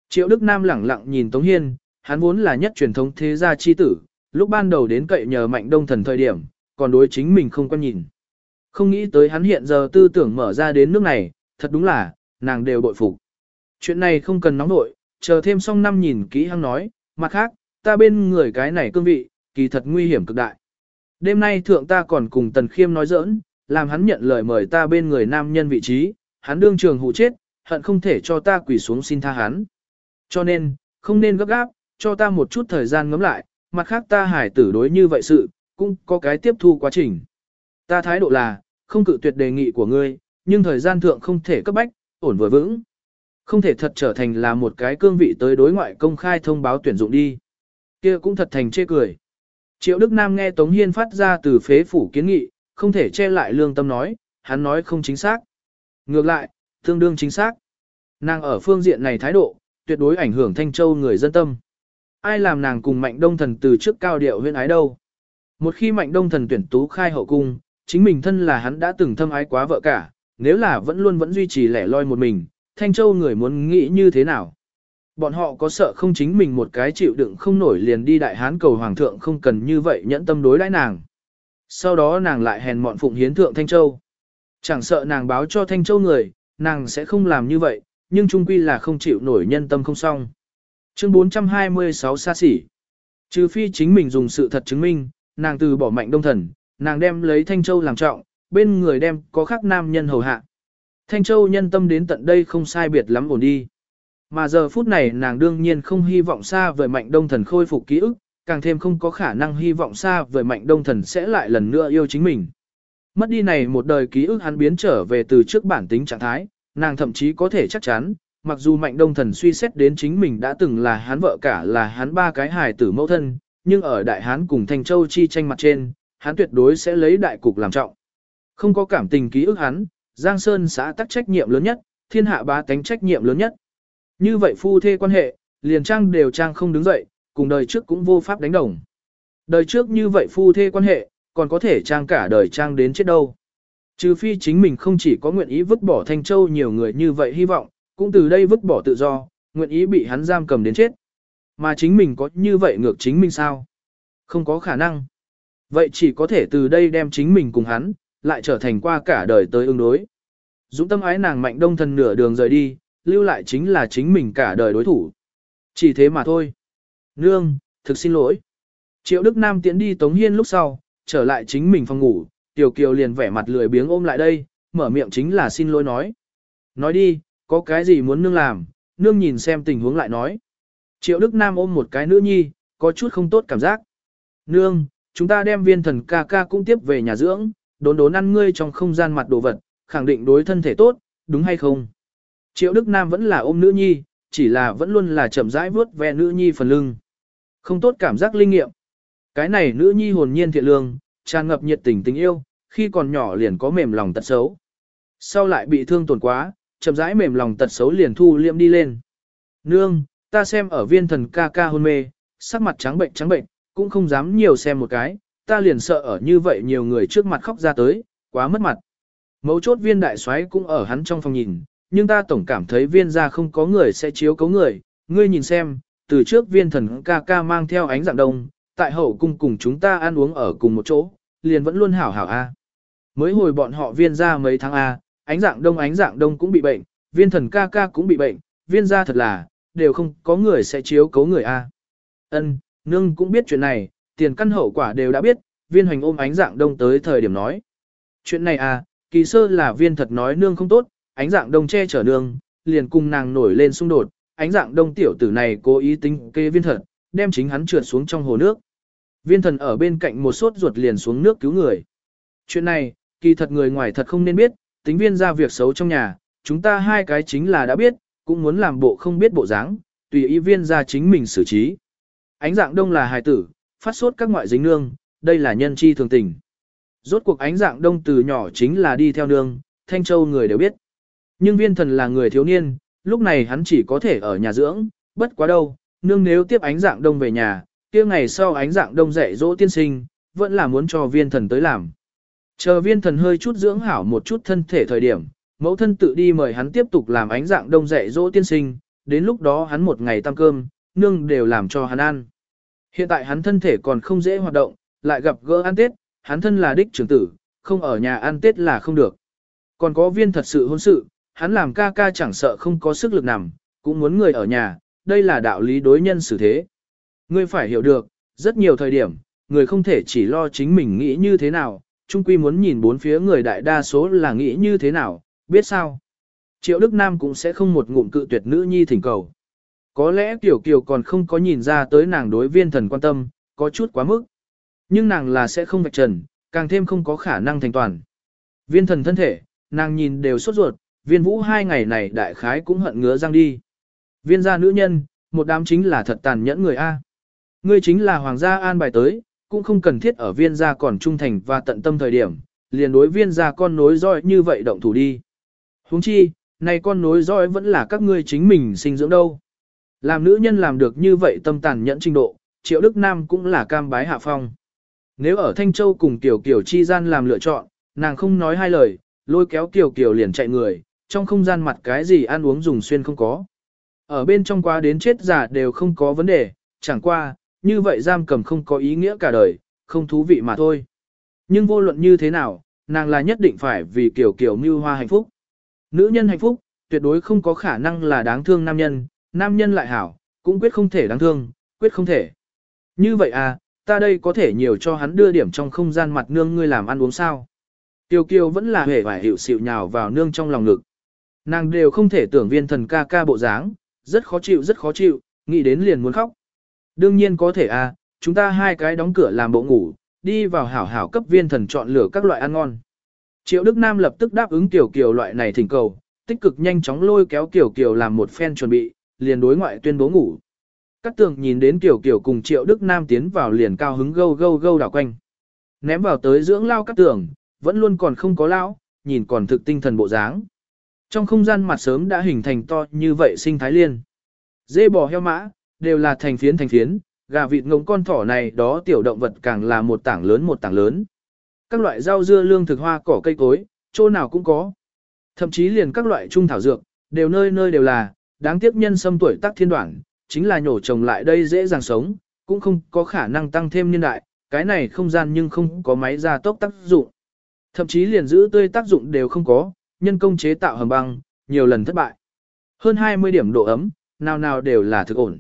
Triệu Đức Nam lẳng lặng nhìn Tống Hiên, hắn vốn là nhất truyền thống thế gia chi tử, lúc ban đầu đến cậy nhờ mạnh đông thần thời điểm, còn đối chính mình không quan nhìn. Không nghĩ tới hắn hiện giờ tư tưởng mở ra đến nước này, thật đúng là, nàng đều bội phục. Chuyện này không cần nóng nội, chờ thêm xong năm nhìn kỹ hăng nói, mặt khác, ta bên người cái này cương vị, kỳ thật nguy hiểm cực đại. Đêm nay thượng ta còn cùng Tần Khiêm nói giỡn, làm hắn nhận lời mời ta bên người nam nhân vị trí, hắn đương trường hụ chết, hận không thể cho ta quỳ xuống xin tha hắn. Cho nên, không nên gấp gáp, cho ta một chút thời gian ngấm lại, mặt khác ta hải tử đối như vậy sự, cũng có cái tiếp thu quá trình. Ta thái độ là, không cự tuyệt đề nghị của ngươi, nhưng thời gian thượng không thể cấp bách, ổn vừa vững. Không thể thật trở thành là một cái cương vị tới đối ngoại công khai thông báo tuyển dụng đi. kia cũng thật thành chê cười. Triệu Đức Nam nghe Tống Hiên phát ra từ phế phủ kiến nghị, không thể che lại lương tâm nói, hắn nói không chính xác. Ngược lại, tương đương chính xác. Nàng ở phương diện này thái độ, tuyệt đối ảnh hưởng Thanh Châu người dân tâm. Ai làm nàng cùng Mạnh Đông Thần từ trước cao điệu huyên ái đâu. Một khi Mạnh Đông Thần tuyển tú khai hậu cung, chính mình thân là hắn đã từng thâm ái quá vợ cả, nếu là vẫn luôn vẫn duy trì lẻ loi một mình, Thanh Châu người muốn nghĩ như thế nào? Bọn họ có sợ không chính mình một cái chịu đựng không nổi liền đi đại hán cầu hoàng thượng không cần như vậy nhẫn tâm đối đãi nàng. Sau đó nàng lại hèn mọn phụng hiến thượng Thanh Châu. Chẳng sợ nàng báo cho Thanh Châu người, nàng sẽ không làm như vậy, nhưng trung quy là không chịu nổi nhân tâm không xong. Chương 426 xa xỉ. Trừ phi chính mình dùng sự thật chứng minh, nàng từ bỏ mạnh đông thần, nàng đem lấy Thanh Châu làm trọng, bên người đem có khác nam nhân hầu hạ. Thanh Châu nhân tâm đến tận đây không sai biệt lắm ổn đi. Mà giờ phút này nàng đương nhiên không hy vọng xa vời mạnh đông thần khôi phục ký ức, càng thêm không có khả năng hy vọng xa vời mạnh đông thần sẽ lại lần nữa yêu chính mình. Mất đi này một đời ký ức hắn biến trở về từ trước bản tính trạng thái, nàng thậm chí có thể chắc chắn, mặc dù mạnh đông thần suy xét đến chính mình đã từng là hắn vợ cả là hắn ba cái hài tử mẫu thân, nhưng ở đại hán cùng thanh châu chi tranh mặt trên, hắn tuyệt đối sẽ lấy đại cục làm trọng. Không có cảm tình ký ức hắn, Giang Sơn xã tắc trách nhiệm lớn nhất, thiên hạ ba tánh trách nhiệm lớn nhất. Như vậy phu thê quan hệ, liền trang đều trang không đứng dậy, cùng đời trước cũng vô pháp đánh đồng. Đời trước như vậy phu thê quan hệ, còn có thể trang cả đời trang đến chết đâu. Trừ phi chính mình không chỉ có nguyện ý vứt bỏ Thanh Châu nhiều người như vậy hy vọng, cũng từ đây vứt bỏ tự do, nguyện ý bị hắn giam cầm đến chết. Mà chính mình có như vậy ngược chính mình sao? Không có khả năng. Vậy chỉ có thể từ đây đem chính mình cùng hắn, lại trở thành qua cả đời tới ứng đối. Dũng tâm ái nàng mạnh đông thần nửa đường rời đi, lưu lại chính là chính mình cả đời đối thủ. Chỉ thế mà thôi. Nương, thực xin lỗi. Triệu Đức Nam tiến đi Tống Hiên lúc sau, trở lại chính mình phòng ngủ, Tiểu Kiều liền vẻ mặt lười biếng ôm lại đây, mở miệng chính là xin lỗi nói. Nói đi, có cái gì muốn nương làm, nương nhìn xem tình huống lại nói. Triệu Đức Nam ôm một cái nữ nhi, có chút không tốt cảm giác. Nương, chúng ta đem viên thần ca ca cũng tiếp về nhà dưỡng, đốn đốn ăn ngươi trong không gian mặt đồ vật, khẳng định đối thân thể tốt, đúng hay không? Triệu Đức Nam vẫn là ôm nữ nhi, chỉ là vẫn luôn là chậm rãi vướt ve nữ nhi phần lưng. Không tốt cảm giác linh nghiệm. Cái này nữ nhi hồn nhiên thiện lương, tràn ngập nhiệt tình tình yêu, khi còn nhỏ liền có mềm lòng tật xấu. Sau lại bị thương tổn quá, chậm rãi mềm lòng tật xấu liền thu liệm đi lên. Nương, ta xem ở viên thần ca ca hôn mê, sắc mặt trắng bệnh trắng bệnh, cũng không dám nhiều xem một cái, ta liền sợ ở như vậy nhiều người trước mặt khóc ra tới, quá mất mặt. Mấu chốt viên đại soái cũng ở hắn trong phòng nhìn, nhưng ta tổng cảm thấy viên ra không có người sẽ chiếu cấu người, ngươi nhìn xem, từ trước viên thần ca ca mang theo ánh dạng đông, tại hậu cung cùng chúng ta ăn uống ở cùng một chỗ, liền vẫn luôn hảo hảo a. Mới hồi bọn họ viên ra mấy tháng a, ánh dạng đông ánh dạng đông cũng bị bệnh, viên thần ca ca cũng bị bệnh, viên gia thật là, đều không có người sẽ chiếu cấu người a. Ân, nương cũng biết chuyện này, tiền căn hậu quả đều đã biết, viên hoành ôm ánh dạng đông tới thời điểm nói. Chuyện này à, kỳ sơ là viên thật nói nương không tốt, ánh dạng đông che chở nương, liền cùng nàng nổi lên xung đột, ánh dạng đông tiểu tử này cố ý tính kê viên thật, đem chính hắn trượt xuống trong hồ nước. Viên thần ở bên cạnh một sốt ruột liền xuống nước cứu người. Chuyện này, kỳ thật người ngoài thật không nên biết, tính viên ra việc xấu trong nhà, chúng ta hai cái chính là đã biết, cũng muốn làm bộ không biết bộ dáng, tùy ý viên ra chính mình xử trí. Ánh dạng đông là hài tử, phát sốt các ngoại dính nương, đây là nhân chi thường tình. Rốt cuộc ánh dạng đông từ nhỏ chính là đi theo nương, Thanh Châu người đều biết. Nhưng viên thần là người thiếu niên, lúc này hắn chỉ có thể ở nhà dưỡng, bất quá đâu, nương nếu tiếp ánh dạng đông về nhà, kia ngày sau ánh dạng đông dạy dỗ tiên sinh, vẫn là muốn cho viên thần tới làm. Chờ viên thần hơi chút dưỡng hảo một chút thân thể thời điểm, mẫu thân tự đi mời hắn tiếp tục làm ánh dạng đông dạy dỗ tiên sinh, đến lúc đó hắn một ngày tăng cơm, nương đều làm cho hắn ăn. Hiện tại hắn thân thể còn không dễ hoạt động, lại gặp gỡ ăn Tết, hắn thân là đích trưởng tử, không ở nhà ăn Tết là không được. Còn có viên thật sự hôn sự, hắn làm ca ca chẳng sợ không có sức lực nằm, cũng muốn người ở nhà, đây là đạo lý đối nhân xử thế. Ngươi phải hiểu được, rất nhiều thời điểm, người không thể chỉ lo chính mình nghĩ như thế nào, trung quy muốn nhìn bốn phía người đại đa số là nghĩ như thế nào, biết sao. Triệu Đức Nam cũng sẽ không một ngụm cự tuyệt nữ nhi thỉnh cầu. Có lẽ Tiểu Kiều còn không có nhìn ra tới nàng đối viên thần quan tâm, có chút quá mức. Nhưng nàng là sẽ không vạch trần, càng thêm không có khả năng thành toàn. Viên thần thân thể, nàng nhìn đều sốt ruột, viên vũ hai ngày này đại khái cũng hận ngứa răng đi. Viên gia nữ nhân, một đám chính là thật tàn nhẫn người A. Ngươi chính là hoàng gia an bài tới, cũng không cần thiết ở viên gia còn trung thành và tận tâm thời điểm, liền đối viên gia con nối dõi như vậy động thủ đi. huống chi, này con nối dõi vẫn là các ngươi chính mình sinh dưỡng đâu. Làm nữ nhân làm được như vậy tâm tàn nhẫn trình độ, triệu đức nam cũng là cam bái hạ phong. Nếu ở Thanh Châu cùng tiểu Kiều chi gian làm lựa chọn, nàng không nói hai lời, lôi kéo tiểu Kiều liền chạy người, trong không gian mặt cái gì ăn uống dùng xuyên không có. Ở bên trong quá đến chết giả đều không có vấn đề, chẳng qua, như vậy giam cầm không có ý nghĩa cả đời, không thú vị mà thôi. Nhưng vô luận như thế nào, nàng là nhất định phải vì Kiều Kiều mưu hoa hạnh phúc. Nữ nhân hạnh phúc, tuyệt đối không có khả năng là đáng thương nam nhân, nam nhân lại hảo, cũng quyết không thể đáng thương, quyết không thể. Như vậy à, ta đây có thể nhiều cho hắn đưa điểm trong không gian mặt nương ngươi làm ăn uống sao. Tiêu kiều vẫn là hề vải hiệu xịu nhào vào nương trong lòng ngực. Nàng đều không thể tưởng viên thần ca ca bộ dáng, rất khó chịu rất khó chịu, nghĩ đến liền muốn khóc. Đương nhiên có thể à, chúng ta hai cái đóng cửa làm bộ ngủ, đi vào hảo hảo cấp viên thần chọn lựa các loại ăn ngon. Triệu Đức Nam lập tức đáp ứng Tiểu Kiều loại này thỉnh cầu, tích cực nhanh chóng lôi kéo Tiểu Kiều làm một phen chuẩn bị, liền đối ngoại tuyên bố ngủ. Các tường nhìn đến Tiểu Kiều cùng Triệu Đức Nam tiến vào liền cao hứng gâu gâu gâu đảo quanh. Ném vào tới dưỡng lao các tường, vẫn luôn còn không có lao, nhìn còn thực tinh thần bộ dáng. Trong không gian mặt sớm đã hình thành to như vậy sinh thái liên. Dê bò heo mã, đều là thành phiến thành phiến, gà vịt ngỗng con thỏ này đó tiểu động vật càng là một tảng lớn một tảng lớn. Các loại rau dưa lương thực hoa cỏ cây cối, chỗ nào cũng có. Thậm chí liền các loại trung thảo dược, đều nơi nơi đều là, đáng tiếc nhân sâm tuổi tác thiên đoạn, chính là nhổ trồng lại đây dễ dàng sống, cũng không có khả năng tăng thêm niên đại, cái này không gian nhưng không có máy gia tốc tác dụng. Thậm chí liền giữ tươi tác dụng đều không có, nhân công chế tạo hầm băng, nhiều lần thất bại. Hơn 20 điểm độ ấm, nào nào đều là thực ổn.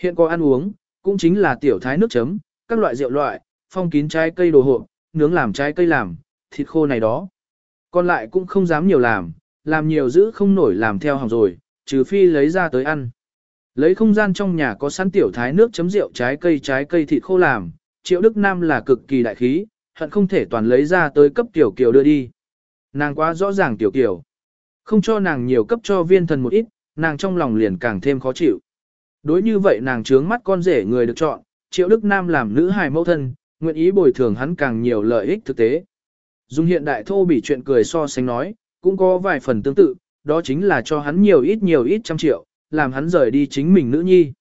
Hiện có ăn uống, cũng chính là tiểu thái nước chấm, các loại rượu loại, phong kín trái cây đồ hộp, nướng làm trái cây làm, thịt khô này đó. Còn lại cũng không dám nhiều làm, làm nhiều giữ không nổi làm theo hỏng rồi, trừ phi lấy ra tới ăn. Lấy không gian trong nhà có sẵn tiểu thái nước chấm rượu trái cây trái cây thịt khô làm, triệu Đức Nam là cực kỳ đại khí, hận không thể toàn lấy ra tới cấp tiểu kiều đưa đi. Nàng quá rõ ràng tiểu kiều. Không cho nàng nhiều cấp cho viên thần một ít, nàng trong lòng liền càng thêm khó chịu. Đối như vậy nàng trướng mắt con rể người được chọn, triệu Đức Nam làm nữ hài mẫu thân, nguyện ý bồi thường hắn càng nhiều lợi ích thực tế. Dùng hiện đại thô bị chuyện cười so sánh nói, cũng có vài phần tương tự, đó chính là cho hắn nhiều ít nhiều ít trăm triệu, làm hắn rời đi chính mình nữ nhi.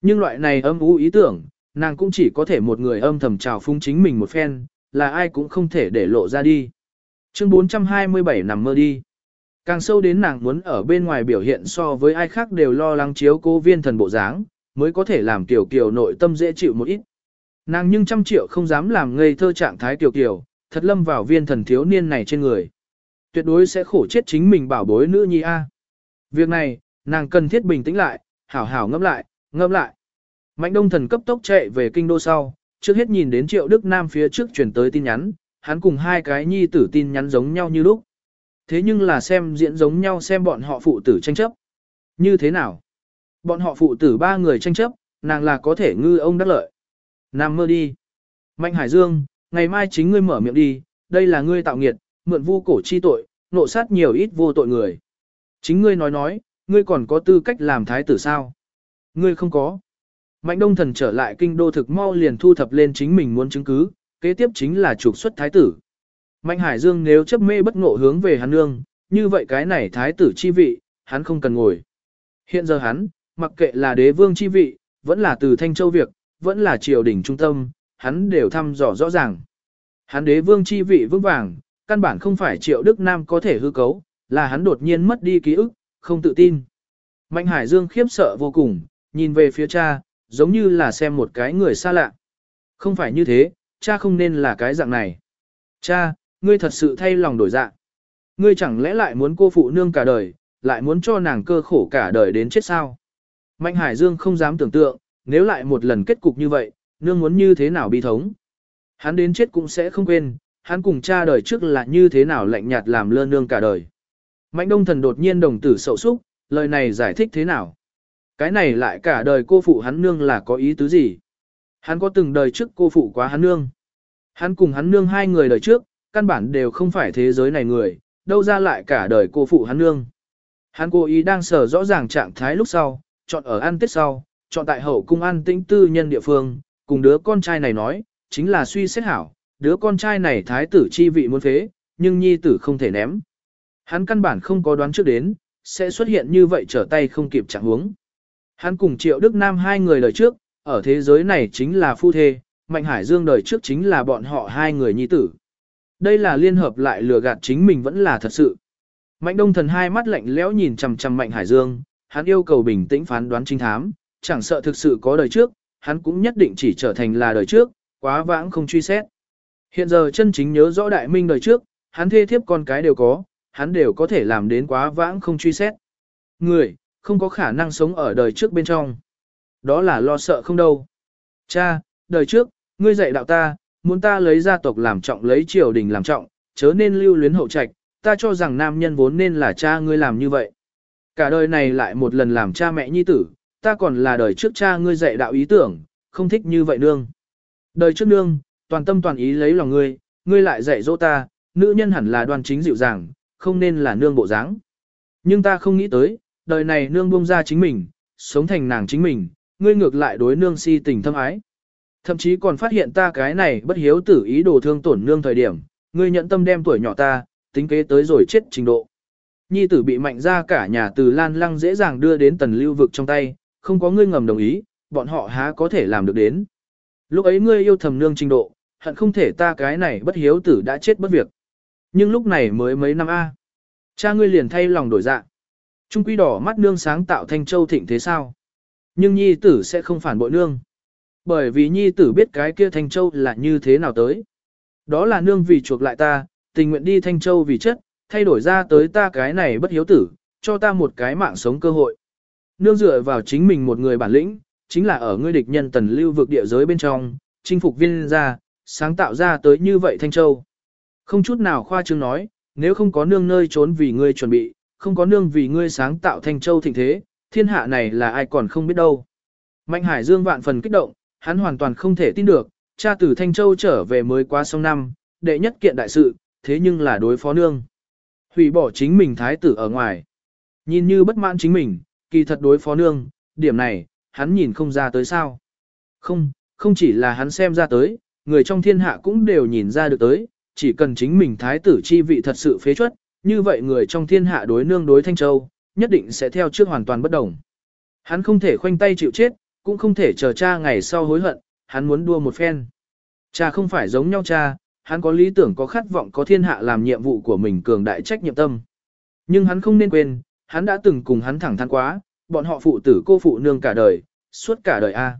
Nhưng loại này âm u ý tưởng, nàng cũng chỉ có thể một người âm thầm trào phung chính mình một phen, là ai cũng không thể để lộ ra đi. Chương 427 nằm mơ đi. Càng sâu đến nàng muốn ở bên ngoài biểu hiện so với ai khác đều lo lắng chiếu cố viên thần bộ dáng, mới có thể làm tiểu kiều nội tâm dễ chịu một ít. Nàng nhưng trăm triệu không dám làm ngây thơ trạng thái tiểu kiều, thật lâm vào viên thần thiếu niên này trên người. Tuyệt đối sẽ khổ chết chính mình bảo bối nữ nhi A. Việc này, nàng cần thiết bình tĩnh lại, hảo hảo ngâm lại, ngâm lại. Mạnh đông thần cấp tốc chạy về kinh đô sau, trước hết nhìn đến triệu Đức Nam phía trước chuyển tới tin nhắn, hắn cùng hai cái nhi tử tin nhắn giống nhau như lúc. Thế nhưng là xem diễn giống nhau xem bọn họ phụ tử tranh chấp. Như thế nào? Bọn họ phụ tử ba người tranh chấp, nàng là có thể ngư ông đắc lợi. Nam mơ đi. Mạnh Hải Dương, ngày mai chính ngươi mở miệng đi, đây là ngươi tạo nghiệt, mượn vu cổ chi tội, nộ sát nhiều ít vô tội người. Chính ngươi nói nói, ngươi còn có tư cách làm thái tử sao? Ngươi không có. Mạnh đông thần trở lại kinh đô thực mau liền thu thập lên chính mình muốn chứng cứ, kế tiếp chính là trục xuất thái tử. Mạnh Hải Dương nếu chấp mê bất ngộ hướng về hắn nương, như vậy cái này thái tử chi vị, hắn không cần ngồi. Hiện giờ hắn, mặc kệ là đế vương chi vị, vẫn là từ Thanh Châu việc, vẫn là triều đình trung tâm, hắn đều thăm dò rõ ràng. Hắn đế vương chi vị vững vàng, căn bản không phải triệu Đức Nam có thể hư cấu, là hắn đột nhiên mất đi ký ức, không tự tin. Mạnh Hải Dương khiếp sợ vô cùng, nhìn về phía cha, giống như là xem một cái người xa lạ. Không phải như thế, cha không nên là cái dạng này. Cha, ngươi thật sự thay lòng đổi dạ. Ngươi chẳng lẽ lại muốn cô phụ nương cả đời, lại muốn cho nàng cơ khổ cả đời đến chết sao? Mạnh Hải Dương không dám tưởng tượng, nếu lại một lần kết cục như vậy, nương muốn như thế nào bi thống. Hắn đến chết cũng sẽ không quên, hắn cùng cha đời trước là như thế nào lạnh nhạt làm lơ nương cả đời. Mạnh đông thần đột nhiên đồng tử sậu súc, lời này giải thích thế nào? Cái này lại cả đời cô phụ hắn nương là có ý tứ gì? Hắn có từng đời trước cô phụ quá hắn nương. Hắn cùng hắn nương hai người đời trước, căn bản đều không phải thế giới này người, đâu ra lại cả đời cô phụ hắn nương. Hắn cố ý đang sở rõ ràng trạng thái lúc sau, chọn ở ăn tết sau, chọn tại hậu cung ăn tĩnh tư nhân địa phương, cùng đứa con trai này nói, chính là suy xét hảo, đứa con trai này thái tử chi vị muốn phế, nhưng nhi tử không thể ném. Hắn căn bản không có đoán trước đến, sẽ xuất hiện như vậy trở tay không kịp chẳng huống. Hắn cùng Triệu Đức Nam hai người đời trước, ở thế giới này chính là phu thê, Mạnh Hải Dương đời trước chính là bọn họ hai người nhi tử. Đây là liên hợp lại lừa gạt chính mình vẫn là thật sự. Mạnh Đông Thần hai mắt lạnh lẽo nhìn chằm chằm Mạnh Hải Dương, hắn yêu cầu bình tĩnh phán đoán trinh thám, chẳng sợ thực sự có đời trước, hắn cũng nhất định chỉ trở thành là đời trước, quá vãng không truy xét. Hiện giờ chân chính nhớ rõ đại minh đời trước, hắn thê thiếp con cái đều có, hắn đều có thể làm đến quá vãng không truy xét. Người, không có khả năng sống ở đời trước bên trong. Đó là lo sợ không đâu. Cha, đời trước, ngươi dạy đạo ta, muốn ta lấy gia tộc làm trọng lấy triều đình làm trọng, chớ nên lưu luyến hậu trạch, ta cho rằng nam nhân vốn nên là cha ngươi làm như vậy. Cả đời này lại một lần làm cha mẹ nhi tử, ta còn là đời trước cha ngươi dạy đạo ý tưởng, không thích như vậy nương. Đời trước nương, toàn tâm toàn ý lấy lòng ngươi, ngươi lại dạy dỗ ta, nữ nhân hẳn là đoan chính dịu dàng, không nên là nương bộ dáng. Nhưng ta không nghĩ tới, đời này nương buông ra chính mình, sống thành nàng chính mình, ngươi ngược lại đối nương si tình thâm ái. Thậm chí còn phát hiện ta cái này bất hiếu tử ý đồ thương tổn nương thời điểm, ngươi nhận tâm đem tuổi nhỏ ta, tính kế tới rồi chết trình độ. Nhi tử bị mạnh ra cả nhà từ lan lăng dễ dàng đưa đến tần lưu vực trong tay, không có ngươi ngầm đồng ý, bọn họ há có thể làm được đến. Lúc ấy ngươi yêu thầm nương trình độ, hận không thể ta cái này bất hiếu tử đã chết bất việc. Nhưng lúc này mới mấy năm A. Cha ngươi liền thay lòng đổi dạ. Trung quy đỏ mắt nương sáng tạo thanh châu thịnh thế sao? Nhưng nhi tử sẽ không phản bội nương. Bởi vì nhi tử biết cái kia thanh châu là như thế nào tới. Đó là nương vì chuộc lại ta, tình nguyện đi thanh châu vì chất, thay đổi ra tới ta cái này bất hiếu tử, cho ta một cái mạng sống cơ hội. Nương dựa vào chính mình một người bản lĩnh, chính là ở ngươi địch nhân tần lưu vực địa giới bên trong, chinh phục viên gia, sáng tạo ra tới như vậy Thanh Châu. Không chút nào khoa trương nói, nếu không có nương nơi trốn vì ngươi chuẩn bị, không có nương vì ngươi sáng tạo Thanh Châu thịnh thế, thiên hạ này là ai còn không biết đâu. Mạnh Hải Dương vạn phần kích động, hắn hoàn toàn không thể tin được, cha từ Thanh Châu trở về mới qua sông năm, đệ nhất kiện đại sự, thế nhưng là đối phó nương. Hủy bỏ chính mình thái tử ở ngoài. Nhìn như bất mãn chính mình, kỳ thật đối phó nương, điểm này, hắn nhìn không ra tới sao. Không, không chỉ là hắn xem ra tới, người trong thiên hạ cũng đều nhìn ra được tới, chỉ cần chính mình thái tử chi vị thật sự phế chuất, như vậy người trong thiên hạ đối nương đối Thanh Châu, nhất định sẽ theo trước hoàn toàn bất đồng. Hắn không thể khoanh tay chịu chết, cũng không thể chờ cha ngày sau hối hận, hắn muốn đua một phen. Cha không phải giống nhau cha, hắn có lý tưởng có khát vọng có thiên hạ làm nhiệm vụ của mình cường đại trách nhiệm tâm. Nhưng hắn không nên quên, hắn đã từng cùng hắn thẳng thắn quá, bọn họ phụ tử cô phụ nương cả đời, suốt cả đời a.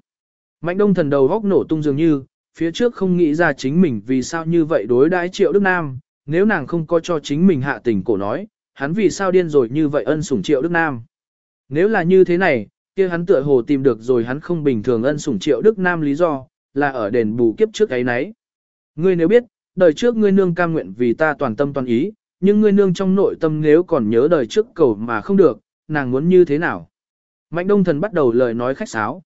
Mạnh đông thần đầu góc nổ tung dường như, phía trước không nghĩ ra chính mình vì sao như vậy đối đãi triệu Đức Nam, nếu nàng không có cho chính mình hạ tình cổ nói, hắn vì sao điên rồi như vậy ân sủng triệu Đức Nam. Nếu là như thế này, kia hắn tựa hồ tìm được rồi hắn không bình thường ân sủng triệu Đức Nam lý do, là ở đền bù kiếp trước ấy nấy. Ngươi nếu biết, đời trước ngươi nương cam nguyện vì ta toàn tâm toàn ý, nhưng ngươi nương trong nội tâm nếu còn nhớ đời trước cầu mà không được, nàng muốn như thế nào? Mạnh đông thần bắt đầu lời nói khách sáo.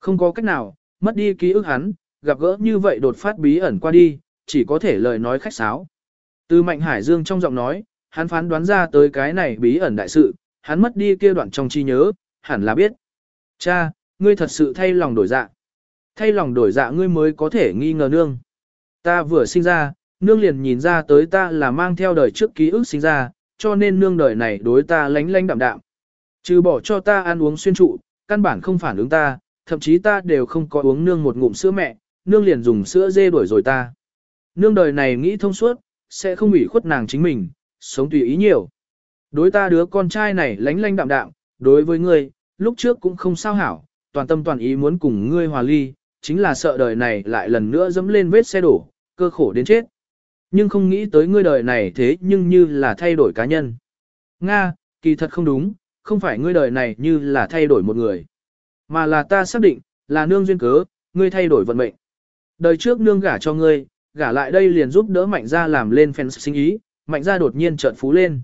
Không có cách nào, mất đi ký ức hắn, gặp gỡ như vậy đột phát bí ẩn qua đi, chỉ có thể lời nói khách sáo. Từ Mạnh Hải Dương trong giọng nói, hắn phán đoán ra tới cái này bí ẩn đại sự, hắn mất đi kia đoạn trong chi nhớ, hẳn là biết. Cha, ngươi thật sự thay lòng đổi dạ. Thay lòng đổi dạ ngươi mới có thể nghi ngờ nương. Ta vừa sinh ra, nương liền nhìn ra tới ta là mang theo đời trước ký ức sinh ra, cho nên nương đời này đối ta lánh lánh đạm đạm. Trừ bỏ cho ta ăn uống xuyên trụ, căn bản không phản ứng ta, thậm chí ta đều không có uống nương một ngụm sữa mẹ, nương liền dùng sữa dê đuổi rồi ta. Nương đời này nghĩ thông suốt, sẽ không ủy khuất nàng chính mình, sống tùy ý nhiều. Đối ta đứa con trai này lánh lánh đạm đạm, đối với ngươi, lúc trước cũng không sao hảo, toàn tâm toàn ý muốn cùng ngươi hòa ly, chính là sợ đời này lại lần nữa dẫm lên vết xe đổ, cơ khổ đến chết. Nhưng không nghĩ tới ngươi đời này thế nhưng như là thay đổi cá nhân. Nga, kỳ thật không đúng, không phải ngươi đời này như là thay đổi một người. Mà là ta xác định, là nương duyên cớ, ngươi thay đổi vận mệnh. Đời trước nương gả cho ngươi, gả lại đây liền giúp đỡ mạnh gia làm lên phèn sinh ý, mạnh gia đột nhiên chợt phú lên.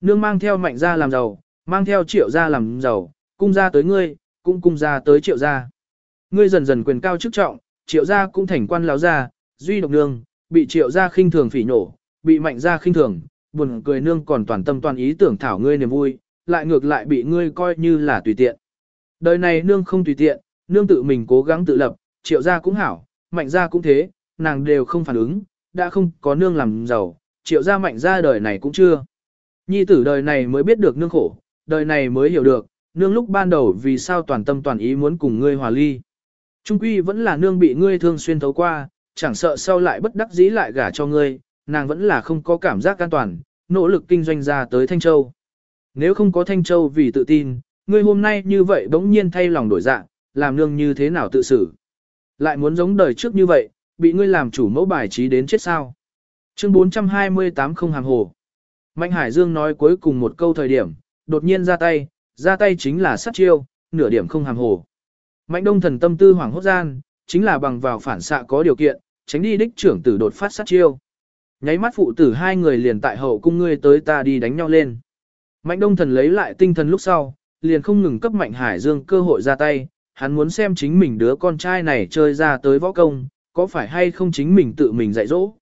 Nương mang theo mạnh gia làm giàu, mang theo triệu gia làm giàu, cung gia tới ngươi, cũng cung gia tới triệu gia. Ngươi dần dần quyền cao chức trọng, triệu gia cũng thành quan lão gia, duy độc nương, bị triệu gia khinh thường phỉ nổ, bị mạnh gia khinh thường, buồn cười nương còn toàn tâm toàn ý tưởng thảo ngươi niềm vui, lại ngược lại bị ngươi coi như là tùy tiện. Đời này nương không tùy tiện, nương tự mình cố gắng tự lập, triệu gia cũng hảo, mạnh gia cũng thế, nàng đều không phản ứng, đã không có nương làm giàu, triệu gia mạnh gia đời này cũng chưa. Nhi tử đời này mới biết được nương khổ, đời này mới hiểu được, nương lúc ban đầu vì sao toàn tâm toàn ý muốn cùng ngươi hòa ly. Trung quy vẫn là nương bị ngươi thương xuyên thấu qua, chẳng sợ sau lại bất đắc dĩ lại gả cho ngươi, nàng vẫn là không có cảm giác an toàn, nỗ lực kinh doanh ra tới Thanh Châu. Nếu không có Thanh Châu vì tự tin, ngươi hôm nay như vậy bỗng nhiên thay lòng đổi dạng, làm nương như thế nào tự xử. Lại muốn giống đời trước như vậy, bị ngươi làm chủ mẫu bài trí đến chết sao. Chương 428 không hàng hồ. Mạnh Hải Dương nói cuối cùng một câu thời điểm, đột nhiên ra tay, ra tay chính là sát chiêu, nửa điểm không hàm hồ. Mạnh đông thần tâm tư hoảng hốt gian, chính là bằng vào phản xạ có điều kiện, tránh đi đích trưởng tử đột phát sát chiêu. Nháy mắt phụ tử hai người liền tại hậu cung ngươi tới ta đi đánh nhau lên. Mạnh đông thần lấy lại tinh thần lúc sau, liền không ngừng cấp Mạnh Hải Dương cơ hội ra tay, hắn muốn xem chính mình đứa con trai này chơi ra tới võ công, có phải hay không chính mình tự mình dạy dỗ.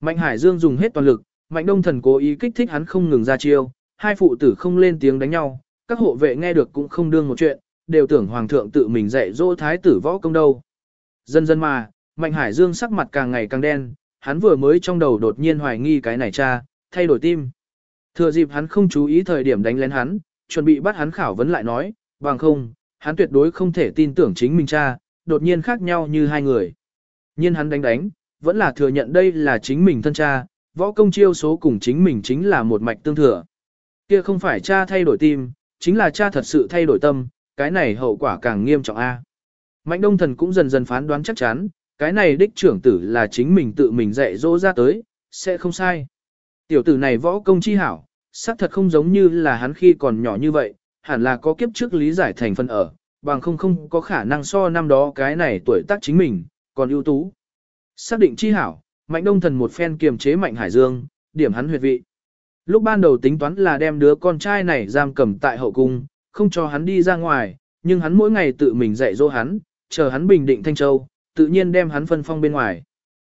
Mạnh Hải Dương dùng hết toàn lực, Mạnh Đông Thần cố ý kích thích hắn không ngừng ra chiêu, hai phụ tử không lên tiếng đánh nhau, các hộ vệ nghe được cũng không đương một chuyện, đều tưởng hoàng thượng tự mình dạy dỗ thái tử võ công đâu. Dần dần mà, Mạnh Hải Dương sắc mặt càng ngày càng đen, hắn vừa mới trong đầu đột nhiên hoài nghi cái này cha, thay đổi tim. Thừa dịp hắn không chú ý thời điểm đánh lén hắn, chuẩn bị bắt hắn khảo vấn lại nói, bằng không, hắn tuyệt đối không thể tin tưởng chính mình cha, đột nhiên khác nhau như hai người. nhiên hắn đánh đánh, vẫn là thừa nhận đây là chính mình thân cha, võ công chiêu số cùng chính mình chính là một mạch tương thừa. Kia không phải cha thay đổi tim, chính là cha thật sự thay đổi tâm, cái này hậu quả càng nghiêm trọng a. Mạnh đông thần cũng dần dần phán đoán chắc chắn, cái này đích trưởng tử là chính mình tự mình dạy dỗ ra tới, sẽ không sai. Tiểu tử này võ công chi hảo, xác thật không giống như là hắn khi còn nhỏ như vậy, hẳn là có kiếp trước lý giải thành phần ở, bằng không không có khả năng so năm đó cái này tuổi tác chính mình, còn ưu tú. Xác định chi hảo, mạnh đông thần một phen kiềm chế mạnh hải dương, điểm hắn huyệt vị. Lúc ban đầu tính toán là đem đứa con trai này giam cầm tại hậu cung, không cho hắn đi ra ngoài, nhưng hắn mỗi ngày tự mình dạy dỗ hắn, chờ hắn bình định Thanh Châu, tự nhiên đem hắn phân phong bên ngoài.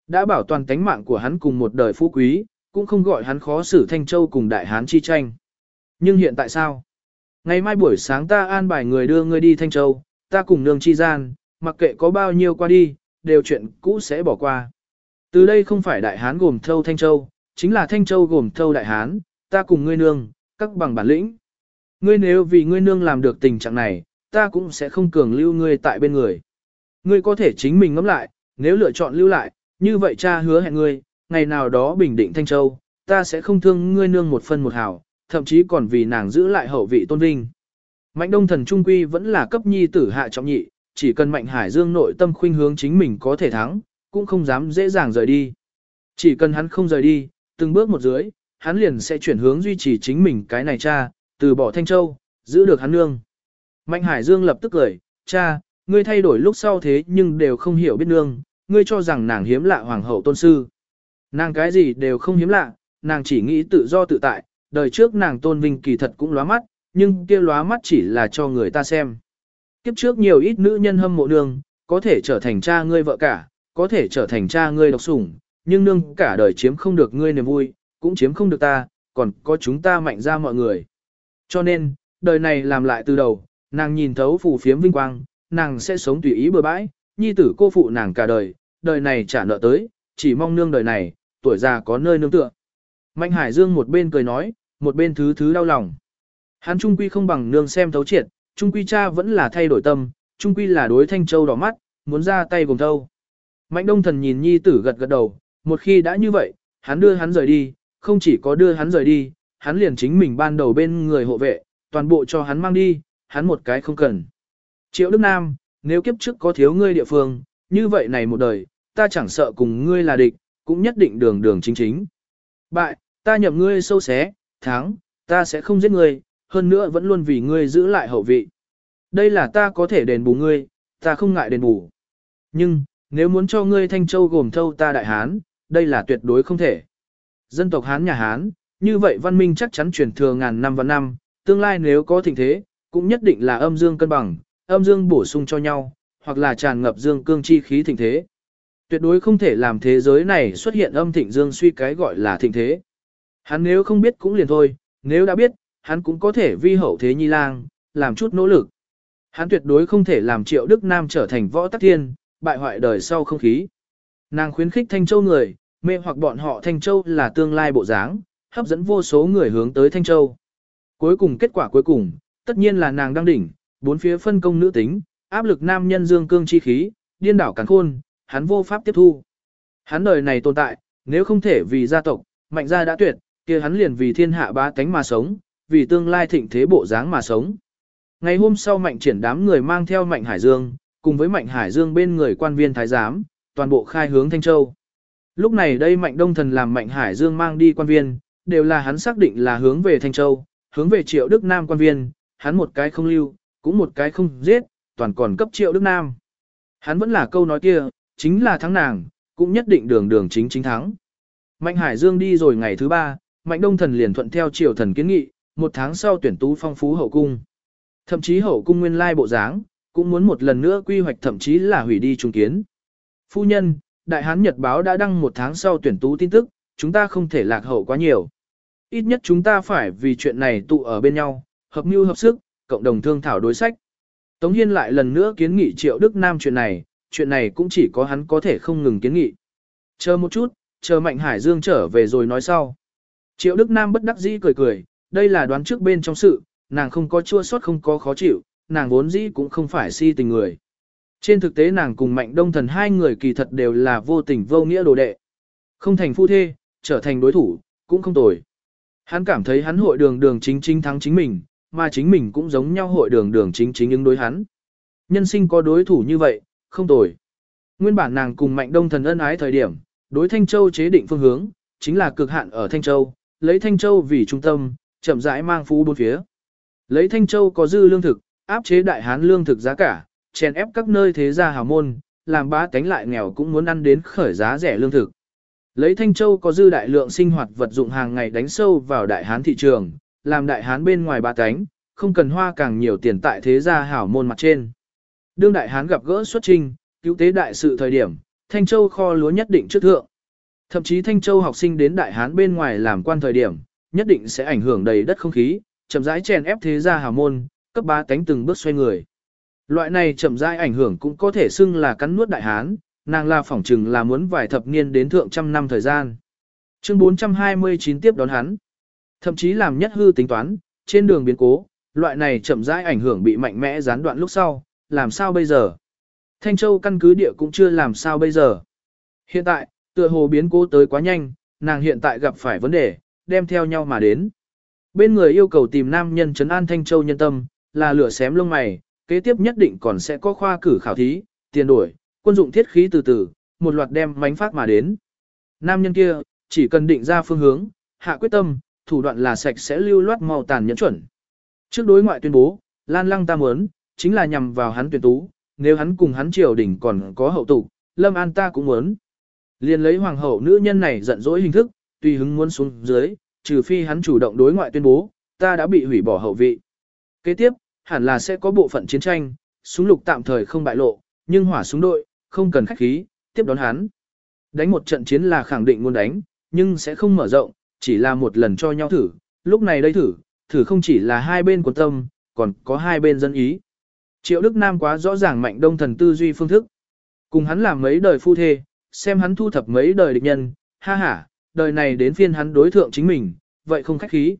Đã bảo toàn tánh mạng của hắn cùng một đời phú quý, cũng không gọi hắn khó xử Thanh Châu cùng đại hán chi tranh. Nhưng hiện tại sao? Ngày mai buổi sáng ta an bài người đưa ngươi đi Thanh Châu, ta cùng nương chi gian, mặc kệ có bao nhiêu qua đi, đều chuyện cũ sẽ bỏ qua. Từ đây không phải đại hán gồm thâu Thanh Châu, chính là Thanh Châu gồm thâu đại hán, ta cùng ngươi nương, các bằng bản lĩnh. Ngươi nếu vì ngươi nương làm được tình trạng này, ta cũng sẽ không cường lưu ngươi tại bên người. Ngươi có thể chính mình ngẫm lại, nếu lựa chọn lưu lại, như vậy cha hứa hẹn ngươi, ngày nào đó bình định Thanh Châu, ta sẽ không thương ngươi nương một phân một hào, thậm chí còn vì nàng giữ lại hậu vị tôn vinh. Mạnh đông thần trung quy vẫn là cấp nhi tử hạ trọng nhị, chỉ cần mạnh hải dương nội tâm khuynh hướng chính mình có thể thắng, cũng không dám dễ dàng rời đi. Chỉ cần hắn không rời đi, từng bước một dưới, hắn liền sẽ chuyển hướng duy trì chính mình cái này cha, từ bỏ Thanh Châu, giữ được hắn nương. Mạnh Hải Dương lập tức cười, cha, ngươi thay đổi lúc sau thế nhưng đều không hiểu biết nương, ngươi cho rằng nàng hiếm lạ hoàng hậu tôn sư. Nàng cái gì đều không hiếm lạ, nàng chỉ nghĩ tự do tự tại, đời trước nàng tôn vinh kỳ thật cũng lóa mắt, nhưng kia lóa mắt chỉ là cho người ta xem. Kiếp trước nhiều ít nữ nhân hâm mộ nương, có thể trở thành cha ngươi vợ cả, có thể trở thành cha ngươi độc sủng, nhưng nương cả đời chiếm không được ngươi niềm vui, cũng chiếm không được ta, còn có chúng ta mạnh ra mọi người. Cho nên, đời này làm lại từ đầu, nàng nhìn thấu phù phiếm vinh quang, nàng sẽ sống tùy ý bừa bãi, nhi tử cô phụ nàng cả đời, đời này trả nợ tới, chỉ mong nương đời này, tuổi già có nơi nương tựa. Mạnh Hải Dương một bên cười nói, một bên thứ thứ đau lòng. Hắn trung quy không bằng nương xem thấu triệt, trung quy cha vẫn là thay đổi tâm, trung quy là đối thanh châu đỏ mắt, muốn ra tay cùng thâu. Mạnh Đông Thần nhìn nhi tử gật gật đầu, một khi đã như vậy, hắn đưa hắn rời đi, không chỉ có đưa hắn rời đi, hắn liền chính mình ban đầu bên người hộ vệ, toàn bộ cho hắn mang đi, hắn một cái không cần. Triệu Đức Nam, nếu kiếp trước có thiếu ngươi địa phương, như vậy này một đời, ta chẳng sợ cùng ngươi là địch, cũng nhất định đường đường chính chính. Bại, ta nhậm ngươi sâu xé, thắng, ta sẽ không giết ngươi, hơn nữa vẫn luôn vì ngươi giữ lại hậu vị. Đây là ta có thể đền bù ngươi, ta không ngại đền bù. Nhưng, nếu muốn cho ngươi Thanh Châu gồm thâu ta Đại Hán, đây là tuyệt đối không thể. Dân tộc Hán nhà Hán, như vậy văn minh chắc chắn truyền thừa ngàn năm và năm, tương lai nếu có thịnh thế, cũng nhất định là âm dương cân bằng, âm dương bổ sung cho nhau, hoặc là tràn ngập dương cương chi khí thịnh thế. Tuyệt đối không thể làm thế giới này xuất hiện âm thịnh dương suy cái gọi là thịnh thế. Hắn nếu không biết cũng liền thôi, nếu đã biết, hắn cũng có thể vi hậu thế nhi lang, làm chút nỗ lực. Hắn tuyệt đối không thể làm triệu Đức Nam trở thành võ tắc thiên, bại hoại đời sau không khí. Nàng khuyến khích Thanh Châu người, mê hoặc bọn họ Thanh Châu là tương lai bộ dáng, hấp dẫn vô số người hướng tới Thanh Châu. Cuối cùng kết quả cuối cùng, tất nhiên là nàng đang đỉnh, bốn phía phân công nữ tính, áp lực nam nhân dương cương chi khí, điên đảo càng khôn, hắn vô pháp tiếp thu. Hắn đời này tồn tại, nếu không thể vì gia tộc, mạnh gia đã tuyệt, kia hắn liền vì thiên hạ bá tánh mà sống, vì tương lai thịnh thế bộ dáng mà sống. Ngày hôm sau mạnh triển đám người mang theo mạnh Hải Dương, cùng với mạnh Hải Dương bên người quan viên thái giám, toàn bộ khai hướng Thanh Châu. Lúc này đây mạnh đông thần làm mạnh Hải Dương mang đi quan viên, đều là hắn xác định là hướng về Thanh Châu, hướng về triệu Đức Nam quan viên, hắn một cái không lưu, cũng một cái không giết, toàn còn cấp triệu Đức Nam. Hắn vẫn là câu nói kia, chính là thắng nàng, cũng nhất định đường đường chính chính thắng. Mạnh Hải Dương đi rồi ngày thứ ba, Mạnh Đông Thần liền thuận theo Triệu thần kiến nghị, một tháng sau tuyển tú phong phú hậu cung. Thậm chí hậu cung nguyên lai bộ dáng, cũng muốn một lần nữa quy hoạch thậm chí là hủy đi trung kiến. Phu nhân, Đại Hán Nhật Báo đã đăng một tháng sau tuyển tú tin tức, chúng ta không thể lạc hậu quá nhiều. Ít nhất chúng ta phải vì chuyện này tụ ở bên nhau, hợp mưu hợp sức, cộng đồng thương thảo đối sách. Tống Hiên lại lần nữa kiến nghị Triệu Đức Nam chuyện này, chuyện này cũng chỉ có hắn có thể không ngừng kiến nghị. Chờ một chút, chờ Mạnh Hải Dương trở về rồi nói sau. Triệu Đức Nam bất đắc dĩ cười cười, đây là đoán trước bên trong sự, nàng không có chua sót không có khó chịu, nàng vốn dĩ cũng không phải si tình người. Trên thực tế nàng cùng Mạnh Đông Thần hai người kỳ thật đều là vô tình vô nghĩa đồ đệ. Không thành phu thê, trở thành đối thủ, cũng không tồi. Hắn cảm thấy hắn hội đường đường chính chính thắng chính mình, mà chính mình cũng giống nhau hội đường đường chính chính ứng đối hắn. Nhân sinh có đối thủ như vậy, không tồi. Nguyên bản nàng cùng Mạnh Đông Thần ân ái thời điểm, đối Thanh Châu chế định phương hướng, chính là cực hạn ở Thanh Châu, lấy Thanh Châu vì trung tâm, chậm rãi mang phú bốn phía. Lấy Thanh Châu có dư lương thực, áp chế đại hán lương thực giá cả, chèn ép các nơi thế gia hào môn, làm bá tánh lại nghèo cũng muốn ăn đến khởi giá rẻ lương thực. Lấy Thanh Châu có dư đại lượng sinh hoạt vật dụng hàng ngày đánh sâu vào đại hán thị trường, làm đại hán bên ngoài bá tánh, không cần hoa càng nhiều tiền tại thế gia hảo môn mặt trên. Đương đại hán gặp gỡ xuất trinh, cứu tế đại sự thời điểm, Thanh Châu kho lúa nhất định trước thượng. Thậm chí Thanh Châu học sinh đến đại hán bên ngoài làm quan thời điểm, nhất định sẽ ảnh hưởng đầy đất không khí, chậm rãi chèn ép thế gia hào môn, cấp bá tánh từng bước xoay người. Loại này chậm rãi ảnh hưởng cũng có thể xưng là cắn nuốt đại hán, nàng là phỏng chừng là muốn vài thập niên đến thượng trăm năm thời gian. Chương 429 tiếp đón hắn. Thậm chí làm nhất hư tính toán, trên đường biến cố, loại này chậm rãi ảnh hưởng bị mạnh mẽ gián đoạn lúc sau, làm sao bây giờ? Thanh Châu căn cứ địa cũng chưa làm sao bây giờ. Hiện tại, tựa hồ biến cố tới quá nhanh, nàng hiện tại gặp phải vấn đề, đem theo nhau mà đến. Bên người yêu cầu tìm nam nhân trấn an Thanh Châu nhân tâm, là lửa xém lông mày, kế tiếp nhất định còn sẽ có khoa cử khảo thí, tiền đổi, quân dụng thiết khí từ từ, một loạt đem mánh phát mà đến. Nam nhân kia, chỉ cần định ra phương hướng, hạ quyết tâm, thủ đoạn là sạch sẽ lưu loát màu tàn nhẫn chuẩn. Trước đối ngoại tuyên bố, Lan Lăng ta muốn, chính là nhằm vào hắn tuyển tú, nếu hắn cùng hắn triều đỉnh còn có hậu tụ, Lâm An ta cũng muốn. Liên lấy hoàng hậu nữ nhân này giận dỗi hình thức, tùy hứng muốn xuống dưới, trừ phi hắn chủ động đối ngoại tuyên bố, ta đã bị hủy bỏ hậu vị. Kế tiếp, hẳn là sẽ có bộ phận chiến tranh, súng lục tạm thời không bại lộ, nhưng hỏa súng đội, không cần khách khí, tiếp đón hắn. Đánh một trận chiến là khẳng định muốn đánh, nhưng sẽ không mở rộng, chỉ là một lần cho nhau thử, lúc này đây thử, thử không chỉ là hai bên của tâm, còn có hai bên dân ý. Triệu Đức Nam quá rõ ràng mạnh đông thần tư duy phương thức. Cùng hắn làm mấy đời phu thê, xem hắn thu thập mấy đời địch nhân, ha ha, đời này đến phiên hắn đối thượng chính mình, vậy không khách khí.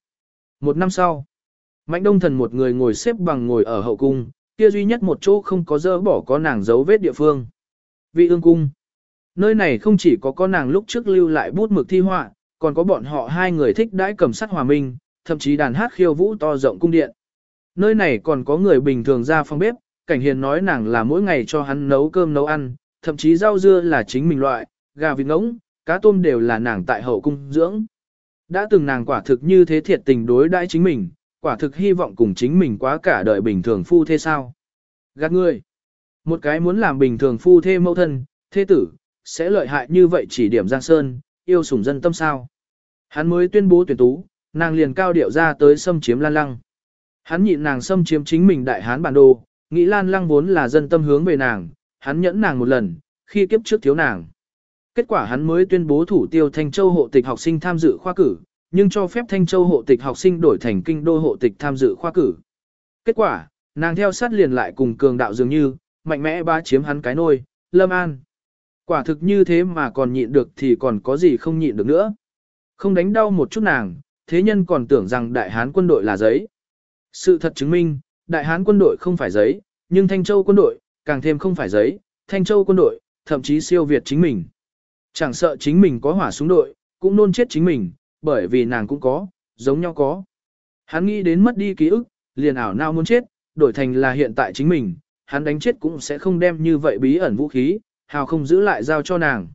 Một năm sau, mạnh đông thần một người ngồi xếp bằng ngồi ở hậu cung, kia duy nhất một chỗ không có dơ bỏ có nàng dấu vết địa phương. Vị ương cung. Nơi này không chỉ có con nàng lúc trước lưu lại bút mực thi họa, còn có bọn họ hai người thích đãi cầm sắt hòa minh, thậm chí đàn hát khiêu vũ to rộng cung điện. Nơi này còn có người bình thường ra phòng bếp, cảnh hiền nói nàng là mỗi ngày cho hắn nấu cơm nấu ăn, thậm chí rau dưa là chính mình loại, gà vịt ngỗng, cá tôm đều là nàng tại hậu cung dưỡng. Đã từng nàng quả thực như thế thiệt tình đối đãi chính mình, quả thực hy vọng cùng chính mình quá cả đời bình thường phu thế sao. Gạt ngươi, Một cái muốn làm bình thường phu thê mẫu thân, thế tử, sẽ lợi hại như vậy chỉ điểm Giang Sơn, yêu sủng dân tâm sao. Hắn mới tuyên bố tuyển tú, nàng liền cao điệu ra tới xâm chiếm Lan Lăng. Hắn nhịn nàng xâm chiếm chính mình đại hán bản đồ, nghĩ Lan Lăng vốn là dân tâm hướng về nàng, hắn nhẫn nàng một lần, khi kiếp trước thiếu nàng. Kết quả hắn mới tuyên bố thủ tiêu Thanh Châu hộ tịch học sinh tham dự khoa cử, nhưng cho phép Thanh Châu hộ tịch học sinh đổi thành kinh đô hộ tịch tham dự khoa cử. Kết quả, nàng theo sát liền lại cùng cường đạo dường như, mạnh mẽ ba chiếm hắn cái nôi, Lâm An. Quả thực như thế mà còn nhịn được thì còn có gì không nhịn được nữa. Không đánh đau một chút nàng, thế nhân còn tưởng rằng đại hán quân đội là giấy. Sự thật chứng minh, đại hán quân đội không phải giấy, nhưng Thanh Châu quân đội, càng thêm không phải giấy, Thanh Châu quân đội, thậm chí siêu việt chính mình. Chẳng sợ chính mình có hỏa súng đội, cũng nôn chết chính mình, bởi vì nàng cũng có, giống nhau có. Hắn nghĩ đến mất đi ký ức, liền ảo nào muốn chết, đổi thành là hiện tại chính mình, hắn đánh chết cũng sẽ không đem như vậy bí ẩn vũ khí, hào không giữ lại giao cho nàng.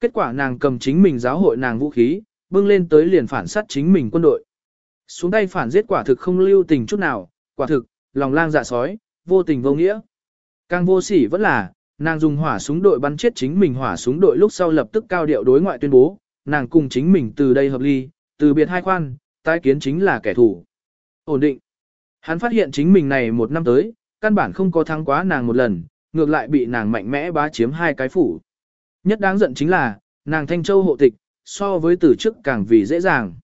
Kết quả nàng cầm chính mình giáo hội nàng vũ khí, bưng lên tới liền phản sát chính mình quân đội. Xuống tay phản giết quả thực không lưu tình chút nào, quả thực, lòng lang dạ sói, vô tình vô nghĩa. Càng vô sỉ vẫn là, nàng dùng hỏa súng đội bắn chết chính mình hỏa súng đội lúc sau lập tức cao điệu đối ngoại tuyên bố, nàng cùng chính mình từ đây hợp ly, từ biệt hai khoan, tái kiến chính là kẻ thù. Ổn định. Hắn phát hiện chính mình này một năm tới, căn bản không có thắng quá nàng một lần, ngược lại bị nàng mạnh mẽ bá chiếm hai cái phủ. Nhất đáng giận chính là, nàng Thanh Châu hộ tịch, so với từ trước càng vì dễ dàng.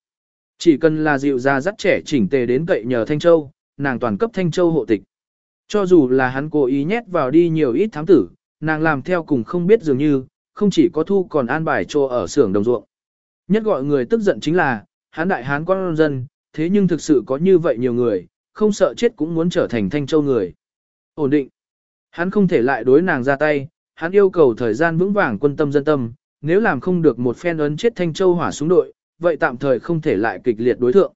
Chỉ cần là dịu ra dắt trẻ chỉnh tề đến cậy nhờ Thanh Châu, nàng toàn cấp Thanh Châu hộ tịch. Cho dù là hắn cố ý nhét vào đi nhiều ít thám tử, nàng làm theo cùng không biết dường như, không chỉ có thu còn an bài cho ở xưởng đồng ruộng. Nhất gọi người tức giận chính là, hán đại hán con dân, thế nhưng thực sự có như vậy nhiều người, không sợ chết cũng muốn trở thành Thanh Châu người. Ổn định. Hắn không thể lại đối nàng ra tay, hắn yêu cầu thời gian vững vàng quân tâm dân tâm, nếu làm không được một phen ấn chết Thanh Châu hỏa xuống đội, vậy tạm thời không thể lại kịch liệt đối thượng.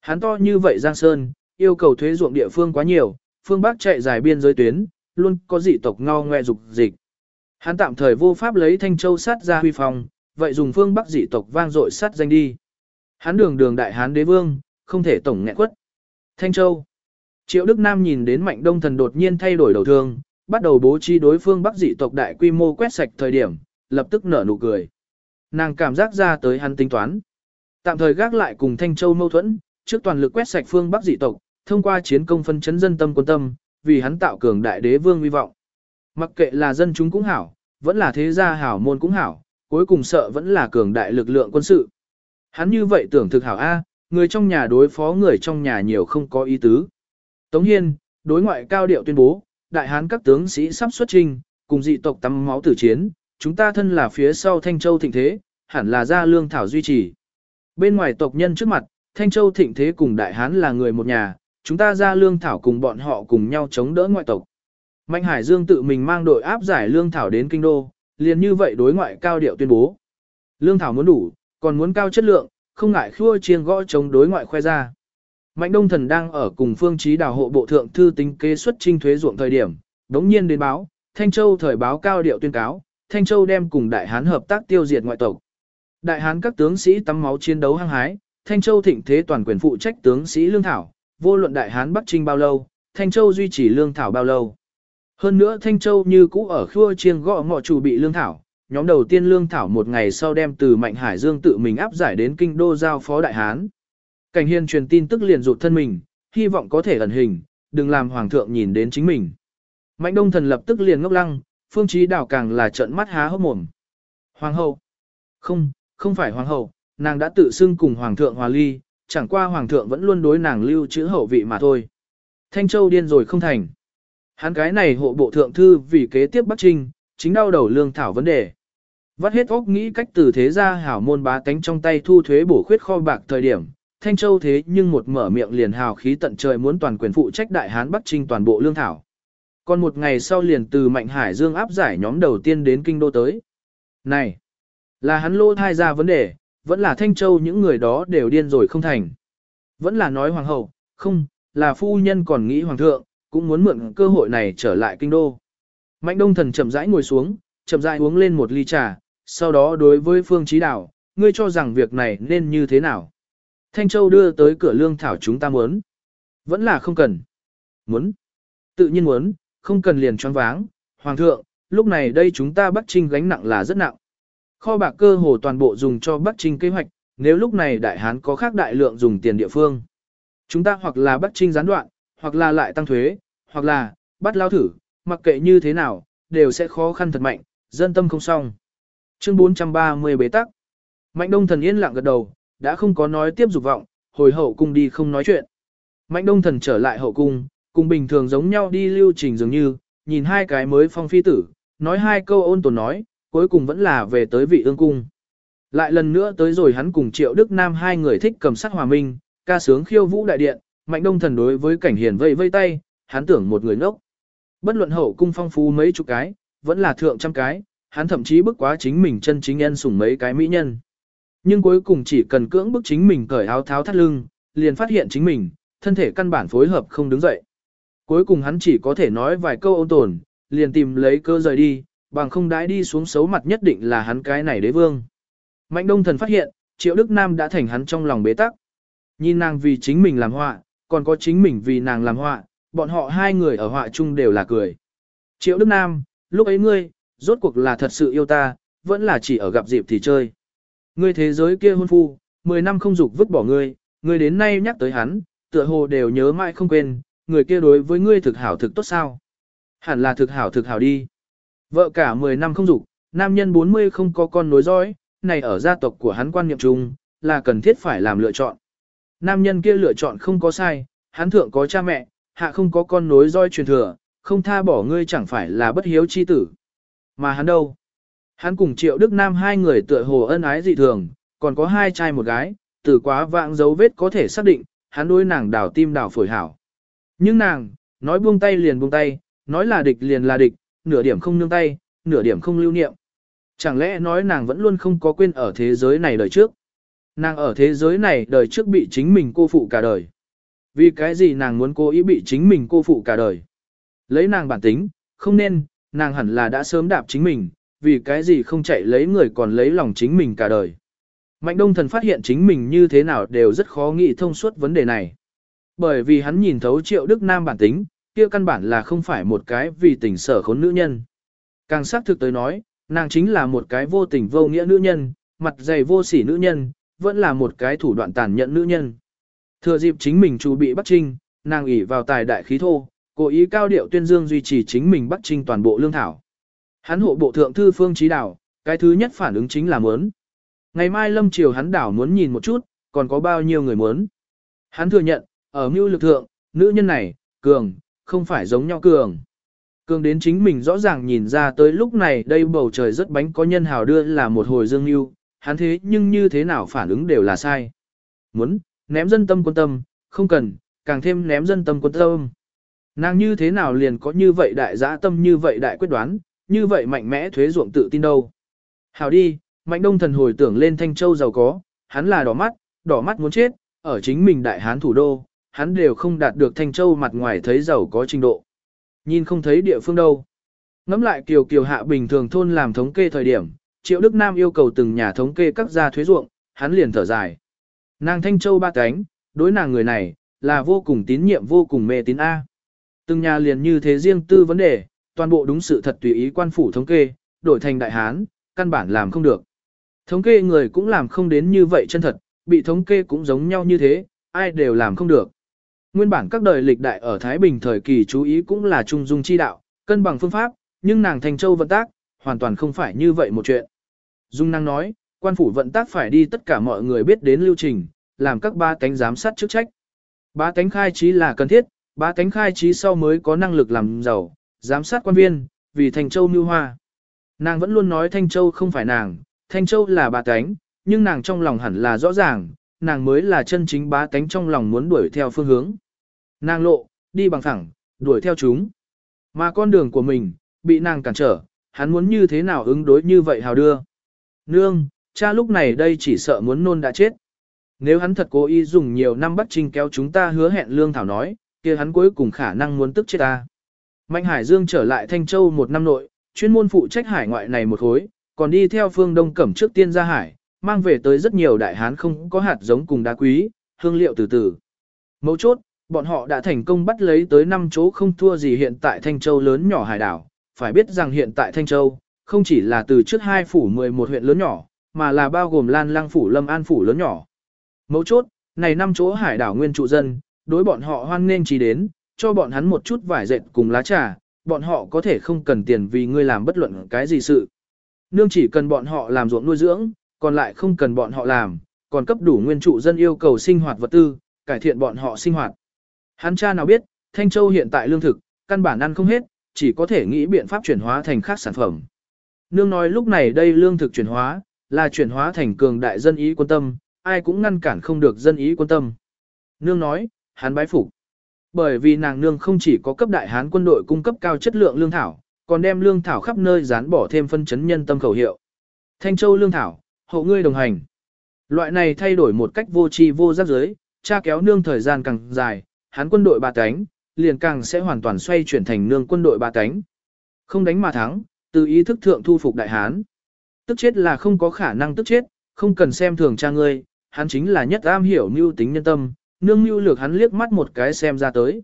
Hắn to như vậy Giang Sơn, yêu cầu thuế ruộng địa phương quá nhiều, phương Bắc chạy dài biên giới tuyến, luôn có dị tộc ngao ngoe dục dịch. Hắn tạm thời vô pháp lấy Thanh Châu sát ra huy phòng, vậy dùng phương Bắc dị tộc vang dội sát danh đi. hán đường đường đại hán đế vương, không thể tổng nghẹn quất. Thanh Châu. Triệu Đức Nam nhìn đến Mạnh Đông Thần đột nhiên thay đổi đầu thương, bắt đầu bố trí đối phương Bắc dị tộc đại quy mô quét sạch thời điểm, lập tức nở nụ cười. Nàng cảm giác ra tới hắn tính toán. Tạm thời gác lại cùng Thanh Châu mâu thuẫn, trước toàn lực quét sạch phương Bắc dị tộc, thông qua chiến công phân chấn dân tâm quân tâm, vì hắn tạo cường đại đế vương hy vọng. Mặc kệ là dân chúng cũng hảo, vẫn là thế gia hảo môn cũng hảo, cuối cùng sợ vẫn là cường đại lực lượng quân sự. Hắn như vậy tưởng thực hảo A, người trong nhà đối phó người trong nhà nhiều không có ý tứ. Tống Hiên, đối ngoại cao điệu tuyên bố, đại hán các tướng sĩ sắp xuất trình, cùng dị tộc tắm máu tử chiến, chúng ta thân là phía sau Thanh Châu thịnh thế, hẳn là ra lương thảo duy trì. Bên ngoài tộc nhân trước mặt, Thanh Châu thịnh thế cùng đại hán là người một nhà, chúng ta ra lương thảo cùng bọn họ cùng nhau chống đỡ ngoại tộc. Mạnh Hải Dương tự mình mang đội áp giải lương thảo đến kinh đô, liền như vậy đối ngoại cao điệu tuyên bố. Lương thảo muốn đủ, còn muốn cao chất lượng, không ngại khua chiêng gõ chống đối ngoại khoe ra. Mạnh Đông Thần đang ở cùng Phương Chí Đào hộ bộ thượng thư tính kế xuất trinh thuế ruộng thời điểm, đống nhiên đến báo, Thanh Châu thời báo cao điệu tuyên cáo, Thanh Châu đem cùng Đại Hán hợp tác tiêu diệt ngoại tộc. Đại Hán các tướng sĩ tắm máu chiến đấu hăng hái, Thanh Châu thịnh thế toàn quyền phụ trách tướng sĩ lương thảo, vô luận Đại Hán Bắc Trinh bao lâu, Thanh Châu duy trì lương thảo bao lâu. Hơn nữa Thanh Châu như cũ ở khua chiêng gõ ngọ chủ bị lương thảo, nhóm đầu tiên lương thảo một ngày sau đem từ Mạnh Hải Dương tự mình áp giải đến kinh đô giao phó Đại Hán. Cảnh hiên truyền tin tức liền rụt thân mình, hy vọng có thể ẩn hình, đừng làm hoàng thượng nhìn đến chính mình. Mạnh đông thần lập tức liền ngốc lăng, phương trí đảo càng là trợn mắt há hốc mồm. Hoàng hậu. Không, không phải hoàng hậu, nàng đã tự xưng cùng hoàng thượng hòa ly, chẳng qua hoàng thượng vẫn luôn đối nàng lưu trữ hậu vị mà thôi. Thanh Châu điên rồi không thành. Hắn cái này hộ bộ thượng thư vì kế tiếp Bắc Trinh, chính đau đầu lương thảo vấn đề. Vắt hết óc nghĩ cách từ thế ra hảo môn bá tánh trong tay thu thuế bổ khuyết kho bạc thời điểm, Thanh Châu thế nhưng một mở miệng liền hào khí tận trời muốn toàn quyền phụ trách đại hán Bắc Trinh toàn bộ lương thảo. Còn một ngày sau liền từ Mạnh Hải Dương áp giải nhóm đầu tiên đến kinh đô tới. Này, là hắn lô thai ra vấn đề, vẫn là Thanh Châu những người đó đều điên rồi không thành. Vẫn là nói hoàng hậu, không, là phu nhân còn nghĩ hoàng thượng, cũng muốn mượn cơ hội này trở lại kinh đô. Mạnh đông thần chậm rãi ngồi xuống, chậm rãi uống lên một ly trà, sau đó đối với phương chí đảo, ngươi cho rằng việc này nên như thế nào. Thanh Châu đưa tới cửa lương thảo chúng ta muốn. Vẫn là không cần. Muốn. Tự nhiên muốn, không cần liền choáng váng. Hoàng thượng, lúc này đây chúng ta bắt trinh gánh nặng là rất nặng. Kho bạc cơ hồ toàn bộ dùng cho bắt trinh kế hoạch, nếu lúc này đại hán có khác đại lượng dùng tiền địa phương. Chúng ta hoặc là bắt trinh gián đoạn, hoặc là lại tăng thuế, hoặc là, bắt lao thử, mặc kệ như thế nào, đều sẽ khó khăn thật mạnh, dân tâm không xong. Chương 430 bế tắc. Mạnh đông thần yên lặng gật đầu, đã không có nói tiếp dục vọng, hồi hậu cung đi không nói chuyện. Mạnh đông thần trở lại hậu cung, cùng bình thường giống nhau đi lưu trình dường như, nhìn hai cái mới phong phi tử, nói hai câu ôn tồn nói, cuối cùng vẫn là về tới vị ương cung. Lại lần nữa tới rồi hắn cùng Triệu Đức Nam hai người thích cầm sắc hòa minh, ca sướng khiêu vũ đại điện, mạnh đông thần đối với cảnh hiền vây vây tay, hắn tưởng một người ngốc. Bất luận hậu cung phong phú mấy chục cái, vẫn là thượng trăm cái, hắn thậm chí bức quá chính mình chân chính nhân sủng mấy cái mỹ nhân. Nhưng cuối cùng chỉ cần cưỡng bức chính mình cởi áo tháo thắt lưng, liền phát hiện chính mình, thân thể căn bản phối hợp không đứng dậy. Cuối cùng hắn chỉ có thể nói vài câu ôn tồn, liền tìm lấy cơ rời đi, bằng không đãi đi xuống xấu mặt nhất định là hắn cái này đế vương. Mạnh đông thần phát hiện, triệu Đức Nam đã thành hắn trong lòng bế tắc. Nhìn nàng vì chính mình làm họa, còn có chính mình vì nàng làm họa, bọn họ hai người ở họa chung đều là cười. Triệu Đức Nam, lúc ấy ngươi, rốt cuộc là thật sự yêu ta, vẫn là chỉ ở gặp dịp thì chơi. Ngươi thế giới kia hôn phu, 10 năm không dục vứt bỏ ngươi, ngươi đến nay nhắc tới hắn, tựa hồ đều nhớ mãi không quên, người kia đối với ngươi thực hảo thực tốt sao. Hẳn là thực hảo thực hảo đi. Vợ cả 10 năm không dục, nam nhân 40 không có con nối dõi, này ở gia tộc của hắn quan niệm chung, là cần thiết phải làm lựa chọn. Nam nhân kia lựa chọn không có sai, hắn thượng có cha mẹ, hạ không có con nối roi truyền thừa, không tha bỏ ngươi chẳng phải là bất hiếu chi tử. Mà hắn đâu? Hắn cùng Triệu Đức Nam hai người tựa hồ ân ái dị thường, còn có hai trai một gái, từ quá vạng dấu vết có thể xác định, hắn đối nàng đảo tim đảo phổi hảo. Nhưng nàng, nói buông tay liền buông tay, nói là địch liền là địch, nửa điểm không nương tay, nửa điểm không lưu niệm. Chẳng lẽ nói nàng vẫn luôn không có quên ở thế giới này đời trước? Nàng ở thế giới này đời trước bị chính mình cô phụ cả đời. Vì cái gì nàng muốn cố ý bị chính mình cô phụ cả đời? Lấy nàng bản tính, không nên, nàng hẳn là đã sớm đạp chính mình, vì cái gì không chạy lấy người còn lấy lòng chính mình cả đời. Mạnh đông thần phát hiện chính mình như thế nào đều rất khó nghĩ thông suốt vấn đề này. Bởi vì hắn nhìn thấu triệu Đức Nam bản tính, kia căn bản là không phải một cái vì tình sở khốn nữ nhân. Càng xác thực tới nói, nàng chính là một cái vô tình vô nghĩa nữ nhân, mặt dày vô sỉ nữ nhân, vẫn là một cái thủ đoạn tàn nhẫn nữ nhân. Thừa dịp chính mình chủ bị bắt trinh, nàng ỷ vào tài đại khí thô, cố ý cao điệu tuyên dương duy trì chính mình bắt trinh toàn bộ lương thảo. Hắn hộ bộ thượng thư phương trí đảo, cái thứ nhất phản ứng chính là muốn. Ngày mai lâm triều hắn đảo muốn nhìn một chút, còn có bao nhiêu người muốn. Hắn thừa nhận, ở mưu lực thượng, nữ nhân này, cường, không phải giống nhau cường. Cường đến chính mình rõ ràng nhìn ra tới lúc này đây bầu trời rất bánh có nhân hào đưa là một hồi dương yêu, hắn thế nhưng như thế nào phản ứng đều là sai. Muốn, ném dân tâm quân tâm, không cần, càng thêm ném dân tâm quân tâm. Nàng như thế nào liền có như vậy đại giã tâm như vậy đại quyết đoán, như vậy mạnh mẽ thuế ruộng tự tin đâu. Hào đi, mạnh đông thần hồi tưởng lên Thanh Châu giàu có, hắn là đỏ mắt, đỏ mắt muốn chết, ở chính mình đại hán thủ đô, hắn đều không đạt được Thanh Châu mặt ngoài thấy giàu có trình độ. Nhìn không thấy địa phương đâu. Ngắm lại kiều kiều hạ bình thường thôn làm thống kê thời điểm, Triệu Đức Nam yêu cầu từng nhà thống kê các gia thuế ruộng, hắn liền thở dài. Nàng Thanh Châu ba cánh, đối nàng người này, là vô cùng tín nhiệm vô cùng mê tín A. Từng nhà liền như thế riêng tư vấn đề, toàn bộ đúng sự thật tùy ý quan phủ thống kê, đổi thành đại hán, căn bản làm không được. Thống kê người cũng làm không đến như vậy chân thật, bị thống kê cũng giống nhau như thế, ai đều làm không được. Nguyên bản các đời lịch đại ở Thái Bình thời kỳ chú ý cũng là trung dung chi đạo, cân bằng phương pháp, nhưng nàng Thanh Châu vận tác, hoàn toàn không phải như vậy một chuyện. Dung năng nói, quan phủ vận tác phải đi tất cả mọi người biết đến lưu trình, làm các ba cánh giám sát chức trách. Ba cánh khai trí là cần thiết, ba cánh khai trí sau mới có năng lực làm giàu, giám sát quan viên, vì Thanh Châu mưu hoa. Nàng vẫn luôn nói Thanh Châu không phải nàng, Thanh Châu là ba cánh, nhưng nàng trong lòng hẳn là rõ ràng, nàng mới là chân chính bá cánh trong lòng muốn đuổi theo phương hướng. Nàng lộ, đi bằng thẳng, đuổi theo chúng. Mà con đường của mình, bị nàng cản trở, hắn muốn như thế nào ứng đối như vậy hào đưa. Nương, cha lúc này đây chỉ sợ muốn nôn đã chết. Nếu hắn thật cố ý dùng nhiều năm bắt trinh kéo chúng ta hứa hẹn lương thảo nói, kia hắn cuối cùng khả năng muốn tức chết ta. Mạnh Hải Dương trở lại Thanh Châu một năm nội, chuyên môn phụ trách hải ngoại này một khối, còn đi theo phương Đông Cẩm trước tiên ra hải, mang về tới rất nhiều đại hán không có hạt giống cùng đá quý, hương liệu từ từ. Mấu chốt, bọn họ đã thành công bắt lấy tới 5 chỗ không thua gì hiện tại Thanh Châu lớn nhỏ hải đảo. Phải biết rằng hiện tại Thanh Châu, không chỉ là từ trước hai phủ 11 huyện lớn nhỏ, mà là bao gồm Lan Lăng phủ Lâm An phủ lớn nhỏ. Mấu chốt, này năm chỗ hải đảo nguyên trụ dân, đối bọn họ hoan nên chỉ đến, cho bọn hắn một chút vải dệt cùng lá trà, bọn họ có thể không cần tiền vì ngươi làm bất luận cái gì sự. Nương chỉ cần bọn họ làm ruộng nuôi dưỡng, còn lại không cần bọn họ làm, còn cấp đủ nguyên trụ dân yêu cầu sinh hoạt vật tư, cải thiện bọn họ sinh hoạt. Hắn cha nào biết, Thanh Châu hiện tại lương thực, căn bản ăn không hết, chỉ có thể nghĩ biện pháp chuyển hóa thành khác sản phẩm. Nương nói lúc này đây lương thực chuyển hóa, là chuyển hóa thành cường đại dân ý quân tâm, ai cũng ngăn cản không được dân ý quân tâm. Nương nói, hắn bái phục. Bởi vì nàng nương không chỉ có cấp đại hán quân đội cung cấp cao chất lượng lương thảo, còn đem lương thảo khắp nơi dán bỏ thêm phân chấn nhân tâm khẩu hiệu. Thanh Châu lương thảo, hậu ngươi đồng hành. Loại này thay đổi một cách vô tri vô giác giới, cha kéo nương thời gian càng dài, hán quân đội ba cánh, liền càng sẽ hoàn toàn xoay chuyển thành nương quân đội ba cánh. Không đánh mà thắng, từ ý thức thượng thu phục đại hán. Tức chết là không có khả năng tức chết, không cần xem thường cha ngươi, hắn chính là nhất am hiểu mưu tính nhân tâm, nương mưu lược hắn liếc mắt một cái xem ra tới.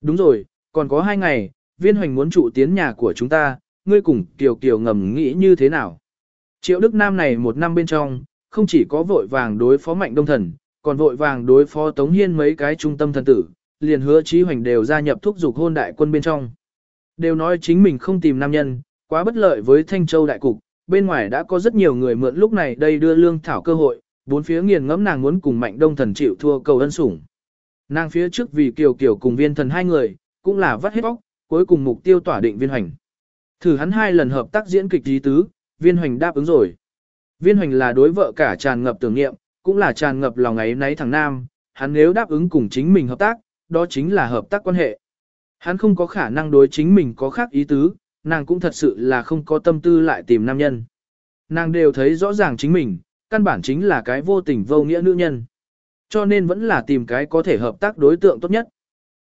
Đúng rồi, còn có hai ngày, viên hoành muốn trụ tiến nhà của chúng ta, ngươi cùng Kiều Kiều ngầm nghĩ như thế nào. Triệu Đức Nam này một năm bên trong, không chỉ có vội vàng đối phó mạnh đông thần, còn vội vàng đối phó Tống Hiên mấy cái trung tâm thần tử, liền hứa trí hoành đều gia nhập thúc dục hôn đại quân bên trong. Đều nói chính mình không tìm nam nhân, quá bất lợi với Thanh Châu đại cục, bên ngoài đã có rất nhiều người mượn lúc này đây đưa lương thảo cơ hội, bốn phía nghiền ngẫm nàng muốn cùng mạnh đông thần chịu thua cầu ân sủng. Nàng phía trước vì kiều kiều cùng viên thần hai người, cũng là vắt hết bóc, cuối cùng mục tiêu tỏa định viên hoành. Thử hắn hai lần hợp tác diễn kịch lý tứ, viên hoành đáp ứng rồi. Viên hoành là đối vợ cả tràn ngập tưởng nghiệm, cũng là tràn ngập lòng ấy nấy thằng nam, hắn nếu đáp ứng cùng chính mình hợp tác, đó chính là hợp tác quan hệ. Hắn không có khả năng đối chính mình có khác ý tứ, nàng cũng thật sự là không có tâm tư lại tìm nam nhân. Nàng đều thấy rõ ràng chính mình, căn bản chính là cái vô tình vô nghĩa nữ nhân. Cho nên vẫn là tìm cái có thể hợp tác đối tượng tốt nhất.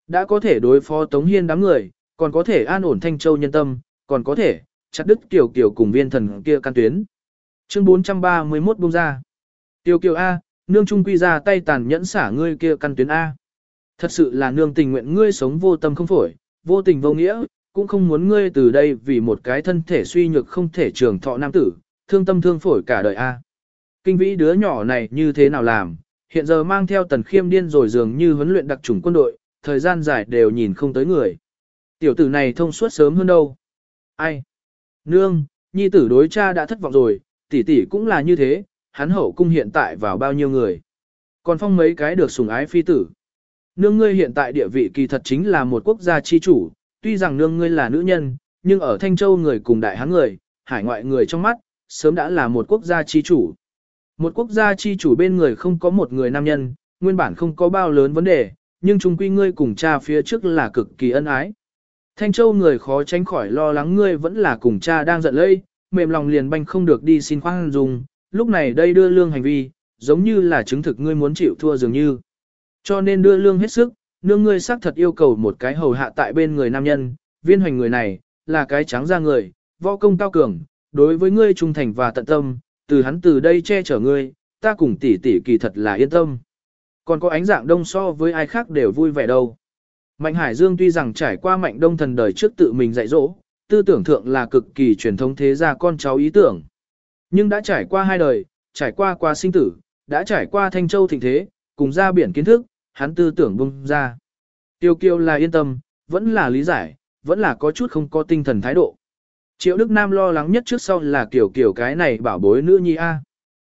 Đã có thể đối phó Tống Hiên đám người, còn có thể an ổn Thanh Châu nhân tâm, còn có thể chặt đứt Kiều Kiều cùng viên thần kia can tuyến. Chương 431 buông ra. Kiều Kiều A, nương trung quy ra tay tàn nhẫn xả ngươi kia căn tuyến A. Thật sự là nương tình nguyện ngươi sống vô tâm không phổi, vô tình vô nghĩa, cũng không muốn ngươi từ đây vì một cái thân thể suy nhược không thể trường thọ nam tử, thương tâm thương phổi cả đời A. Kinh vĩ đứa nhỏ này như thế nào làm, hiện giờ mang theo tần khiêm điên rồi dường như huấn luyện đặc chủng quân đội, thời gian dài đều nhìn không tới người. Tiểu tử này thông suốt sớm hơn đâu. Ai? Nương, nhi tử đối cha đã thất vọng rồi, tỷ tỷ cũng là như thế, hắn hậu cung hiện tại vào bao nhiêu người. Còn phong mấy cái được sủng ái phi tử. Nương ngươi hiện tại địa vị kỳ thật chính là một quốc gia chi chủ, tuy rằng nương ngươi là nữ nhân, nhưng ở Thanh Châu người cùng đại hán người, hải ngoại người trong mắt, sớm đã là một quốc gia chi chủ. Một quốc gia chi chủ bên người không có một người nam nhân, nguyên bản không có bao lớn vấn đề, nhưng chung quy ngươi cùng cha phía trước là cực kỳ ân ái. Thanh Châu người khó tránh khỏi lo lắng ngươi vẫn là cùng cha đang giận lây, mềm lòng liền banh không được đi xin khoan dùng, lúc này đây đưa lương hành vi, giống như là chứng thực ngươi muốn chịu thua dường như. Cho nên đưa lương hết sức, nương ngươi xác thật yêu cầu một cái hầu hạ tại bên người nam nhân, viên hoành người này, là cái trắng da người, võ công cao cường, đối với ngươi trung thành và tận tâm, từ hắn từ đây che chở ngươi, ta cùng tỷ tỷ kỳ thật là yên tâm. Còn có ánh dạng đông so với ai khác đều vui vẻ đâu. Mạnh Hải Dương tuy rằng trải qua mạnh đông thần đời trước tự mình dạy dỗ, tư tưởng thượng là cực kỳ truyền thống thế gia con cháu ý tưởng. Nhưng đã trải qua hai đời, trải qua qua sinh tử, đã trải qua thanh châu thịnh thế, cùng ra biển kiến thức, hắn tư tưởng bung ra. Tiêu kiêu là yên tâm, vẫn là lý giải, vẫn là có chút không có tinh thần thái độ. Triệu Đức Nam lo lắng nhất trước sau là kiểu kiểu cái này bảo bối nữ nhi A.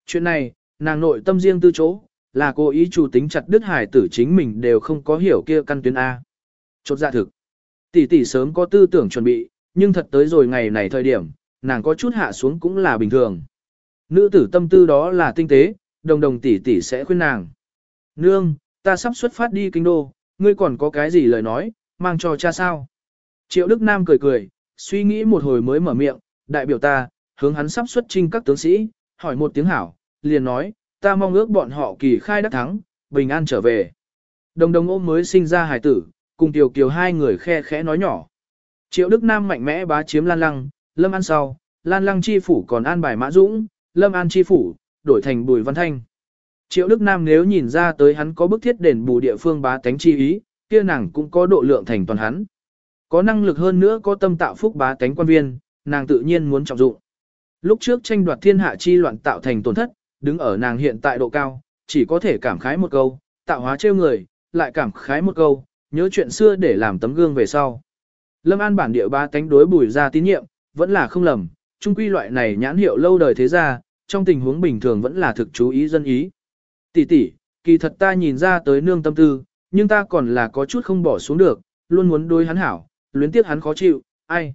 Chuyện này, nàng nội tâm riêng tư chỗ, là cô ý chủ tính chặt đức hải tử chính mình đều không có hiểu kia căn tuyến A. Chốt dạ thực. Tỷ tỷ sớm có tư tưởng chuẩn bị, nhưng thật tới rồi ngày này thời điểm, nàng có chút hạ xuống cũng là bình thường. Nữ tử tâm tư đó là tinh tế, đồng đồng tỷ tỷ sẽ khuyên nàng. Nương, ta sắp xuất phát đi kinh đô, ngươi còn có cái gì lời nói, mang cho cha sao? Triệu Đức Nam cười cười, suy nghĩ một hồi mới mở miệng, đại biểu ta, hướng hắn sắp xuất trinh các tướng sĩ, hỏi một tiếng hảo, liền nói, ta mong ước bọn họ kỳ khai đắc thắng, bình an trở về. Đồng đồng ôm mới sinh ra hài tử, cùng Tiểu Kiều hai người khe khẽ nói nhỏ. Triệu Đức Nam mạnh mẽ bá chiếm Lan Lăng, Lâm An sau, Lan Lăng chi phủ còn an bài Mã Dũng, Lâm An chi phủ, đổi thành Bùi Văn Thanh. Triệu Đức Nam nếu nhìn ra tới hắn có bức thiết đền bù địa phương bá tánh chi ý, kia nàng cũng có độ lượng thành toàn hắn. Có năng lực hơn nữa có tâm tạo phúc bá tánh quan viên, nàng tự nhiên muốn trọng dụng. Lúc trước tranh đoạt thiên hạ chi loạn tạo thành tổn thất, đứng ở nàng hiện tại độ cao, chỉ có thể cảm khái một câu, tạo hóa trêu người, lại cảm khái một câu, nhớ chuyện xưa để làm tấm gương về sau. Lâm An bản địa ba tánh đối bùi ra tín nhiệm, vẫn là không lầm, trung quy loại này nhãn hiệu lâu đời thế ra, trong tình huống bình thường vẫn là thực chú ý dân ý. Tỷ tỷ, kỳ thật ta nhìn ra tới nương tâm tư, nhưng ta còn là có chút không bỏ xuống được, luôn muốn đối hắn hảo, luyến tiếc hắn khó chịu, ai.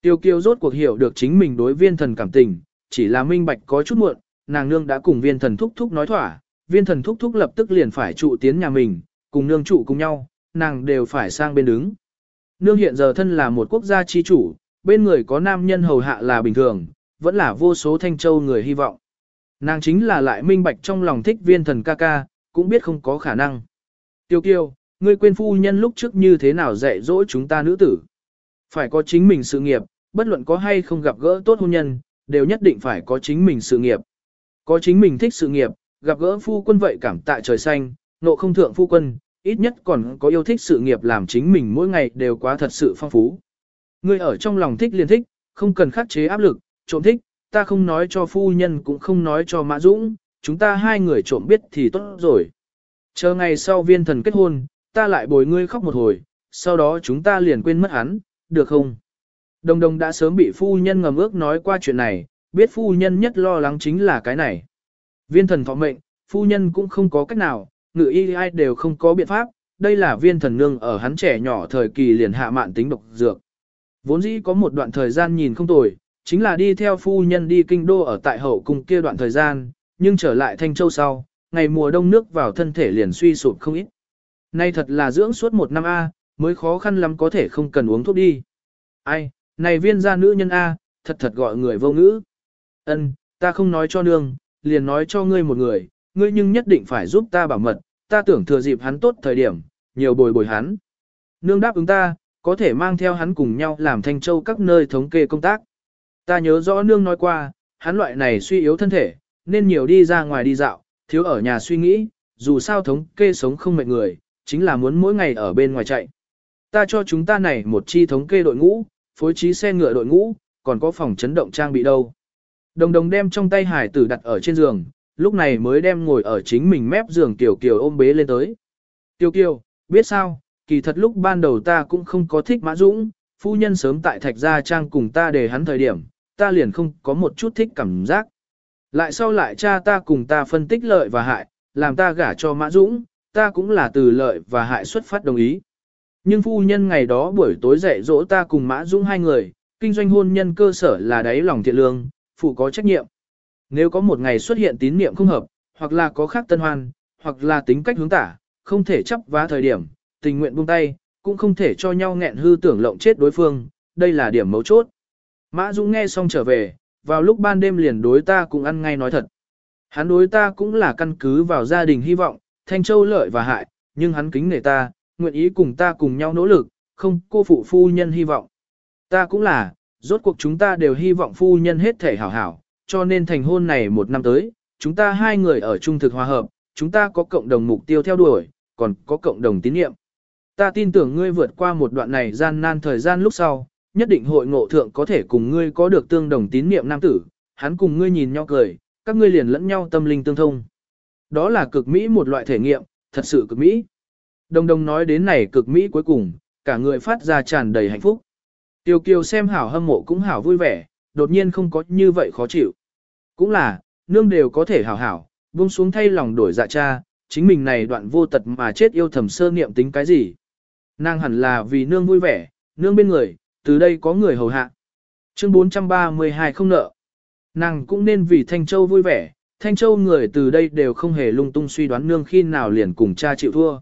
Tiêu kiêu rốt cuộc hiểu được chính mình đối viên thần cảm tình, chỉ là minh bạch có chút muộn, nàng nương đã cùng viên thần thúc thúc nói thỏa, viên thần thúc thúc lập tức liền phải trụ tiến nhà mình, cùng nương trụ cùng nhau, nàng đều phải sang bên đứng. Nương hiện giờ thân là một quốc gia chi chủ, bên người có nam nhân hầu hạ là bình thường, vẫn là vô số thanh châu người hy vọng. Nàng chính là lại minh bạch trong lòng thích viên thần ca ca, cũng biết không có khả năng. Tiêu kiêu, ngươi quên phu nhân lúc trước như thế nào dạy dỗ chúng ta nữ tử. Phải có chính mình sự nghiệp, bất luận có hay không gặp gỡ tốt hôn nhân, đều nhất định phải có chính mình sự nghiệp. Có chính mình thích sự nghiệp, gặp gỡ phu quân vậy cảm tạ trời xanh, nộ không thượng phu quân, ít nhất còn có yêu thích sự nghiệp làm chính mình mỗi ngày đều quá thật sự phong phú. Ngươi ở trong lòng thích liền thích, không cần khắc chế áp lực, trộm thích, ta không nói cho phu nhân cũng không nói cho Mã Dũng, chúng ta hai người trộm biết thì tốt rồi. Chờ ngày sau viên thần kết hôn, ta lại bồi ngươi khóc một hồi, sau đó chúng ta liền quên mất hắn, được không? Đồng đồng đã sớm bị phu nhân ngầm ước nói qua chuyện này, biết phu nhân nhất lo lắng chính là cái này. Viên thần thọ mệnh, phu nhân cũng không có cách nào, ngự y ai đều không có biện pháp, đây là viên thần nương ở hắn trẻ nhỏ thời kỳ liền hạ mạn tính độc dược. Vốn dĩ có một đoạn thời gian nhìn không tồi, chính là đi theo phu nhân đi kinh đô ở tại hậu cung kia đoạn thời gian, nhưng trở lại Thanh Châu sau, ngày mùa đông nước vào thân thể liền suy sụp không ít. Nay thật là dưỡng suốt một năm A, mới khó khăn lắm có thể không cần uống thuốc đi. Ai, này viên gia nữ nhân A, thật thật gọi người vô ngữ. Ân, ta không nói cho nương, liền nói cho ngươi một người, ngươi nhưng nhất định phải giúp ta bảo mật, ta tưởng thừa dịp hắn tốt thời điểm, nhiều bồi bồi hắn. Nương đáp ứng ta, có thể mang theo hắn cùng nhau làm thanh châu các nơi thống kê công tác. Ta nhớ rõ nương nói qua, hắn loại này suy yếu thân thể, nên nhiều đi ra ngoài đi dạo, thiếu ở nhà suy nghĩ, dù sao thống kê sống không mệt người, chính là muốn mỗi ngày ở bên ngoài chạy. Ta cho chúng ta này một chi thống kê đội ngũ, phối trí xe ngựa đội ngũ, còn có phòng chấn động trang bị đâu. Đồng đồng đem trong tay hải tử đặt ở trên giường, lúc này mới đem ngồi ở chính mình mép giường Tiểu Kiều ôm bế lên tới. Tiểu Kiều, biết sao, kỳ thật lúc ban đầu ta cũng không có thích Mã Dũng, phu nhân sớm tại thạch gia trang cùng ta để hắn thời điểm, ta liền không có một chút thích cảm giác. Lại sau lại cha ta cùng ta phân tích lợi và hại, làm ta gả cho Mã Dũng, ta cũng là từ lợi và hại xuất phát đồng ý. Nhưng phu nhân ngày đó buổi tối dạy dỗ ta cùng Mã Dũng hai người, kinh doanh hôn nhân cơ sở là đáy lòng thiện lương, phụ có trách nhiệm. Nếu có một ngày xuất hiện tín niệm không hợp, hoặc là có khác tân hoan, hoặc là tính cách hướng tả, không thể chấp vá thời điểm, tình nguyện buông tay, cũng không thể cho nhau nghẹn hư tưởng lộng chết đối phương, đây là điểm mấu chốt. Mã Dũng nghe xong trở về, vào lúc ban đêm liền đối ta cũng ăn ngay nói thật. Hắn đối ta cũng là căn cứ vào gia đình hy vọng, Thanh Châu lợi và hại, nhưng hắn kính nể ta, nguyện ý cùng ta cùng nhau nỗ lực, không cô phụ phu nhân hy vọng. Ta cũng là, rốt cuộc chúng ta đều hy vọng phu nhân hết thể hảo hảo, cho nên thành hôn này một năm tới, chúng ta hai người ở trung thực hòa hợp, chúng ta có cộng đồng mục tiêu theo đuổi, còn có cộng đồng tín nhiệm. Ta tin tưởng ngươi vượt qua một đoạn này gian nan thời gian lúc sau, nhất định hội ngộ thượng có thể cùng ngươi có được tương đồng tín niệm nam tử, hắn cùng ngươi nhìn nhau cười, các ngươi liền lẫn nhau tâm linh tương thông. Đó là cực mỹ một loại thể nghiệm, thật sự cực mỹ. Đồng đồng nói đến này cực mỹ cuối cùng, cả người phát ra tràn đầy hạnh phúc. Tiêu kiều xem hảo hâm mộ cũng hảo vui vẻ, đột nhiên không có như vậy khó chịu. Cũng là, nương đều có thể hảo hảo, buông xuống thay lòng đổi dạ cha, chính mình này đoạn vô tật mà chết yêu thầm sơ niệm tính cái gì. Nàng hẳn là vì nương vui vẻ, nương bên người, từ đây có người hầu hạ. Chương 432 không nợ. Nàng cũng nên vì Thanh Châu vui vẻ, Thanh Châu người từ đây đều không hề lung tung suy đoán nương khi nào liền cùng cha chịu thua.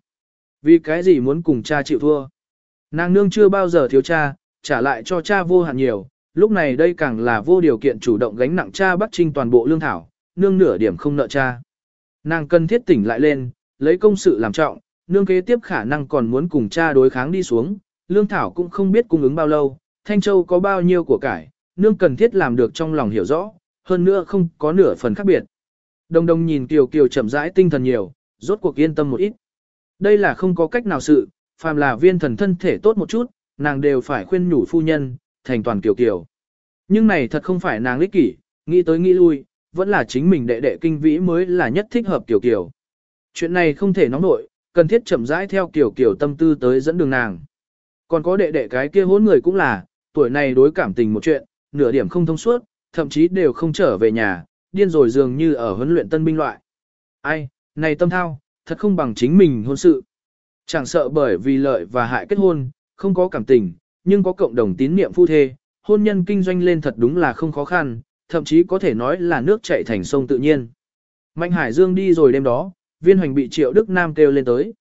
Vì cái gì muốn cùng cha chịu thua? Nàng nương chưa bao giờ thiếu cha, trả lại cho cha vô hạn nhiều, lúc này đây càng là vô điều kiện chủ động gánh nặng cha bắt trinh toàn bộ lương thảo, nương nửa điểm không nợ cha. Nàng cần thiết tỉnh lại lên, lấy công sự làm trọng, nương kế tiếp khả năng còn muốn cùng cha đối kháng đi xuống, lương thảo cũng không biết cung ứng bao lâu, Thanh Châu có bao nhiêu của cải, nương cần thiết làm được trong lòng hiểu rõ, hơn nữa không có nửa phần khác biệt. Đồng đồng nhìn Kiều Kiều chậm rãi tinh thần nhiều, rốt cuộc yên tâm một ít. Đây là không có cách nào sự, phàm là viên thần thân thể tốt một chút, nàng đều phải khuyên nhủ phu nhân, thành toàn Kiều Kiều. Nhưng này thật không phải nàng ích kỷ, nghĩ tới nghĩ lui, vẫn là chính mình đệ đệ kinh vĩ mới là nhất thích hợp Kiều Kiều. Chuyện này không thể nóng nổi, cần thiết chậm rãi theo Kiều Kiều tâm tư tới dẫn đường nàng. Còn có đệ đệ cái kia hôn người cũng là, tuổi này đối cảm tình một chuyện, nửa điểm không thông suốt, thậm chí đều không trở về nhà, điên rồi dường như ở huấn luyện tân binh loại. Ai, này tâm thao, thật không bằng chính mình hôn sự. Chẳng sợ bởi vì lợi và hại kết hôn, không có cảm tình, nhưng có cộng đồng tín niệm phu thê, hôn nhân kinh doanh lên thật đúng là không khó khăn, thậm chí có thể nói là nước chảy thành sông tự nhiên. Mạnh Hải Dương đi rồi đêm đó, viên hoành bị Triệu Đức Nam kêu lên tới.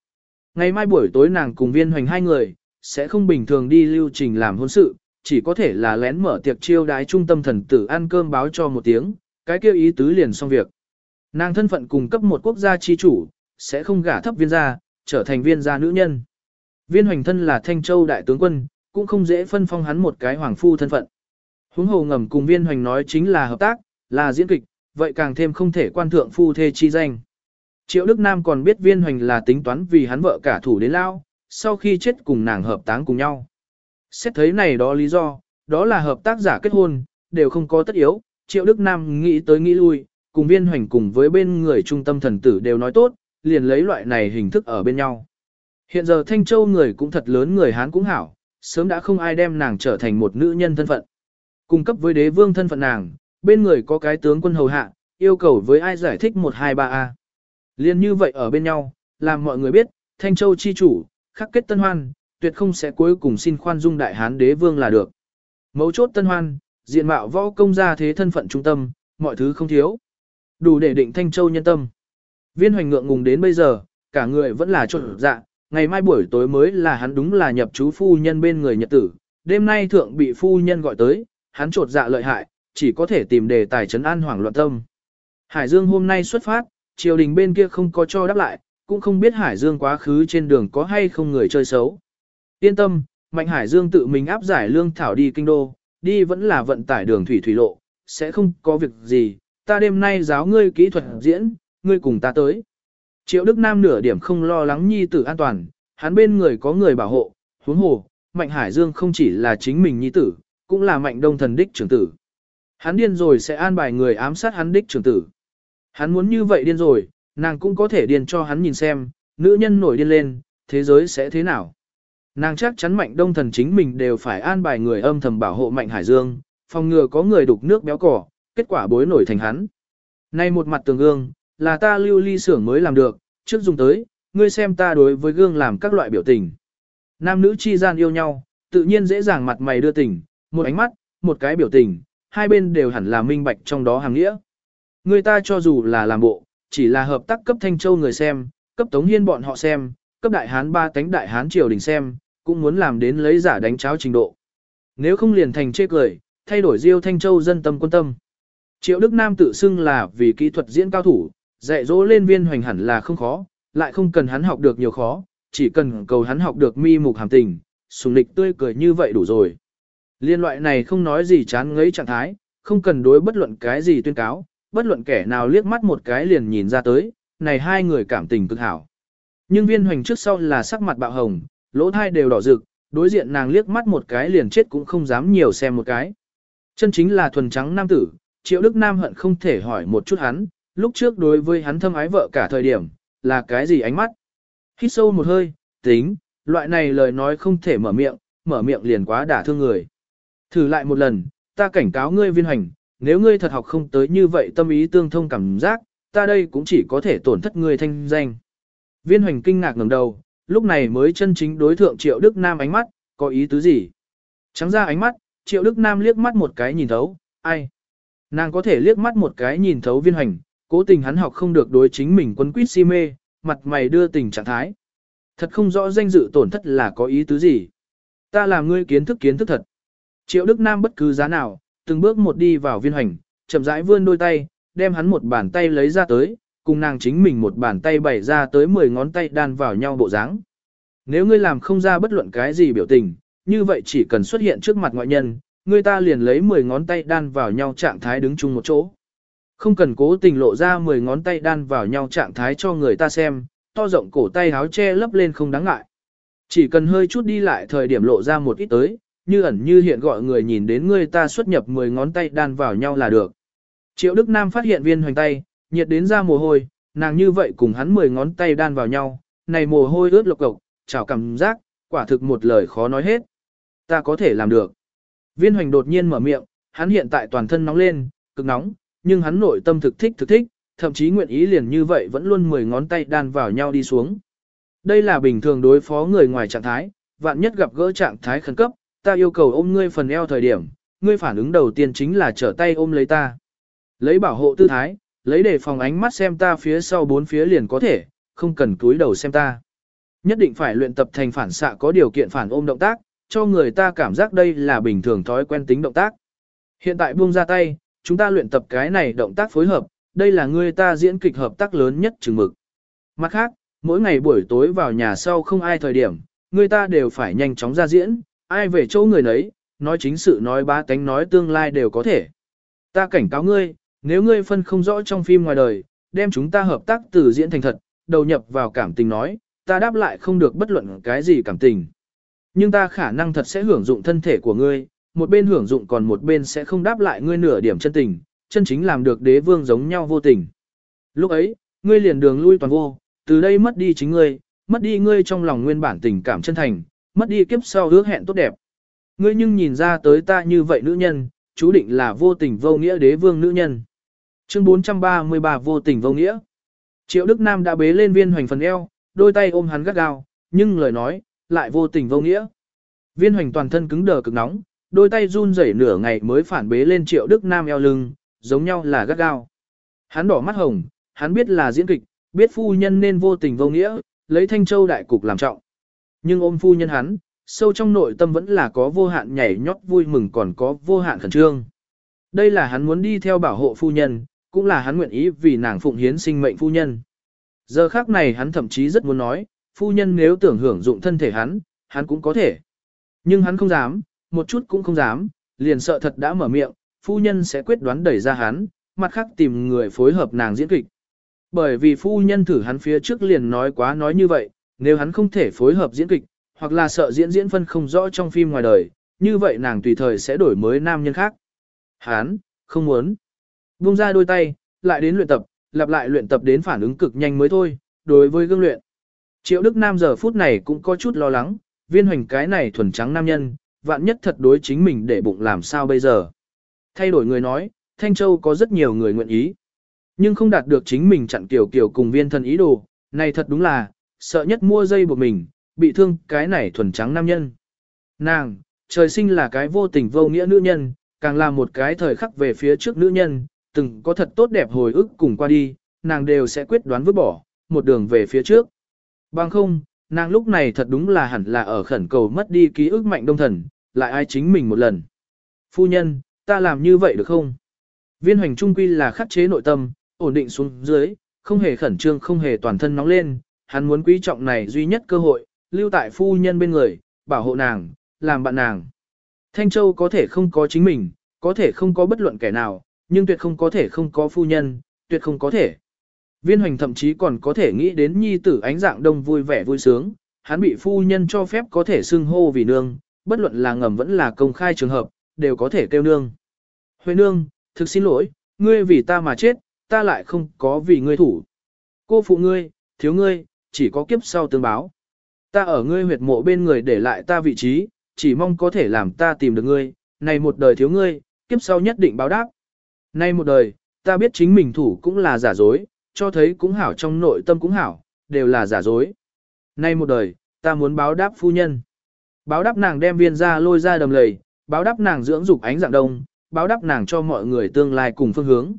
Ngày mai buổi tối nàng cùng viên hoành hai người, sẽ không bình thường đi lưu trình làm hôn sự, chỉ có thể là lén mở tiệc chiêu đái trung tâm thần tử ăn cơm báo cho một tiếng, cái kêu ý tứ liền xong việc. Nàng thân phận cùng cấp một quốc gia chi chủ, sẽ không gả thấp viên gia, trở thành viên gia nữ nhân. Viên hoành thân là Thanh Châu đại tướng quân, cũng không dễ phân phong hắn một cái hoàng phu thân phận. Huống hồ ngầm cùng viên hoành nói chính là hợp tác, là diễn kịch, vậy càng thêm không thể quan thượng phu thê chi danh. Triệu Đức Nam còn biết viên hoành là tính toán vì hắn vợ cả thủ đến lao, sau khi chết cùng nàng hợp táng cùng nhau. Xét thấy này đó lý do, đó là hợp tác giả kết hôn, đều không có tất yếu, Triệu Đức Nam nghĩ tới nghĩ lui, cùng viên hoành cùng với bên người trung tâm thần tử đều nói tốt, liền lấy loại này hình thức ở bên nhau. Hiện giờ Thanh Châu người cũng thật lớn người Hán cũng hảo, sớm đã không ai đem nàng trở thành một nữ nhân thân phận. Cung cấp với đế vương thân phận nàng, bên người có cái tướng quân hầu hạ, yêu cầu với ai giải thích 123A. Liên như vậy ở bên nhau, làm mọi người biết, Thanh Châu chi chủ, khắc kết tân hoan, tuyệt không sẽ cuối cùng xin khoan dung đại hán đế vương là được. Mấu chốt tân hoan, diện mạo võ công gia thế thân phận trung tâm, mọi thứ không thiếu. Đủ để định Thanh Châu nhân tâm. Viên hoành ngượng ngùng đến bây giờ, cả người vẫn là trộn dạ, ngày mai buổi tối mới là hắn đúng là nhập chú phu nhân bên người nhật tử, đêm nay thượng bị phu nhân gọi tới, hắn trột dạ lợi hại, chỉ có thể tìm đề tài trấn an hoảng loạn tâm. Hải Dương hôm nay xuất phát, triều đình bên kia không có cho đáp lại, cũng không biết Hải Dương quá khứ trên đường có hay không người chơi xấu. Yên tâm, Mạnh Hải Dương tự mình áp giải lương thảo đi kinh đô, đi vẫn là vận tải đường thủy thủy lộ, sẽ không có việc gì, ta đêm nay giáo ngươi kỹ thuật diễn, ngươi cùng ta tới. Triệu Đức Nam nửa điểm không lo lắng nhi tử an toàn, hắn bên người có người bảo hộ, huống hồ, Mạnh Hải Dương không chỉ là chính mình nhi tử, cũng là Mạnh Đông thần đích trưởng tử. Hắn điên rồi sẽ an bài người ám sát hắn đích trưởng tử. Hắn muốn như vậy điên rồi, nàng cũng có thể điền cho hắn nhìn xem, nữ nhân nổi điên lên, thế giới sẽ thế nào. Nàng chắc chắn Mạnh Đông thần chính mình đều phải an bài người âm thầm bảo hộ Mạnh Hải Dương, phòng ngừa có người đục nước béo cỏ, kết quả bối nổi thành hắn. Nay một mặt tường gương, là ta lưu ly xưởng mới làm được, trước dùng tới, ngươi xem ta đối với gương làm các loại biểu tình. Nam nữ chi gian yêu nhau, tự nhiên dễ dàng mặt mày đưa tình, một ánh mắt, một cái biểu tình, hai bên đều hẳn là minh bạch trong đó hàng nghĩa. Người ta cho dù là làm bộ, chỉ là hợp tác cấp Thanh Châu người xem, cấp Tống Hiên bọn họ xem, cấp Đại Hán ba tánh Đại Hán triều đình xem, cũng muốn làm đến lấy giả đánh cháo trình độ. Nếu không liền thành chê cười, thay đổi Diêu Thanh Châu dân tâm quân tâm. Triệu Đức Nam tự xưng là vì kỹ thuật diễn cao thủ, dạy dỗ lên viên hoành hẳn là không khó, lại không cần hắn học được nhiều khó, chỉ cần cầu hắn học được mi mục hàm tình, sùng lịch tươi cười như vậy đủ rồi. Liên loại này không nói gì chán ngấy trạng thái, không cần đối bất luận cái gì tuyên cáo, bất luận kẻ nào liếc mắt một cái liền nhìn ra tới, này hai người cảm tình cực hảo. Nhưng viên hoành trước sau là sắc mặt bạo hồng, lỗ thai đều đỏ rực, đối diện nàng liếc mắt một cái liền chết cũng không dám nhiều xem một cái. Chân chính là thuần trắng nam tử, triệu đức nam hận không thể hỏi một chút hắn, lúc trước đối với hắn thâm ái vợ cả thời điểm, là cái gì ánh mắt. Hít sâu một hơi, tính, loại này lời nói không thể mở miệng, mở miệng liền quá đả thương người. Thử lại một lần, ta cảnh cáo ngươi viên hành, nếu ngươi thật học không tới như vậy tâm ý tương thông cảm giác, ta đây cũng chỉ có thể tổn thất ngươi thanh danh. Viên hoành kinh ngạc ngẩng đầu, lúc này mới chân chính đối thượng Triệu Đức Nam ánh mắt, có ý tứ gì? Trắng ra ánh mắt, Triệu Đức Nam liếc mắt một cái nhìn thấu, ai? Nàng có thể liếc mắt một cái nhìn thấu viên hoành, cố tình hắn học không được đối chính mình quân quýt si mê, mặt mày đưa tình trạng thái. Thật không rõ danh dự tổn thất là có ý tứ gì. Ta làm ngươi kiến thức kiến thức thật. Triệu Đức Nam bất cứ giá nào, từng bước một đi vào viên hành, chậm rãi vươn đôi tay, đem hắn một bàn tay lấy ra tới, cùng nàng chính mình một bàn tay bày ra tới 10 ngón tay đan vào nhau bộ dáng. Nếu ngươi làm không ra bất luận cái gì biểu tình, như vậy chỉ cần xuất hiện trước mặt ngoại nhân, người ta liền lấy 10 ngón tay đan vào nhau trạng thái đứng chung một chỗ. Không cần cố tình lộ ra 10 ngón tay đan vào nhau trạng thái cho người ta xem, to rộng cổ tay háo che lấp lên không đáng ngại. Chỉ cần hơi chút đi lại thời điểm lộ ra một ít tới, như ẩn như hiện gọi người nhìn đến người ta xuất nhập 10 ngón tay đan vào nhau là được. Triệu Đức Nam phát hiện viên hoành tay, nhiệt đến ra mồ hôi, nàng như vậy cùng hắn 10 ngón tay đan vào nhau, này mồ hôi ướt lộc cộc, chào cảm giác, quả thực một lời khó nói hết. Ta có thể làm được. Viên hoành đột nhiên mở miệng, hắn hiện tại toàn thân nóng lên, cực nóng, nhưng hắn nội tâm thực thích thực thích, thậm chí nguyện ý liền như vậy vẫn luôn 10 ngón tay đan vào nhau đi xuống. Đây là bình thường đối phó người ngoài trạng thái, vạn nhất gặp gỡ trạng thái khẩn cấp, ta yêu cầu ôm ngươi phần eo thời điểm, ngươi phản ứng đầu tiên chính là trở tay ôm lấy ta. Lấy bảo hộ tư thái, lấy để phòng ánh mắt xem ta phía sau bốn phía liền có thể, không cần cúi đầu xem ta. Nhất định phải luyện tập thành phản xạ có điều kiện phản ôm động tác, cho người ta cảm giác đây là bình thường thói quen tính động tác. Hiện tại buông ra tay, chúng ta luyện tập cái này động tác phối hợp, đây là người ta diễn kịch hợp tác lớn nhất chừng mực. Mặt khác, mỗi ngày buổi tối vào nhà sau không ai thời điểm, người ta đều phải nhanh chóng ra diễn, ai về chỗ người nấy, nói chính sự nói ba tánh nói tương lai đều có thể. Ta cảnh cáo ngươi, nếu ngươi phân không rõ trong phim ngoài đời, đem chúng ta hợp tác từ diễn thành thật, đầu nhập vào cảm tình nói, ta đáp lại không được bất luận cái gì cảm tình. Nhưng ta khả năng thật sẽ hưởng dụng thân thể của ngươi, một bên hưởng dụng còn một bên sẽ không đáp lại ngươi nửa điểm chân tình, chân chính làm được đế vương giống nhau vô tình. Lúc ấy, ngươi liền đường lui toàn vô, từ đây mất đi chính ngươi, mất đi ngươi trong lòng nguyên bản tình cảm chân thành, mất đi kiếp sau hứa hẹn tốt đẹp. Ngươi nhưng nhìn ra tới ta như vậy nữ nhân, chú định là vô tình vô nghĩa đế vương nữ nhân. Chương 433 vô tình vô nghĩa. Triệu Đức Nam đã bế lên viên hoành phần eo, đôi tay ôm hắn gắt gao, nhưng lời nói, lại vô tình vô nghĩa. Viên hoành toàn thân cứng đờ cực nóng, đôi tay run rẩy nửa ngày mới phản bế lên Triệu Đức Nam eo lưng, giống nhau là gắt gao. Hắn đỏ mắt hồng, hắn biết là diễn kịch, biết phu nhân nên vô tình vô nghĩa, lấy Thanh Châu đại cục làm trọng. Nhưng ôm phu nhân hắn, sâu trong nội tâm vẫn là có vô hạn nhảy nhót vui mừng còn có vô hạn khẩn trương. Đây là hắn muốn đi theo bảo hộ phu nhân, cũng là hắn nguyện ý vì nàng phụng hiến sinh mệnh phu nhân. Giờ khác này hắn thậm chí rất muốn nói, phu nhân nếu tưởng hưởng dụng thân thể hắn, hắn cũng có thể. Nhưng hắn không dám, một chút cũng không dám, liền sợ thật đã mở miệng, phu nhân sẽ quyết đoán đẩy ra hắn, mặt khác tìm người phối hợp nàng diễn kịch. Bởi vì phu nhân thử hắn phía trước liền nói quá nói như vậy, nếu hắn không thể phối hợp diễn kịch, hoặc là sợ diễn diễn phân không rõ trong phim ngoài đời, như vậy nàng tùy thời sẽ đổi mới nam nhân khác. Hắn, không muốn. Vung ra đôi tay, lại đến luyện tập, lặp lại luyện tập đến phản ứng cực nhanh mới thôi, đối với gương luyện. Triệu Đức Nam giờ phút này cũng có chút lo lắng, viên hoành cái này thuần trắng nam nhân, vạn nhất thật đối chính mình để bụng làm sao bây giờ. Thay đổi người nói, Thanh Châu có rất nhiều người nguyện ý. Nhưng không đạt được chính mình chặn kiểu kiểu cùng viên thần ý đồ, này thật đúng là, sợ nhất mua dây buộc mình, bị thương cái này thuần trắng nam nhân. Nàng, trời sinh là cái vô tình vô nghĩa nữ nhân, càng là một cái thời khắc về phía trước nữ nhân, từng có thật tốt đẹp hồi ức cùng qua đi, nàng đều sẽ quyết đoán vứt bỏ, một đường về phía trước. Bằng không, nàng lúc này thật đúng là hẳn là ở khẩn cầu mất đi ký ức mạnh đông thần, lại ai chính mình một lần. Phu nhân, ta làm như vậy được không? Viên hoành trung quy là khắc chế nội tâm, ổn định xuống dưới, không hề khẩn trương không hề toàn thân nóng lên, hắn muốn quý trọng này duy nhất cơ hội, lưu tại phu nhân bên người, bảo hộ nàng, làm bạn nàng. Thanh Châu có thể không có chính mình, có thể không có bất luận kẻ nào, nhưng tuyệt không có thể không có phu nhân, tuyệt không có thể. Viên hoành thậm chí còn có thể nghĩ đến nhi tử ánh dạng đông vui vẻ vui sướng, hắn bị phu nhân cho phép có thể xưng hô vì nương, bất luận là ngầm vẫn là công khai trường hợp, đều có thể kêu nương. Huệ nương, thực xin lỗi, ngươi vì ta mà chết, ta lại không có vì ngươi thủ. Cô phụ ngươi, thiếu ngươi, chỉ có kiếp sau tương báo. Ta ở ngươi huyệt mộ bên người để lại ta vị trí, chỉ mong có thể làm ta tìm được ngươi, này một đời thiếu ngươi, kiếp sau nhất định báo đáp. Nay một đời, ta biết chính mình thủ cũng là giả dối, cho thấy cũng hảo trong nội tâm cũng hảo, đều là giả dối. Nay một đời, ta muốn báo đáp phu nhân. Báo đáp nàng đem viên ra lôi ra đầm lầy, báo đáp nàng dưỡng dục ánh dạng đông, báo đáp nàng cho mọi người tương lai cùng phương hướng.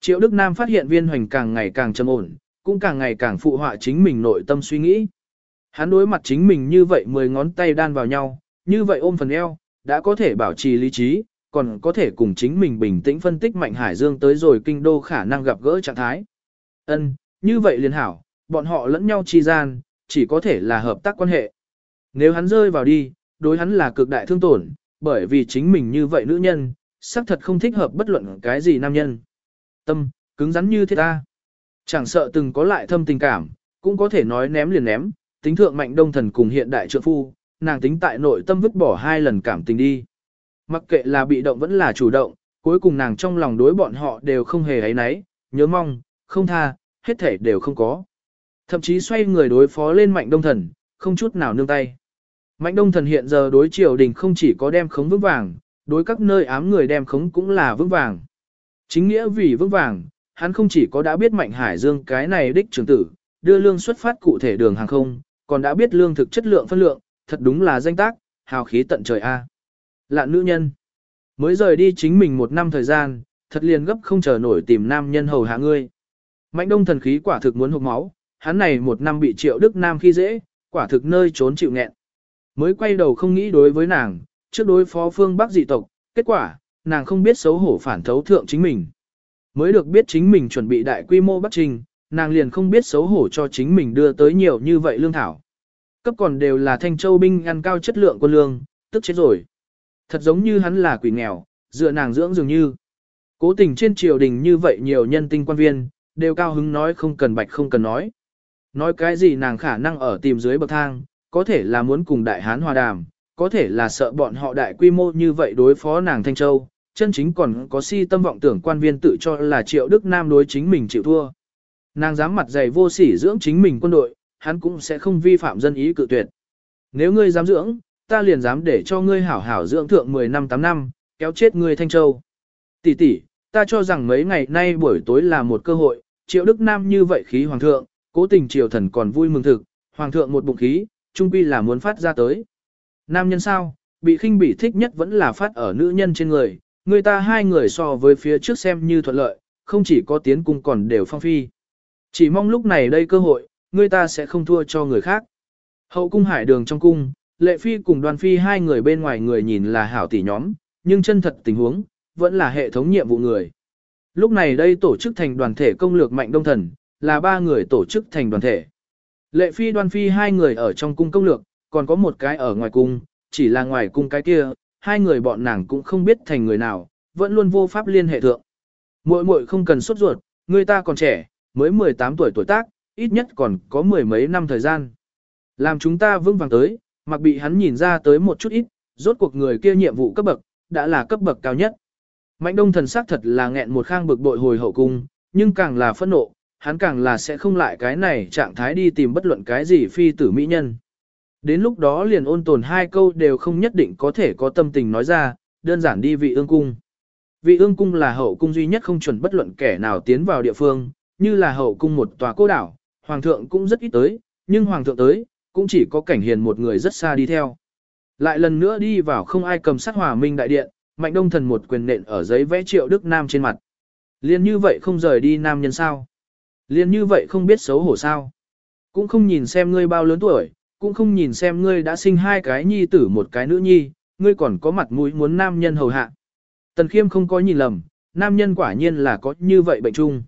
Triệu Đức Nam phát hiện viên hoành càng ngày càng trầm ổn, cũng càng ngày càng phụ họa chính mình nội tâm suy nghĩ. Hắn đối mặt chính mình như vậy mười ngón tay đan vào nhau, như vậy ôm phần eo, đã có thể bảo trì lý trí, còn có thể cùng chính mình bình tĩnh phân tích Mạnh Hải Dương tới rồi kinh đô khả năng gặp gỡ trạng thái. Ân, như vậy liền hảo, bọn họ lẫn nhau chi gian, chỉ có thể là hợp tác quan hệ. Nếu hắn rơi vào đi, đối hắn là cực đại thương tổn, bởi vì chính mình như vậy nữ nhân, xác thật không thích hợp bất luận cái gì nam nhân. Tâm, cứng rắn như thế ta. Chẳng sợ từng có lại thâm tình cảm, cũng có thể nói ném liền ném, tính thượng mạnh đông thần cùng hiện đại trượng phu, nàng tính tại nội tâm vứt bỏ hai lần cảm tình đi. Mặc kệ là bị động vẫn là chủ động, cuối cùng nàng trong lòng đối bọn họ đều không hề ấy náy, nhớ mong, không tha, hết thể đều không có. Thậm chí xoay người đối phó lên mạnh đông thần, không chút nào nương tay. Mạnh đông thần hiện giờ đối triều đình không chỉ có đem khống vững vàng, đối các nơi ám người đem khống cũng là vững vàng. Chính nghĩa vì vững vàng, hắn không chỉ có đã biết mạnh hải dương cái này đích trưởng tử, đưa lương xuất phát cụ thể đường hàng không, còn đã biết lương thực chất lượng phân lượng, thật đúng là danh tác, hào khí tận trời a. Lạn nữ nhân, mới rời đi chính mình một năm thời gian, thật liền gấp không chờ nổi tìm nam nhân hầu hạ ngươi. Mạnh đông thần khí quả thực muốn hộc máu, hắn này một năm bị triệu đức nam khi dễ, quả thực nơi trốn chịu nghẹn. Mới quay đầu không nghĩ đối với nàng, trước đối phó phương Bắc dị tộc, kết quả, nàng không biết xấu hổ phản thấu thượng chính mình. Mới được biết chính mình chuẩn bị đại quy mô bắt Trình, nàng liền không biết xấu hổ cho chính mình đưa tới nhiều như vậy lương thảo. Cấp còn đều là thanh châu binh ăn cao chất lượng quân lương, tức chết rồi. Thật giống như hắn là quỷ nghèo, dựa nàng dưỡng dường như. Cố tình trên triều đình như vậy nhiều nhân tinh quan viên, đều cao hứng nói không cần bạch không cần nói. Nói cái gì nàng khả năng ở tìm dưới bậc thang, có thể là muốn cùng đại hán hòa đàm, có thể là sợ bọn họ đại quy mô như vậy đối phó nàng Thanh Châu, chân chính còn có si tâm vọng tưởng quan viên tự cho là triệu Đức Nam đối chính mình chịu thua. Nàng dám mặt dày vô sỉ dưỡng chính mình quân đội, hắn cũng sẽ không vi phạm dân ý cự tuyệt. Nếu ngươi dám dưỡng, ta liền dám để cho ngươi hảo hảo dưỡng thượng 10 năm 8 năm, kéo chết ngươi Thanh Châu. Tỷ tỷ, ta cho rằng mấy ngày nay buổi tối là một cơ hội, triệu Đức Nam như vậy khí hoàng thượng, cố tình triều thần còn vui mừng thực, hoàng thượng một bụng khí, trung quy là muốn phát ra tới. Nam nhân sao, bị khinh bị thích nhất vẫn là phát ở nữ nhân trên người, người ta hai người so với phía trước xem như thuận lợi, không chỉ có tiến cung còn đều phong phi. Chỉ mong lúc này đây cơ hội, người ta sẽ không thua cho người khác. Hậu cung hải đường trong cung, lệ phi cùng đoàn phi hai người bên ngoài người nhìn là hảo tỷ nhóm, nhưng chân thật tình huống, vẫn là hệ thống nhiệm vụ người. Lúc này đây tổ chức thành đoàn thể công lược mạnh đông thần, là ba người tổ chức thành đoàn thể. Lệ phi đoan phi hai người ở trong cung công lược, còn có một cái ở ngoài cung, chỉ là ngoài cung cái kia, hai người bọn nàng cũng không biết thành người nào, vẫn luôn vô pháp liên hệ thượng. Muội muội không cần sốt ruột, người ta còn trẻ, mới 18 tuổi tuổi tác, ít nhất còn có mười mấy năm thời gian. Làm chúng ta vững vàng tới, mặc bị hắn nhìn ra tới một chút ít, rốt cuộc người kia nhiệm vụ cấp bậc, đã là cấp bậc cao nhất. Mạnh đông thần sắc thật là nghẹn một khang bực bội hồi hậu cung, nhưng càng là phẫn nộ, hắn càng là sẽ không lại cái này trạng thái đi tìm bất luận cái gì phi tử mỹ nhân. Đến lúc đó liền ôn tồn hai câu đều không nhất định có thể có tâm tình nói ra, đơn giản đi vị ương cung. Vị ương cung là hậu cung duy nhất không chuẩn bất luận kẻ nào tiến vào địa phương, như là hậu cung một tòa cô đảo, hoàng thượng cũng rất ít tới, nhưng hoàng thượng tới, cũng chỉ có cảnh hiền một người rất xa đi theo. Lại lần nữa đi vào không ai cầm sát hòa minh đại điện, mạnh đông thần một quyền nện ở giấy vẽ triệu đức nam trên mặt. Liên như vậy không rời đi nam nhân sao. Liên như vậy không biết xấu hổ sao. Cũng không nhìn xem ngươi bao lớn tuổi, cũng không nhìn xem ngươi đã sinh hai cái nhi tử một cái nữ nhi, ngươi còn có mặt mũi muốn nam nhân hầu hạ. Tần khiêm không có nhìn lầm, nam nhân quả nhiên là có như vậy bệnh chung.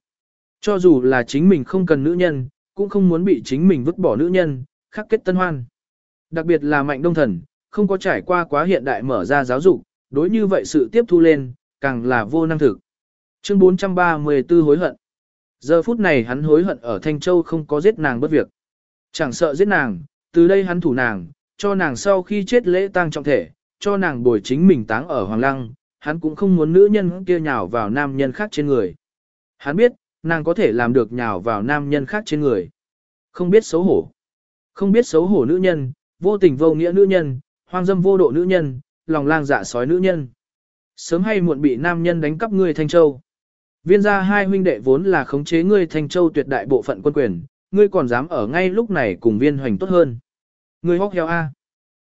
Cho dù là chính mình không cần nữ nhân, cũng không muốn bị chính mình vứt bỏ nữ nhân, khắc kết tân hoan. Đặc biệt là mạnh đông thần, không có trải qua quá hiện đại mở ra giáo dục, đối như vậy sự tiếp thu lên, càng là vô năng thực. Chương 434 hối hận. Giờ phút này hắn hối hận ở Thanh Châu không có giết nàng bất việc. Chẳng sợ giết nàng, từ đây hắn thủ nàng, cho nàng sau khi chết lễ tang trọng thể, cho nàng bồi chính mình táng ở Hoàng Lăng, hắn cũng không muốn nữ nhân kia nhào vào nam nhân khác trên người. Hắn biết, nàng có thể làm được nhào vào nam nhân khác trên người. Không biết xấu hổ. Không biết xấu hổ nữ nhân, vô tình vô nghĩa nữ nhân, hoang dâm vô độ nữ nhân, lòng lang dạ sói nữ nhân. Sớm hay muộn bị nam nhân đánh cắp ngươi Thanh Châu. Viên gia hai huynh đệ vốn là khống chế ngươi Thanh Châu tuyệt đại bộ phận quân quyền, ngươi còn dám ở ngay lúc này cùng viên hoành tốt hơn. Ngươi hóc heo A.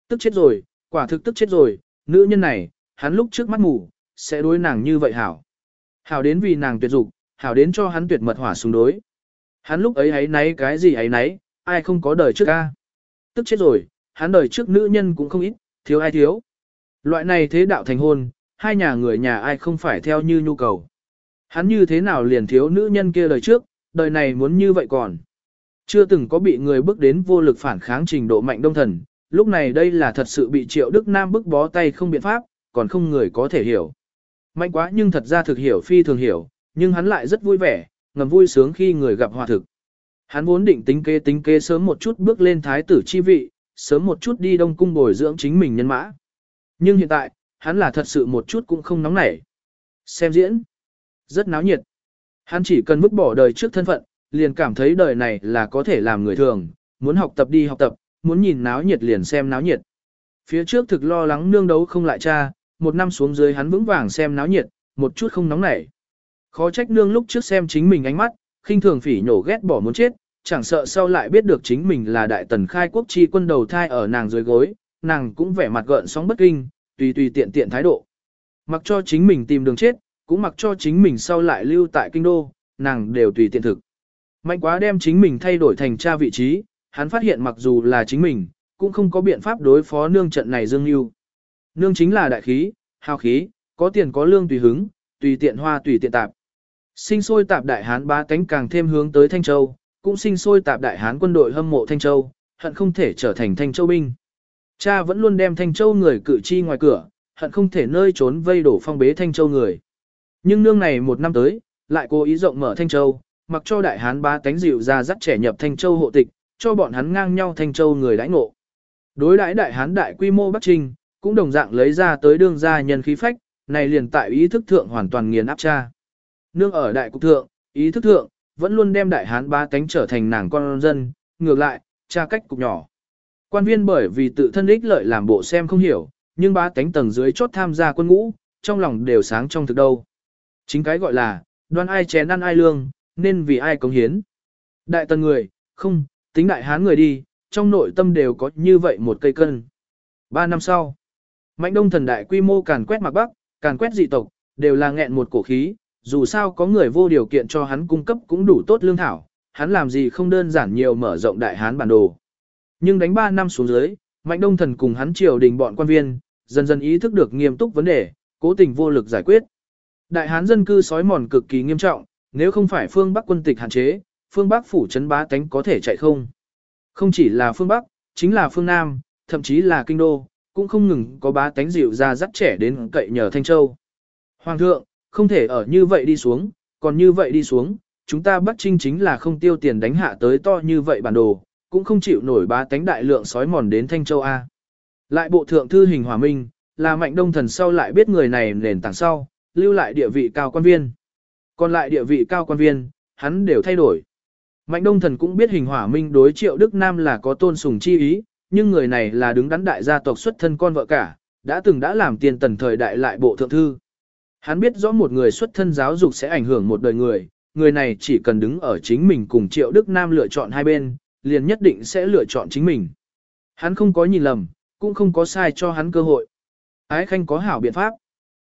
Tức chết rồi, quả thực tức chết rồi, nữ nhân này, hắn lúc trước mắt ngủ, sẽ đối nàng như vậy hảo. Hảo đến vì nàng tuyệt dục, hảo đến cho hắn tuyệt mật hỏa xuống đối. Hắn lúc ấy ấy nấy cái gì ấy nấy, ai không có đời trước A. Tức chết rồi, hắn đời trước nữ nhân cũng không ít, thiếu ai thiếu. Loại này thế đạo thành hôn, hai nhà người nhà ai không phải theo như nhu cầu. Hắn như thế nào liền thiếu nữ nhân kia đời trước, đời này muốn như vậy còn. Chưa từng có bị người bước đến vô lực phản kháng trình độ mạnh đông thần, lúc này đây là thật sự bị triệu Đức Nam bức bó tay không biện pháp, còn không người có thể hiểu. Mạnh quá nhưng thật ra thực hiểu phi thường hiểu, nhưng hắn lại rất vui vẻ, ngầm vui sướng khi người gặp hòa thực. Hắn vốn định tính kế tính kế sớm một chút bước lên thái tử chi vị, sớm một chút đi đông cung bồi dưỡng chính mình nhân mã. Nhưng hiện tại, hắn là thật sự một chút cũng không nóng nảy. Xem diễn, rất náo nhiệt. Hắn chỉ cần vứt bỏ đời trước thân phận, liền cảm thấy đời này là có thể làm người thường, muốn học tập đi học tập, muốn nhìn náo nhiệt liền xem náo nhiệt. Phía trước thực lo lắng nương đấu không lại cha, một năm xuống dưới hắn vững vàng xem náo nhiệt, một chút không nóng nảy. Khó trách nương lúc trước xem chính mình ánh mắt, khinh thường phỉ nhổ ghét bỏ muốn chết, chẳng sợ sau lại biết được chính mình là đại tần khai quốc chi quân đầu thai ở nàng dưới gối, nàng cũng vẻ mặt gợn sóng bất kinh, tùy tùy tiện tiện thái độ. Mặc cho chính mình tìm đường chết, cũng mặc cho chính mình sau lại lưu tại kinh đô, nàng đều tùy tiện thực. Mạnh quá đem chính mình thay đổi thành cha vị trí, hắn phát hiện mặc dù là chính mình, cũng không có biện pháp đối phó nương trận này dương yêu. Nương chính là đại khí, hào khí, có tiền có lương tùy hứng, tùy tiện hoa tùy tiện tạp. Sinh sôi tạp đại hán ba cánh càng thêm hướng tới Thanh Châu, cũng sinh sôi tạp đại hán quân đội hâm mộ Thanh Châu, hận không thể trở thành Thanh Châu binh. Cha vẫn luôn đem Thanh Châu người cử chi ngoài cửa, hận không thể nơi trốn vây đổ phong bế Thanh Châu người. Nhưng nương này một năm tới, lại cố ý rộng mở Thanh Châu, mặc cho đại hán ba tánh dịu ra dắt trẻ nhập Thanh Châu hộ tịch, cho bọn hắn ngang nhau Thanh Châu người đãi ngộ. Đối đãi đại hán đại quy mô Bắc Trinh, cũng đồng dạng lấy ra tới đương gia nhân khí phách, này liền tại ý thức thượng hoàn toàn nghiền áp cha. Nương ở đại cục thượng, ý thức thượng, vẫn luôn đem đại hán ba tánh trở thành nàng con dân, ngược lại, cha cách cục nhỏ. Quan viên bởi vì tự thân ích lợi làm bộ xem không hiểu, nhưng ba tánh tầng dưới chốt tham gia quân ngũ, trong lòng đều sáng trong thực đâu. Chính cái gọi là, đoan ai chén ăn ai lương, nên vì ai cống hiến. Đại tần người, không, tính đại hán người đi, trong nội tâm đều có như vậy một cây cân. Ba năm sau, Mạnh đông thần đại quy mô càn quét mặc bắc, càn quét dị tộc, đều là nghẹn một cổ khí, dù sao có người vô điều kiện cho hắn cung cấp cũng đủ tốt lương thảo, hắn làm gì không đơn giản nhiều mở rộng đại hán bản đồ. Nhưng đánh 3 năm xuống dưới, Mạnh Đông Thần cùng hắn triều đình bọn quan viên, dần dần ý thức được nghiêm túc vấn đề, cố tình vô lực giải quyết. Đại hán dân cư sói mòn cực kỳ nghiêm trọng, nếu không phải phương Bắc quân tịch hạn chế, phương Bắc phủ trấn bá tánh có thể chạy không. Không chỉ là phương Bắc, chính là phương Nam, thậm chí là kinh đô, cũng không ngừng có bá tánh dịu ra dắt trẻ đến cậy nhờ Thanh Châu. Hoàng thượng, không thể ở như vậy đi xuống, còn như vậy đi xuống, chúng ta bắt trinh chính là không tiêu tiền đánh hạ tới to như vậy bản đồ, cũng không chịu nổi bá tánh đại lượng sói mòn đến Thanh Châu A. Lại bộ thượng thư hình hòa minh, là mạnh đông thần sau lại biết người này nền tảng sau, lưu lại địa vị cao quan viên. Còn lại địa vị cao quan viên, hắn đều thay đổi. Mạnh đông thần cũng biết hình hỏa minh đối triệu Đức Nam là có tôn sùng chi ý, nhưng người này là đứng đắn đại gia tộc xuất thân con vợ cả, đã từng đã làm tiền tần thời đại lại bộ thượng thư. Hắn biết rõ một người xuất thân giáo dục sẽ ảnh hưởng một đời người, người này chỉ cần đứng ở chính mình cùng Triệu Đức Nam lựa chọn hai bên, liền nhất định sẽ lựa chọn chính mình. Hắn không có nhìn lầm, cũng không có sai cho hắn cơ hội. Ái Khanh có hảo biện pháp.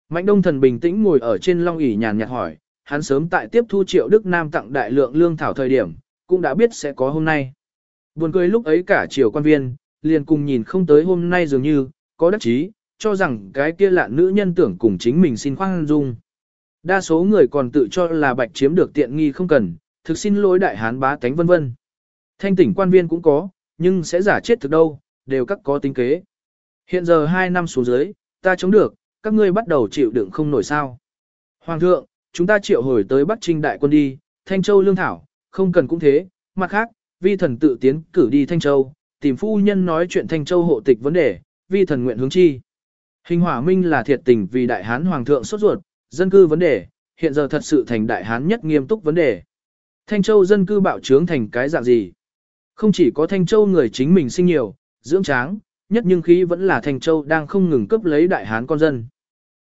Mạnh Đông Thần bình tĩnh ngồi ở trên long ỷ nhàn nhạt hỏi, hắn sớm tại tiếp thu Triệu Đức Nam tặng đại lượng lương thảo thời điểm, cũng đã biết sẽ có hôm nay. Buồn cười lúc ấy cả triều quan viên, liền cùng nhìn không tới hôm nay dường như, có đắc chí, cho rằng cái kia lạn nữ nhân tưởng cùng chính mình xin khoan dung. Đa số người còn tự cho là bạch chiếm được tiện nghi không cần, thực xin lỗi đại hán bá tánh vân vân. Thanh tỉnh quan viên cũng có, nhưng sẽ giả chết thực đâu, đều các có tính kế. Hiện giờ hai năm xuống dưới, ta chống được, các ngươi bắt đầu chịu đựng không nổi sao. Hoàng thượng, chúng ta triệu hồi tới Bắc Trinh đại quân đi, Thanh Châu lương thảo, không cần cũng thế, mặt khác, vi thần tự tiến cử đi Thanh Châu, tìm phu nhân nói chuyện Thanh Châu hộ tịch vấn đề, vi thần nguyện hướng chi. Hình hỏa minh là thiệt tình vì đại hán hoàng thượng sốt ruột, dân cư vấn đề, hiện giờ thật sự thành đại hán nhất nghiêm túc vấn đề. Thanh Châu dân cư bạo trướng thành cái dạng gì? Không chỉ có Thanh Châu người chính mình sinh nhiều, dưỡng tráng, nhất nhưng khí vẫn là Thanh Châu đang không ngừng cướp lấy đại hán con dân.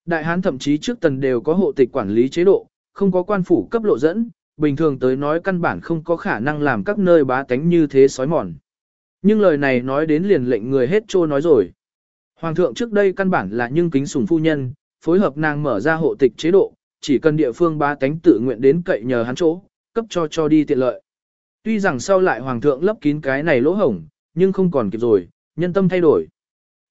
Đại hán thậm chí trước tần đều có hộ tịch quản lý chế độ, không có quan phủ cấp lộ dẫn, bình thường tới nói căn bản không có khả năng làm các nơi bá tánh như thế sói mòn. Nhưng lời này nói đến liền lệnh người hết trô nói rồi. Hoàng thượng trước đây căn bản là nhưng kính sủng phu nhân, phối hợp nàng mở ra hộ tịch chế độ, chỉ cần địa phương bá tánh tự nguyện đến cậy nhờ hắn chỗ, cấp cho cho đi tiện lợi. Tuy rằng sau lại hoàng thượng lấp kín cái này lỗ hổng, nhưng không còn kịp rồi, nhân tâm thay đổi.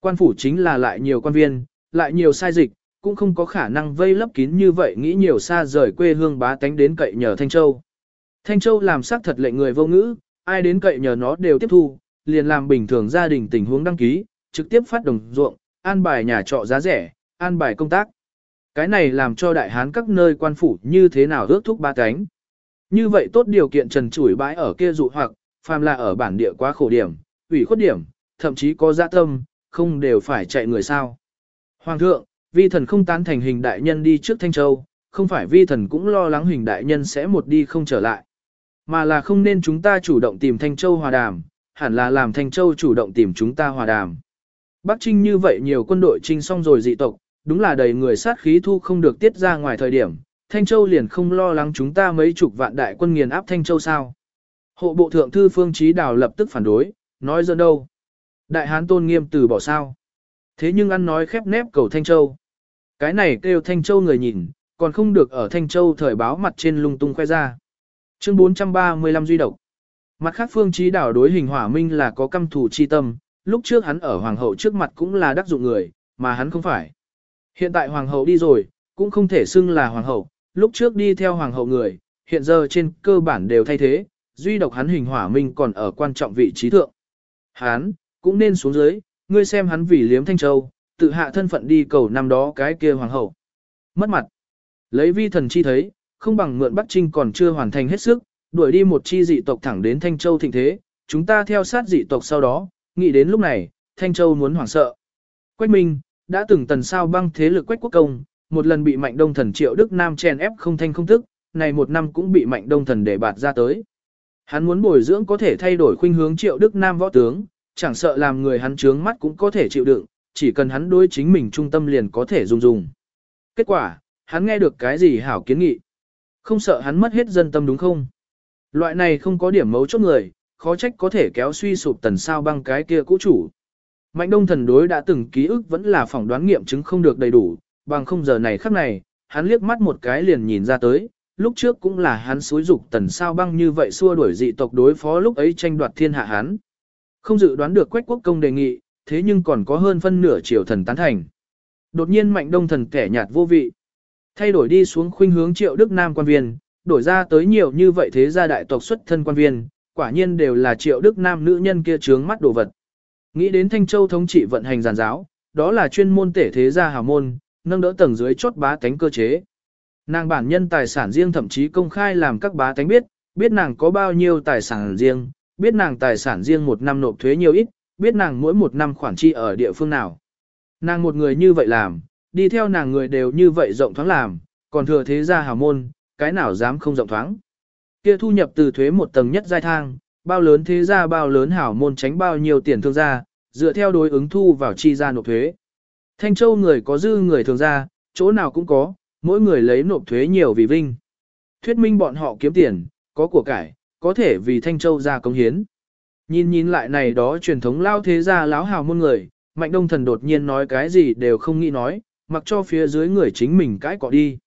Quan phủ chính là lại nhiều quan viên, lại nhiều sai dịch, cũng không có khả năng vây lấp kín như vậy nghĩ nhiều xa rời quê hương bá tánh đến cậy nhờ Thanh Châu. Thanh Châu làm xác thật lệnh người vô ngữ, ai đến cậy nhờ nó đều tiếp thu, liền làm bình thường gia đình tình huống đăng ký, trực tiếp phát đồng ruộng, an bài nhà trọ giá rẻ, an bài công tác. Cái này làm cho đại hán các nơi quan phủ như thế nào ước thúc ba cánh. Như vậy tốt điều kiện trần chủi bãi ở kia dụ hoặc, phàm là ở bản địa quá khổ điểm, ủy khuất điểm, thậm chí có dạ tâm, không đều phải chạy người sao. Hoàng thượng, vi thần không tán thành hình đại nhân đi trước Thanh Châu, không phải vi thần cũng lo lắng hình đại nhân sẽ một đi không trở lại. Mà là không nên chúng ta chủ động tìm Thanh Châu hòa đàm, hẳn là làm Thanh Châu chủ động tìm chúng ta hòa đàm. Bắc Trinh như vậy nhiều quân đội trinh xong rồi dị tộc, đúng là đầy người sát khí thu không được tiết ra ngoài thời điểm, Thanh Châu liền không lo lắng chúng ta mấy chục vạn đại quân nghiền áp Thanh Châu sao. Hộ bộ thượng thư Phương Chí Đào lập tức phản đối, nói dẫn đâu. Đại hán tôn nghiêm từ bỏ sao. Thế nhưng ăn nói khép nép cầu Thanh Châu. Cái này kêu Thanh Châu người nhìn, còn không được ở Thanh Châu thời báo mặt trên lung tung khoe ra. Chương 435 duy độc. Mặt khác Phương Chí đảo đối hình hỏa minh là có căm thù chi tâm, lúc trước hắn ở hoàng hậu trước mặt cũng là đắc dụng người, mà hắn không phải. Hiện tại hoàng hậu đi rồi, cũng không thể xưng là hoàng hậu, lúc trước đi theo hoàng hậu người, hiện giờ trên cơ bản đều thay thế, duy độc hắn hình hỏa minh còn ở quan trọng vị trí thượng. Hắn, cũng nên xuống dưới, ngươi xem hắn vì liếm thanh châu, tự hạ thân phận đi cầu năm đó cái kia hoàng hậu. Mất mặt. Lấy vi thần chi thấy, không bằng mượn Bắc Trinh còn chưa hoàn thành hết sức, đuổi đi một chi dị tộc thẳng đến Thanh Châu thịnh thế, chúng ta theo sát dị tộc sau đó, nghĩ đến lúc này, Thanh Châu muốn hoảng sợ. Quách Minh, đã từng tần sao băng thế lực Quách Quốc Công, một lần bị Mạnh Đông Thần Triệu Đức Nam chèn ép không thanh không tức, này một năm cũng bị Mạnh Đông Thần để bạt ra tới. Hắn muốn bồi dưỡng có thể thay đổi khuynh hướng Triệu Đức Nam võ tướng, chẳng sợ làm người hắn trướng mắt cũng có thể chịu đựng, chỉ cần hắn đối chính mình trung tâm liền có thể dùng dùng. Kết quả, hắn nghe được cái gì hảo kiến nghị. Không sợ hắn mất hết dân tâm đúng không? Loại này không có điểm mấu chốt người, khó trách có thể kéo suy sụp tần sao băng cái kia cũ chủ. Mạnh đông thần đối đã từng ký ức vẫn là phỏng đoán nghiệm chứng không được đầy đủ, bằng không giờ này khắc này, hắn liếc mắt một cái liền nhìn ra tới, lúc trước cũng là hắn xúi dục tần sao băng như vậy xua đuổi dị tộc đối phó lúc ấy tranh đoạt thiên hạ hắn. Không dự đoán được quách quốc công đề nghị, thế nhưng còn có hơn phân nửa triều thần tán thành. Đột nhiên mạnh đông thần kẻ nhạt vô vị. Thay đổi đi xuống khuynh hướng triệu đức nam quan viên, đổi ra tới nhiều như vậy thế gia đại tộc xuất thân quan viên, quả nhiên đều là triệu đức nam nữ nhân kia trướng mắt đồ vật. Nghĩ đến Thanh Châu thống trị vận hành giàn giáo, đó là chuyên môn tể thế gia hào môn, nâng đỡ tầng dưới chốt bá tánh cơ chế. Nàng bản nhân tài sản riêng thậm chí công khai làm các bá tánh biết, biết nàng có bao nhiêu tài sản riêng, biết nàng tài sản riêng một năm nộp thuế nhiều ít, biết nàng mỗi một năm khoản chi ở địa phương nào. Nàng một người như vậy làm, đi theo nàng người đều như vậy rộng thoáng làm, còn thừa thế gia hào môn, cái nào dám không rộng thoáng. Kia thu nhập từ thuế một tầng nhất giai thang, bao lớn thế gia bao lớn hảo môn tránh bao nhiêu tiền thương gia, dựa theo đối ứng thu vào chi ra nộp thuế. Thanh Châu người có dư người thường gia, chỗ nào cũng có, mỗi người lấy nộp thuế nhiều vì vinh. Thuyết minh bọn họ kiếm tiền, có của cải, có thể vì Thanh Châu ra công hiến. Nhìn nhìn lại này đó truyền thống lao thế gia láo hào môn người, Mạnh Đông Thần đột nhiên nói cái gì đều không nghĩ nói, mặc cho phía dưới người chính mình cãi cọ đi.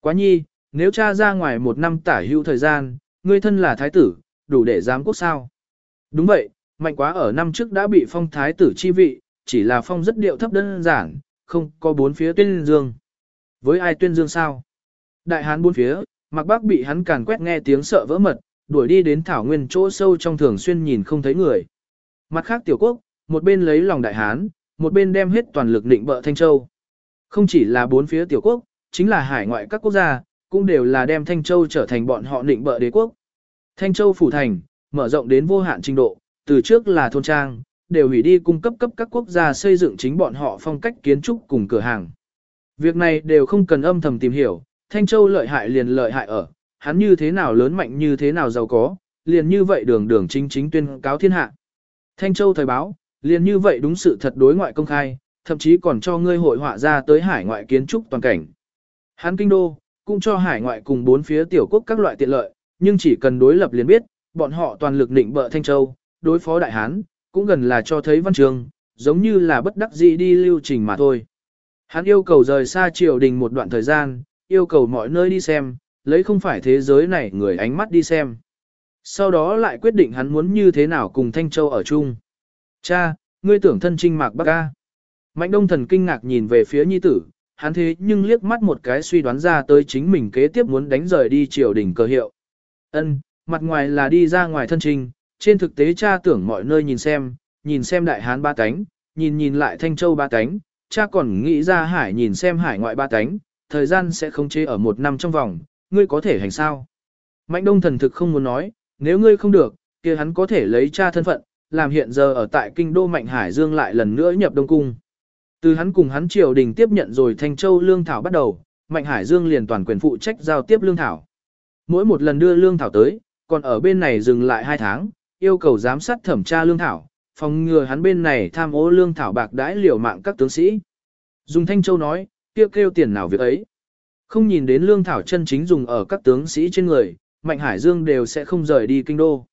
Quá nhi, nếu cha ra ngoài một năm tả hữu thời gian, ngươi thân là thái tử, đủ để giám quốc sao. Đúng vậy, mạnh quá ở năm trước đã bị phong thái tử chi vị, chỉ là phong rất điệu thấp đơn giản, không có bốn phía tuyên dương. Với ai tuyên dương sao? Đại hán bốn phía, mặc bác bị hắn càn quét nghe tiếng sợ vỡ mật, đuổi đi đến thảo nguyên chỗ sâu trong thường xuyên nhìn không thấy người. Mặt khác tiểu quốc, một bên lấy lòng đại hán, một bên đem hết toàn lực định bợ Thanh Châu. Không chỉ là bốn phía tiểu quốc, chính là hải ngoại các quốc gia, cũng đều là đem Thanh Châu trở thành bọn họ định bợ đế quốc. Thanh Châu phủ thành, mở rộng đến vô hạn trình độ, từ trước là thôn trang, đều hủy đi cung cấp cấp các quốc gia xây dựng chính bọn họ phong cách kiến trúc cùng cửa hàng. Việc này đều không cần âm thầm tìm hiểu, Thanh Châu lợi hại liền lợi hại ở, hắn như thế nào lớn mạnh như thế nào giàu có, liền như vậy đường đường chính chính tuyên cáo thiên hạ. Thanh Châu thời báo, liền như vậy đúng sự thật đối ngoại công khai, thậm chí còn cho ngươi hội họa ra tới hải ngoại kiến trúc toàn cảnh. Hắn kinh đô, cũng cho hải ngoại cùng bốn phía tiểu quốc các loại tiện lợi, nhưng chỉ cần đối lập liền biết, bọn họ toàn lực định bợ Thanh Châu, đối phó Đại Hán, cũng gần là cho thấy văn trường, giống như là bất đắc dĩ đi lưu trình mà thôi. Hắn yêu cầu rời xa triều đình một đoạn thời gian, yêu cầu mọi nơi đi xem, lấy không phải thế giới này người ánh mắt đi xem. Sau đó lại quyết định hắn muốn như thế nào cùng Thanh Châu ở chung. Cha, ngươi tưởng thân trinh mạc bác ca. Mạnh đông thần kinh ngạc nhìn về phía nhi tử, hắn thế nhưng liếc mắt một cái suy đoán ra tới chính mình kế tiếp muốn đánh rời đi triều đình cơ hiệu. Ân, mặt ngoài là đi ra ngoài thân trinh, trên thực tế cha tưởng mọi nơi nhìn xem, nhìn xem đại hán ba cánh, nhìn nhìn lại thanh châu ba cánh, cha còn nghĩ ra hải nhìn xem hải ngoại ba cánh, thời gian sẽ không chế ở một năm trong vòng, ngươi có thể hành sao. Mạnh đông thần thực không muốn nói, nếu ngươi không được, kia hắn có thể lấy cha thân phận, làm hiện giờ ở tại kinh đô Mạnh Hải Dương lại lần nữa nhập Đông Cung. Từ hắn cùng hắn triều đình tiếp nhận rồi Thanh Châu Lương Thảo bắt đầu, Mạnh Hải Dương liền toàn quyền phụ trách giao tiếp Lương Thảo. Mỗi một lần đưa Lương Thảo tới, còn ở bên này dừng lại hai tháng, yêu cầu giám sát thẩm tra Lương Thảo, phòng ngừa hắn bên này tham ô Lương Thảo bạc đãi liều mạng các tướng sĩ. Dùng Thanh Châu nói, kêu kêu tiền nào việc ấy. Không nhìn đến Lương Thảo chân chính dùng ở các tướng sĩ trên người, Mạnh Hải Dương đều sẽ không rời đi kinh đô.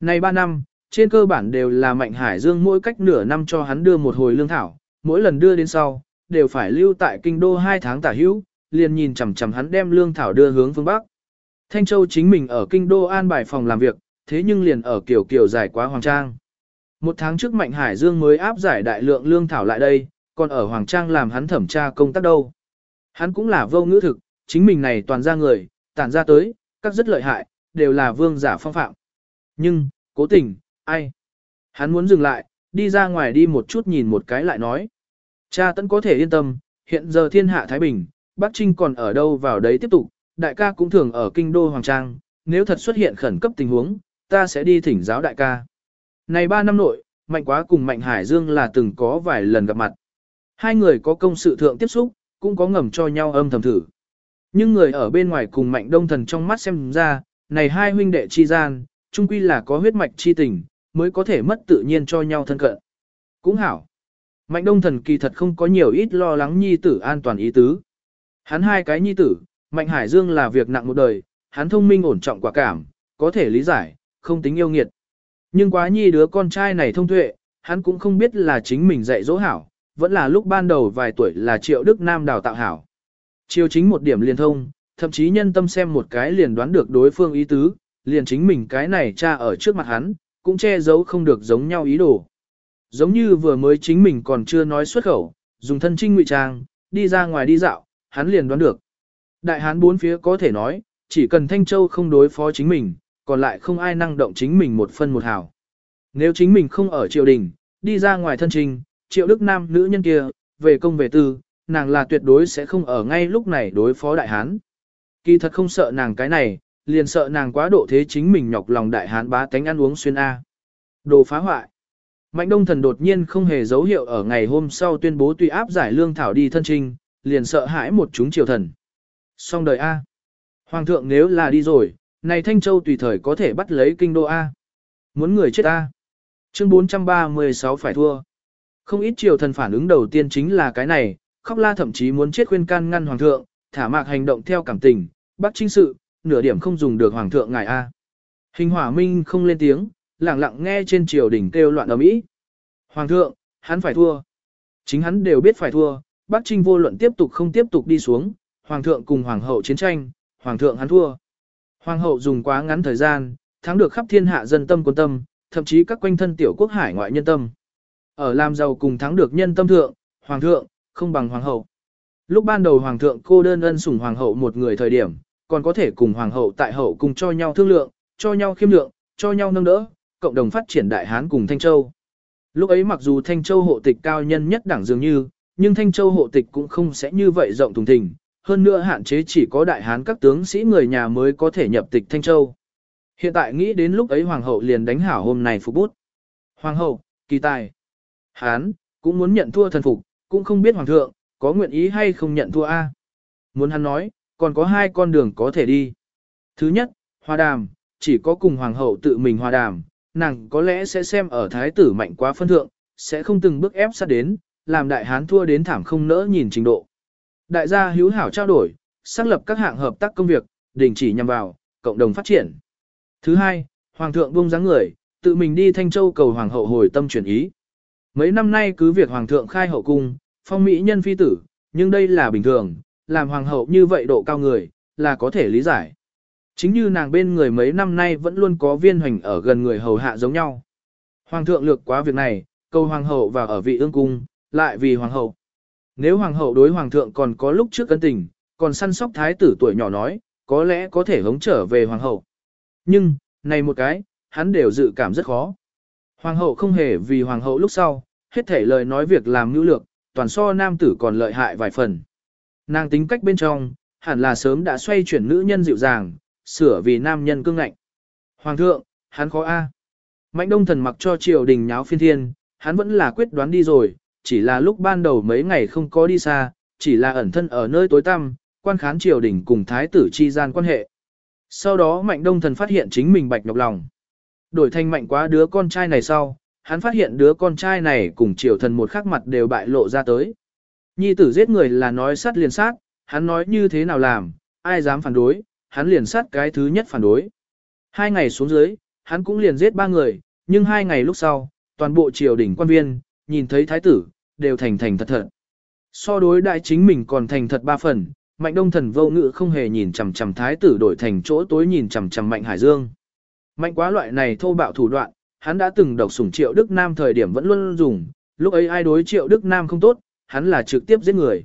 Này 3 năm, trên cơ bản đều là Mạnh Hải Dương mỗi cách nửa năm cho hắn đưa một hồi lương thảo, mỗi lần đưa đến sau, đều phải lưu tại kinh đô 2 tháng tả hữu, liền nhìn chằm chằm hắn đem lương thảo đưa hướng phương Bắc. Thanh Châu chính mình ở kinh đô an bài phòng làm việc, thế nhưng liền ở kiểu kiểu dài quá Hoàng Trang. Một tháng trước Mạnh Hải Dương mới áp giải đại lượng lương thảo lại đây, còn ở Hoàng Trang làm hắn thẩm tra công tác đâu. Hắn cũng là vô ngữ thực, chính mình này toàn ra người, tản ra tới, các rất lợi hại, đều là vương giả phong phạm. Nhưng, cố tình, ai? Hắn muốn dừng lại, đi ra ngoài đi một chút nhìn một cái lại nói. Cha tẫn có thể yên tâm, hiện giờ thiên hạ Thái Bình, Bắc Trinh còn ở đâu vào đấy tiếp tục, đại ca cũng thường ở kinh đô Hoàng Trang, nếu thật xuất hiện khẩn cấp tình huống, ta sẽ đi thỉnh giáo đại ca. Này ba năm nội, Mạnh Quá cùng Mạnh Hải Dương là từng có vài lần gặp mặt. Hai người có công sự thượng tiếp xúc, cũng có ngầm cho nhau âm thầm thử. Nhưng người ở bên ngoài cùng Mạnh Đông Thần trong mắt xem ra, này hai huynh đệ chi gian, chung quy là có huyết mạch chi tình, mới có thể mất tự nhiên cho nhau thân cận. Cũng hảo. Mạnh đông thần kỳ thật không có nhiều ít lo lắng nhi tử an toàn ý tứ. Hắn hai cái nhi tử, Mạnh Hải Dương là việc nặng một đời, hắn thông minh ổn trọng quả cảm, có thể lý giải, không tính yêu nghiệt. Nhưng quá nhi đứa con trai này thông tuệ, hắn cũng không biết là chính mình dạy dỗ hảo, vẫn là lúc ban đầu vài tuổi là triệu đức nam đào tạo hảo. Chiêu chính một điểm liền thông, thậm chí nhân tâm xem một cái liền đoán được đối phương ý tứ, liền chính mình cái này cha ở trước mặt hắn, cũng che giấu không được giống nhau ý đồ. Giống như vừa mới chính mình còn chưa nói xuất khẩu, dùng thân trinh ngụy trang, đi ra ngoài đi dạo, hắn liền đoán được. Đại hán bốn phía có thể nói, chỉ cần Thanh Châu không đối phó chính mình, còn lại không ai năng động chính mình một phân một hào. Nếu chính mình không ở triều đình, đi ra ngoài thân trình, triệu đức nam nữ nhân kia, về công về tư, nàng là tuyệt đối sẽ không ở ngay lúc này đối phó đại hán. Kỳ thật không sợ nàng cái này, liền sợ nàng quá độ thế chính mình nhọc lòng đại hán bá tánh ăn uống xuyên A. Đồ phá hoại. Mạnh đông thần đột nhiên không hề dấu hiệu ở ngày hôm sau tuyên bố tùy áp giải lương thảo đi thân trinh, liền sợ hãi một chúng triều thần. Xong đời A. Hoàng thượng nếu là đi rồi, này Thanh Châu tùy thời có thể bắt lấy kinh đô A. Muốn người chết A. Chương 436 phải thua. Không ít triều thần phản ứng đầu tiên chính là cái này, khóc la thậm chí muốn chết khuyên can ngăn hoàng thượng, thả mạc hành động theo cảm tình, bắt chính sự, nửa điểm không dùng được hoàng thượng ngài A. Hình hỏa minh không lên tiếng, lặng lặng nghe trên triều đình kêu loạn ầm ĩ. Hoàng thượng, hắn phải thua. Chính hắn đều biết phải thua, Bắc Trinh vô luận tiếp tục không tiếp tục đi xuống, hoàng thượng cùng hoàng hậu chiến tranh, hoàng thượng hắn thua. Hoàng hậu dùng quá ngắn thời gian, thắng được khắp thiên hạ dân tâm quân tâm, thậm chí các quanh thân tiểu quốc hải ngoại nhân tâm. Ở làm giàu cùng thắng được nhân tâm thượng, hoàng thượng, không bằng hoàng hậu. Lúc ban đầu hoàng thượng cô đơn ân sủng hoàng hậu một người thời điểm, còn có thể cùng hoàng hậu tại hậu cùng cho nhau thương lượng, cho nhau khiêm lượng, cho nhau nâng đỡ, cộng đồng phát triển đại hán cùng Thanh Châu. Lúc ấy mặc dù Thanh Châu hộ tịch cao nhân nhất đẳng dường như, nhưng Thanh Châu hộ tịch cũng không sẽ như vậy rộng thùng thình, hơn nữa hạn chế chỉ có đại hán các tướng sĩ người nhà mới có thể nhập tịch Thanh Châu. Hiện tại nghĩ đến lúc ấy hoàng hậu liền đánh hảo hôm này phục bút. Hoàng hậu, kỳ tài. Hán, cũng muốn nhận thua thần phục, cũng không biết hoàng thượng, có nguyện ý hay không nhận thua a. Muốn hắn nói, còn có hai con đường có thể đi. Thứ nhất, hòa đàm, chỉ có cùng hoàng hậu tự mình hòa đàm, nàng có lẽ sẽ xem ở thái tử mạnh quá phân thượng, sẽ không từng bước ép sát đến, làm đại hán thua đến thảm không nỡ nhìn trình độ. Đại gia hữu hảo trao đổi, xác lập các hạng hợp tác công việc, đình chỉ nhằm vào, cộng đồng phát triển. Thứ hai, hoàng thượng buông dáng người, tự mình đi Thanh Châu cầu hoàng hậu hồi tâm chuyển ý. Mấy năm nay cứ việc hoàng thượng khai hậu cung, phong mỹ nhân phi tử, nhưng đây là bình thường, làm hoàng hậu như vậy độ cao người, là có thể lý giải. Chính như nàng bên người mấy năm nay vẫn luôn có viên hoành ở gần người hầu hạ giống nhau. Hoàng thượng lược quá việc này, cầu hoàng hậu vào ở vị ương cung, lại vì hoàng hậu. Nếu hoàng hậu đối hoàng thượng còn có lúc trước cân tình, còn săn sóc thái tử tuổi nhỏ nói, có lẽ có thể hống trở về hoàng hậu. Nhưng, này một cái, hắn đều dự cảm rất khó. Hoàng hậu không hề vì hoàng hậu lúc sau, hết thể lời nói việc làm nữ lược, toàn so nam tử còn lợi hại vài phần. Nàng tính cách bên trong, hẳn là sớm đã xoay chuyển nữ nhân dịu dàng, sửa vì nam nhân cương ngạnh. Hoàng thượng, hắn khó A. Mạnh đông thần mặc cho triều đình nháo phiên thiên, hắn vẫn là quyết đoán đi rồi, chỉ là lúc ban đầu mấy ngày không có đi xa, chỉ là ẩn thân ở nơi tối tăm, quan khán triều đình cùng thái tử chi gian quan hệ. Sau đó mạnh đông thần phát hiện chính mình bạch nhọc lòng. Đổi thành mạnh quá đứa con trai này sau, hắn phát hiện đứa con trai này cùng triều thần một khắc mặt đều bại lộ ra tới. Nhi tử giết người là nói sát liền sát, hắn nói như thế nào làm, ai dám phản đối, hắn liền sát cái thứ nhất phản đối. Hai ngày xuống dưới, hắn cũng liền giết ba người, nhưng hai ngày lúc sau, toàn bộ triều đình quan viên, nhìn thấy thái tử, đều thành thành thật thật. So đối đại chính mình còn thành thật ba phần, mạnh đông thần vô ngự không hề nhìn chằm chằm thái tử đổi thành chỗ tối nhìn chằm chằm mạnh hải dương. Mạnh quá loại này thô bạo thủ đoạn, hắn đã từng độc sủng triệu Đức Nam thời điểm vẫn luôn dùng, lúc ấy ai đối triệu Đức Nam không tốt, hắn là trực tiếp giết người.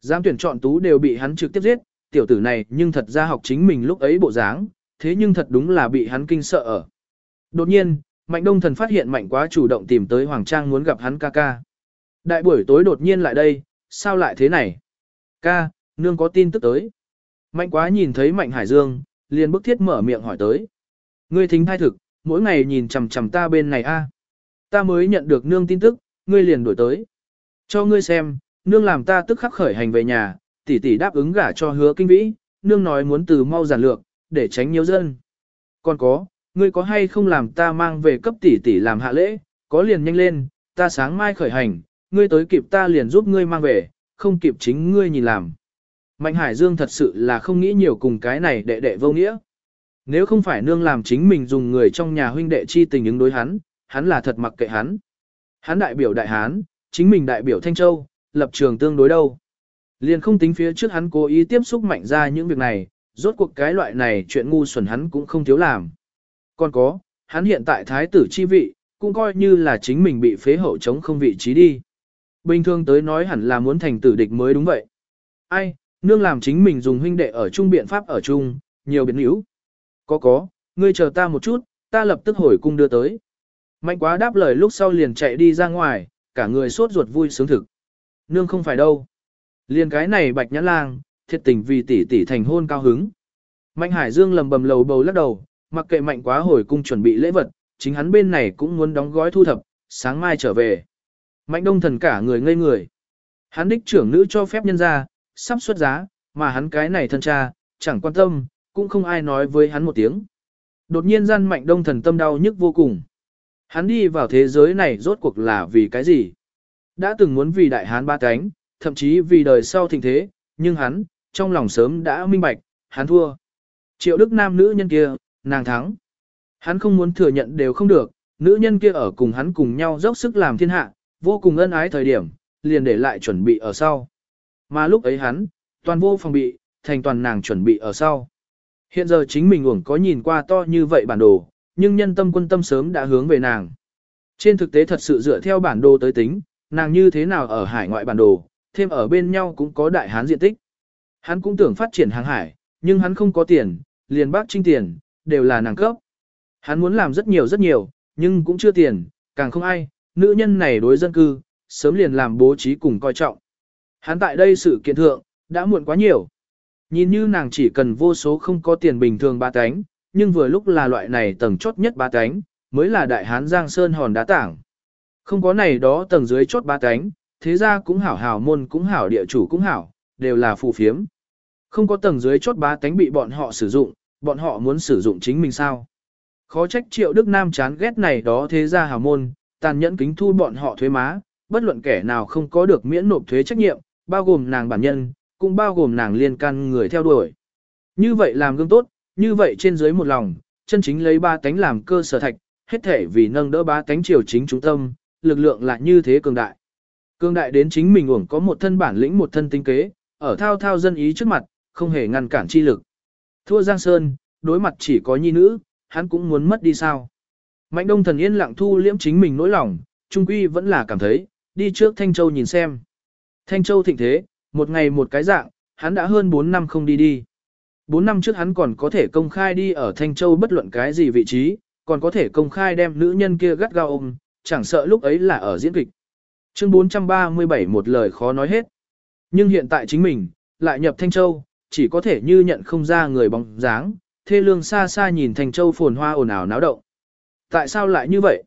Giám tuyển chọn tú đều bị hắn trực tiếp giết, tiểu tử này nhưng thật ra học chính mình lúc ấy bộ dáng, thế nhưng thật đúng là bị hắn kinh sợ ở. Đột nhiên, Mạnh Đông Thần phát hiện Mạnh Quá chủ động tìm tới Hoàng Trang muốn gặp hắn ca ca. Đại buổi tối đột nhiên lại đây, sao lại thế này? Ca, nương có tin tức tới. Mạnh Quá nhìn thấy Mạnh Hải Dương, liền bức thiết mở miệng hỏi tới. Ngươi thính thai thực, mỗi ngày nhìn chằm chằm ta bên này a. Ta mới nhận được nương tin tức, ngươi liền đổi tới. Cho ngươi xem, nương làm ta tức khắc khởi hành về nhà, tỷ tỷ đáp ứng gả cho hứa kinh vĩ, nương nói muốn từ mau giản lược, để tránh nhiều dân. Còn có, ngươi có hay không làm ta mang về cấp tỷ tỷ làm hạ lễ, có liền nhanh lên, ta sáng mai khởi hành, ngươi tới kịp ta liền giúp ngươi mang về, không kịp chính ngươi nhìn làm. Mạnh Hải Dương thật sự là không nghĩ nhiều cùng cái này đệ đệ vô nghĩa. Nếu không phải nương làm chính mình dùng người trong nhà huynh đệ chi tình ứng đối hắn, hắn là thật mặc kệ hắn. Hắn đại biểu đại hán, chính mình đại biểu Thanh Châu, lập trường tương đối đâu. Liền không tính phía trước hắn cố ý tiếp xúc mạnh ra những việc này, rốt cuộc cái loại này chuyện ngu xuẩn hắn cũng không thiếu làm. Còn có, hắn hiện tại thái tử chi vị, cũng coi như là chính mình bị phế hậu chống không vị trí đi. Bình thường tới nói hẳn là muốn thành tử địch mới đúng vậy. Ai, nương làm chính mình dùng huynh đệ ở chung biện pháp ở chung, nhiều biến yếu. Có có, ngươi chờ ta một chút, ta lập tức hồi cung đưa tới. Mạnh quá đáp lời lúc sau liền chạy đi ra ngoài, cả người sốt ruột vui sướng thực. Nương không phải đâu. Liền cái này bạch nhãn lang, thiệt tình vì tỷ tỷ thành hôn cao hứng. Mạnh Hải Dương lầm bầm lầu bầu lắc đầu, mặc kệ mạnh quá hồi cung chuẩn bị lễ vật, chính hắn bên này cũng muốn đóng gói thu thập, sáng mai trở về. Mạnh đông thần cả người ngây người. Hắn đích trưởng nữ cho phép nhân ra, sắp xuất giá, mà hắn cái này thân cha, chẳng quan tâm, cũng không ai nói với hắn một tiếng. Đột nhiên gian mạnh đông thần tâm đau nhức vô cùng. Hắn đi vào thế giới này rốt cuộc là vì cái gì? Đã từng muốn vì đại hán ba cánh, thậm chí vì đời sau thịnh thế, nhưng hắn, trong lòng sớm đã minh bạch, hắn thua. Triệu đức nam nữ nhân kia, nàng thắng. Hắn không muốn thừa nhận đều không được, nữ nhân kia ở cùng hắn cùng nhau dốc sức làm thiên hạ, vô cùng ân ái thời điểm, liền để lại chuẩn bị ở sau. Mà lúc ấy hắn, toàn vô phòng bị, thành toàn nàng chuẩn bị ở sau. Hiện giờ chính mình uổng có nhìn qua to như vậy bản đồ, nhưng nhân tâm quân tâm sớm đã hướng về nàng. Trên thực tế thật sự dựa theo bản đồ tới tính, nàng như thế nào ở hải ngoại bản đồ, thêm ở bên nhau cũng có đại hán diện tích. Hắn cũng tưởng phát triển hàng hải, nhưng hắn không có tiền, liền bác trinh tiền, đều là nàng cấp. Hắn muốn làm rất nhiều rất nhiều, nhưng cũng chưa tiền, càng không ai, nữ nhân này đối dân cư, sớm liền làm bố trí cùng coi trọng. Hắn tại đây sự kiện thượng, đã muộn quá nhiều. Nhìn như nàng chỉ cần vô số không có tiền bình thường ba cánh, nhưng vừa lúc là loại này tầng chốt nhất ba cánh, mới là đại hán giang sơn hòn đá tảng. Không có này đó tầng dưới chốt ba cánh, thế ra cũng hảo hảo môn cũng hảo địa chủ cũng hảo, đều là phù phiếm. Không có tầng dưới chốt ba cánh bị bọn họ sử dụng, bọn họ muốn sử dụng chính mình sao. Khó trách triệu Đức Nam chán ghét này đó thế ra hảo môn, tàn nhẫn kính thu bọn họ thuế má, bất luận kẻ nào không có được miễn nộp thuế trách nhiệm, bao gồm nàng bản nhân, cũng bao gồm nàng liên can người theo đuổi. Như vậy làm gương tốt, như vậy trên dưới một lòng, chân chính lấy ba tánh làm cơ sở thạch, hết thể vì nâng đỡ ba tánh triều chính trung tâm, lực lượng lại như thế cường đại. Cường đại đến chính mình uổng có một thân bản lĩnh một thân tinh kế, ở thao thao dân ý trước mặt, không hề ngăn cản chi lực. Thua Giang Sơn, đối mặt chỉ có nhi nữ, hắn cũng muốn mất đi sao. Mạnh đông thần yên lặng thu liễm chính mình nỗi lòng, trung quy vẫn là cảm thấy, đi trước Thanh Châu nhìn xem. Thanh Châu thịnh thế, một ngày một cái dạng, hắn đã hơn 4 năm không đi đi. 4 năm trước hắn còn có thể công khai đi ở Thanh Châu bất luận cái gì vị trí, còn có thể công khai đem nữ nhân kia gắt gao ôm, chẳng sợ lúc ấy là ở diễn kịch. Chương 437 một lời khó nói hết. Nhưng hiện tại chính mình, lại nhập Thanh Châu, chỉ có thể như nhận không ra người bóng dáng, thê lương xa xa nhìn Thanh Châu phồn hoa ồn ào náo động. Tại sao lại như vậy?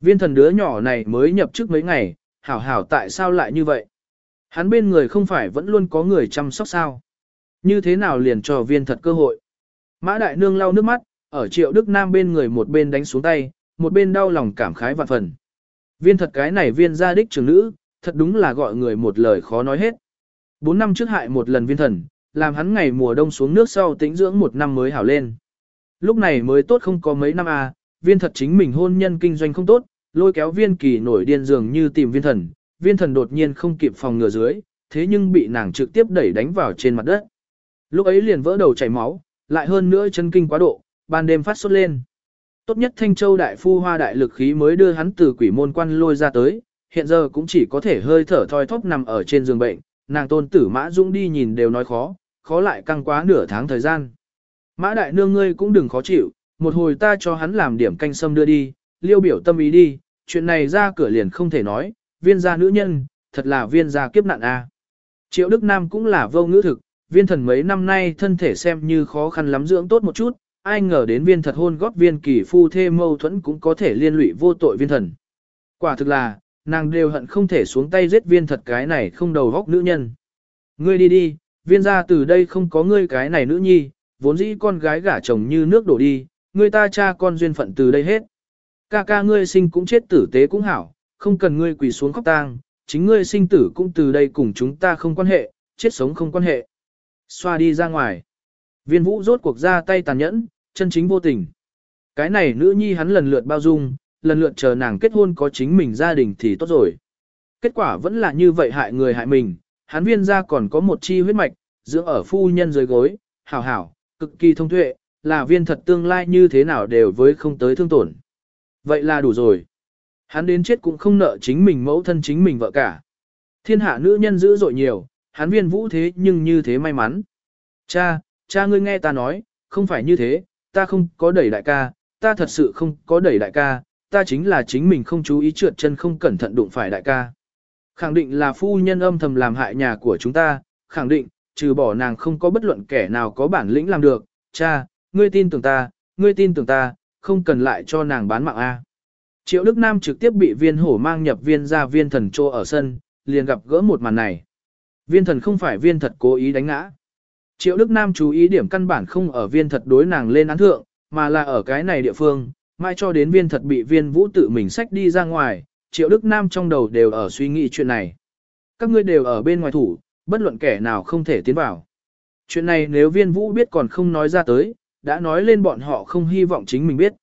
Viên thần đứa nhỏ này mới nhập trước mấy ngày, hảo hảo tại sao lại như vậy? Hắn bên người không phải vẫn luôn có người chăm sóc sao? Như thế nào liền cho viên thật cơ hội? Mã đại nương lau nước mắt, ở triệu Đức Nam bên người một bên đánh xuống tay, một bên đau lòng cảm khái vạn phần. Viên thật cái này viên gia đích trưởng nữ, thật đúng là gọi người một lời khó nói hết. Bốn năm trước hại một lần viên thần, làm hắn ngày mùa đông xuống nước sau tĩnh dưỡng một năm mới hảo lên. Lúc này mới tốt không có mấy năm à, viên thật chính mình hôn nhân kinh doanh không tốt, lôi kéo viên kỳ nổi điên dường như tìm viên thần, viên thần đột nhiên không kịp phòng ngừa dưới, thế nhưng bị nàng trực tiếp đẩy đánh vào trên mặt đất. Lúc ấy liền vỡ đầu chảy máu, lại hơn nữa chân kinh quá độ, ban đêm phát sốt lên. Tốt nhất Thanh Châu đại phu hoa đại lực khí mới đưa hắn từ quỷ môn quan lôi ra tới, hiện giờ cũng chỉ có thể hơi thở thoi thóp nằm ở trên giường bệnh, nàng tôn tử Mã Dũng đi nhìn đều nói khó, khó lại căng quá nửa tháng thời gian. Mã đại nương ngươi cũng đừng khó chịu, một hồi ta cho hắn làm điểm canh sâm đưa đi, liêu biểu tâm ý đi, chuyện này ra cửa liền không thể nói, viên gia nữ nhân, thật là viên gia kiếp nạn a. Triệu Đức Nam cũng là vô ngữ thực, viên thần mấy năm nay thân thể xem như khó khăn lắm dưỡng tốt một chút, ai ngờ đến viên thật hôn góp viên kỳ phu thê mâu thuẫn cũng có thể liên lụy vô tội viên thần. Quả thực là, nàng đều hận không thể xuống tay giết viên thật cái này không đầu góc nữ nhân. Ngươi đi đi, viên gia từ đây không có ngươi cái này nữ nhi, vốn dĩ con gái gả chồng như nước đổ đi, ngươi ta cha con duyên phận từ đây hết. Ca ca ngươi sinh cũng chết tử tế cũng hảo, không cần ngươi quỳ xuống khóc tang, chính ngươi sinh tử cũng từ đây cùng chúng ta không quan hệ, chết sống không quan hệ. Xoa đi ra ngoài. Viên vũ rốt cuộc ra tay tàn nhẫn, chân chính vô tình. Cái này nữ nhi hắn lần lượt bao dung, lần lượt chờ nàng kết hôn có chính mình gia đình thì tốt rồi. Kết quả vẫn là như vậy hại người hại mình, hắn viên ra còn có một chi huyết mạch, dưỡng ở phu nhân dưới gối, hảo hảo, cực kỳ thông tuệ, là viên thật tương lai như thế nào đều với không tới thương tổn. Vậy là đủ rồi. Hắn đến chết cũng không nợ chính mình mẫu thân chính mình vợ cả. Thiên hạ nữ nhân dữ dội nhiều, hắn viên vũ thế nhưng như thế may mắn. Cha, cha ngươi nghe ta nói, không phải như thế, ta không có đẩy đại ca, ta thật sự không có đẩy đại ca, ta chính là chính mình không chú ý trượt chân không cẩn thận đụng phải đại ca. Khẳng định là phu nhân âm thầm làm hại nhà của chúng ta, khẳng định, trừ bỏ nàng không có bất luận kẻ nào có bản lĩnh làm được, cha, ngươi tin tưởng ta, ngươi tin tưởng ta, không cần lại cho nàng bán mạng A. Triệu Đức Nam trực tiếp bị viên hổ mang nhập viên ra viên thần trô ở sân, liền gặp gỡ một màn này. Viên thần không phải viên thật cố ý đánh ngã. Triệu Đức Nam chú ý điểm căn bản không ở viên thật đối nàng lên án thượng, mà là ở cái này địa phương, mai cho đến viên thật bị viên vũ tự mình xách đi ra ngoài, Triệu Đức Nam trong đầu đều ở suy nghĩ chuyện này. Các ngươi đều ở bên ngoài thủ, bất luận kẻ nào không thể tiến vào. Chuyện này nếu viên vũ biết còn không nói ra tới, đã nói lên bọn họ không hy vọng chính mình biết.